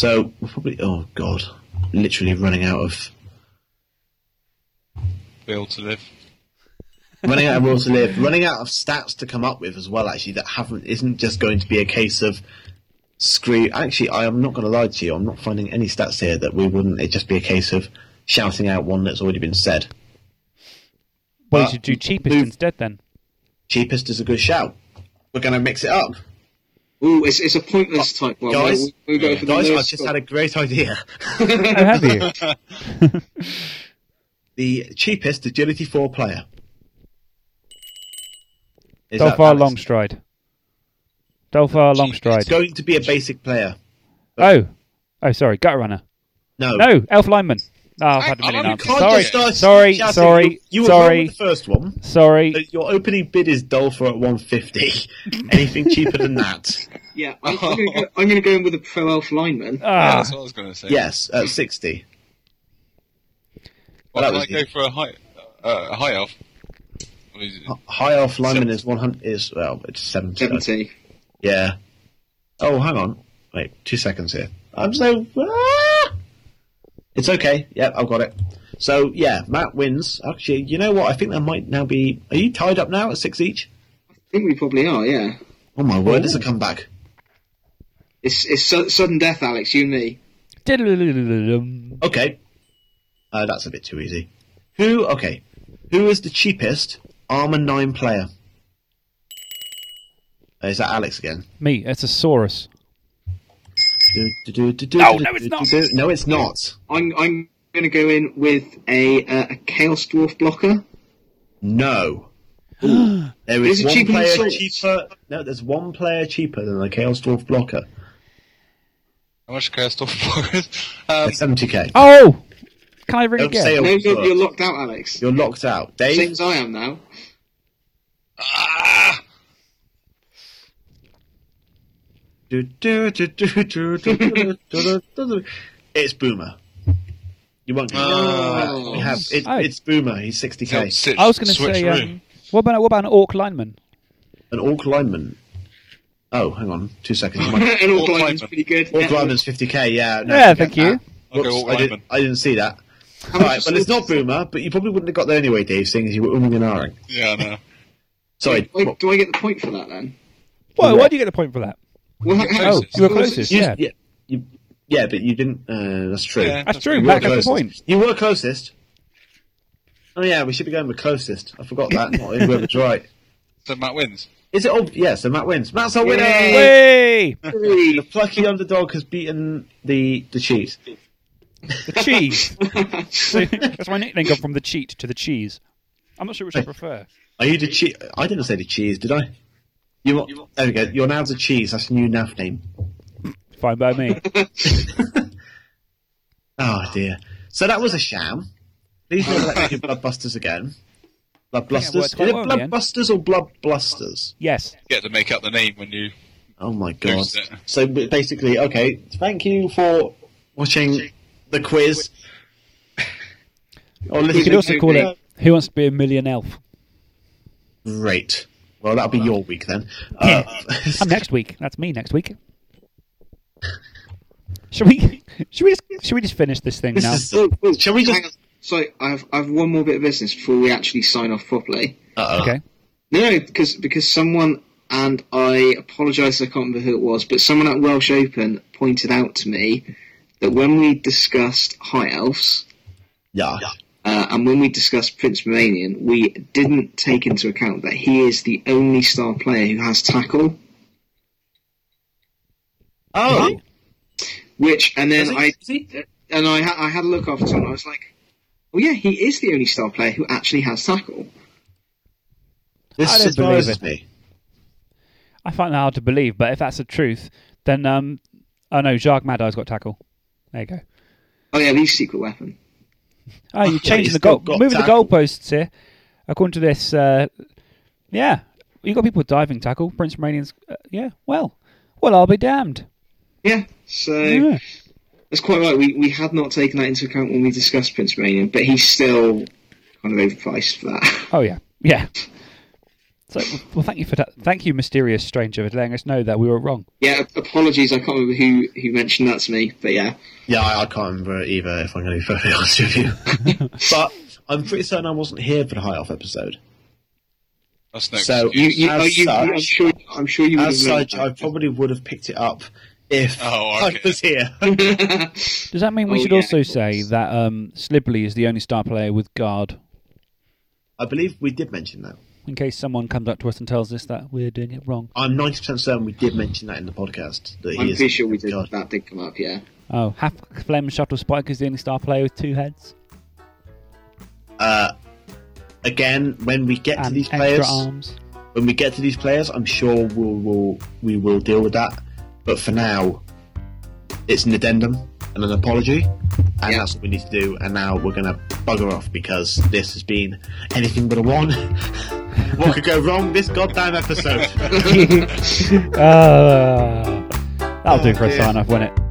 So we're probably. Oh god, literally running out of Will to live. running out of will to live, running out of stats to come up with as well. Actually, that haven't isn't just going to be a case of screw. Actually, I am not going to lie to you. I'm not finding any stats here that we wouldn't. It just be a case of shouting out one that's already been said. Well, you should do cheapest move- instead then. Cheapest is a good shout. We're going to mix it up, Ooh, it's, it's a pointless type one. guys. We'll, we'll go for the guys, I've just had a great idea. Have you? the cheapest agility four player. Is Dolfar Longstride. Dolfar Longstride. It's going to be a basic player. Oh, oh, sorry, gut runner. No, No, elf lineman. Oh, I've had a I- million I answers. Can't Sorry, just start sorry, shouting. sorry, You, you were wrong sorry, with the first one. sorry. Your opening bid is Dolfar at 150. Anything cheaper than that? Yeah, I'm, I'm going to go. I'm going to go in with a pro elf lineman. Yeah, Ah, that's what I was going to say. Yes, at 60. Well, that can was I go for a high, uh, a high elf? What is High Elf lineman is 100. Is well, it's 70. Seventy. Yeah. Oh, hang on. Wait, two seconds here. I'm so. Ah! It's okay. Yep, I've got it. So yeah, Matt wins. Actually, you know what? I think that might now be. Are you tied up now at six each? I think we probably are. Yeah. Oh my word! It's a comeback. It's it's su- sudden death, Alex. You and me. Okay. Uh, that's a bit too easy. Who? Okay. Who is the cheapest Armour Nine player? Uh, Is that Alex again? Me, it's a Saurus. No, No, it's not. No, it's not. I'm I'm going to go in with a uh, a chaos dwarf blocker. No. There is Is one cheaper player cheaper. No, there's one player cheaper than the Chaos Dwarf blocker. How much Chaos Dwarf blockers? Um, 70k. Oh, can I ring Don't again? No, Oh, you're, locked out, Alex. You're locked out. Dave? Same as I am now. ah! It's Boomer. You won't. Oh. we have. It, Oh. It's Boomer. He's 60k. Sit- I was going to say, um, what about what about an orc lineman? An Orc lineman. Oh, hang on. Two seconds. My and all Orc lineman's lineman. pretty good. Orc Yeah. lineman's 50k. Yeah. No, Yeah, thank you. I'll Whoops, Orc I, did, I didn't see that. How Right, is well, it's not Boomer, but you probably wouldn't have got there anyway, Dave, seeing as you were umming and ahhing. Yeah, I know. Sorry, Do I, do I get the point for that then? Why? Why do you get the point for that? Well, how- how- Oh, you were closest. You- Yeah. yeah, you, yeah, but you didn't. Uh, that's true. Yeah, That's true. You Back were at the point. You were closest. Oh yeah, we should be going with closest. I forgot that. Not whoever's right. So Matt wins. Is it? Ob- yeah, so Matt wins. Matt's our winner. Way! The plucky underdog has beaten the the cheese. The cheese. so, that's my nickname gone from the cheat to the cheese. I'm not sure which I prefer. Are you the cheese? I didn't say the cheese, did I? You are, there we go. You're now the cheese. That's a new NAF name. Fine by me. Oh dear. So that was a sham. Please never let me do Bloodbusters again. Bloodbusters. worked Is quite it well in. Bloodbusters or Blood Blusters? Yes. You get to make up the name when you. Oh my god. So basically, okay. Thank you for watching the quiz. Or You could also call it Who Wants to Be a Million Elf? Great. Well, that'll be your week then. Uh, I'm next week. That's me next week. Should we? Should we just? Should we just finish this thing this now? is, shall we just? So I have I have one more bit of business before we actually sign off properly. Uh-oh. Okay. No, no, because because someone and I apologise, I can't remember who it was, but someone at Welsh Open pointed out to me that when we discussed High Elves Yeah. Uh, and when we discussed Prince Moranion, we didn't take into account that he is the only star player who has tackle. Oh. Which and then he- I he? and I ha- I had a look after and I was like, oh yeah, he is the only star player who actually has tackle. This I surprises me. I find that hard to believe, but if that's the truth, then um, oh no, Jacques Madai's got tackle. There you go. Oh yeah, he's secret weapon. Oh, you're changing the goal, got moving the tackle. goalposts here. According to this, uh, yeah, you got people with diving tackle. Prince Moranion's, uh, yeah. Well, well, I'll be damned. Yeah, so Yeah. that's quite right. We we had not taken that into account when we discussed Prince Moranion, but he's still kind of overpriced for that. Oh yeah, yeah. So, well, thank you for that. Thank you, mysterious stranger, for letting us know that we were wrong. yeah, apologies, I can't remember who who mentioned that to me, but yeah. Yeah, I, I can't remember either, if I'm going to be perfectly honest with you. but I'm pretty certain I wasn't here for the High Elf episode. That's no So. You, you, As you, such- I'm sure. I'm sure you would As have such, I probably would have picked it up if Oh, I was here. Does that mean we Oh, should yeah. also say that um, Slibli is the only star player with guard? I believe we did mention that. In case someone comes up to us and tells us that we're doing it wrong. I'm 90% certain we did mention that in the podcast. That I'm is pretty sure we did. God. That did come up. Yeah. Oh, half Flem Shuttle Spike is the only star player with two heads Uh, again, when we get to these players, arms. when we get to these players, I'm sure we'll, we'll we will deal with that. But for now, it's an addendum and an apology, and Yeah. that's what we need to do. And now we're going to bugger off because this has been anything but a one. what could go wrong this goddamn episode? Uh, that'll do for a dear. sign off, won't it?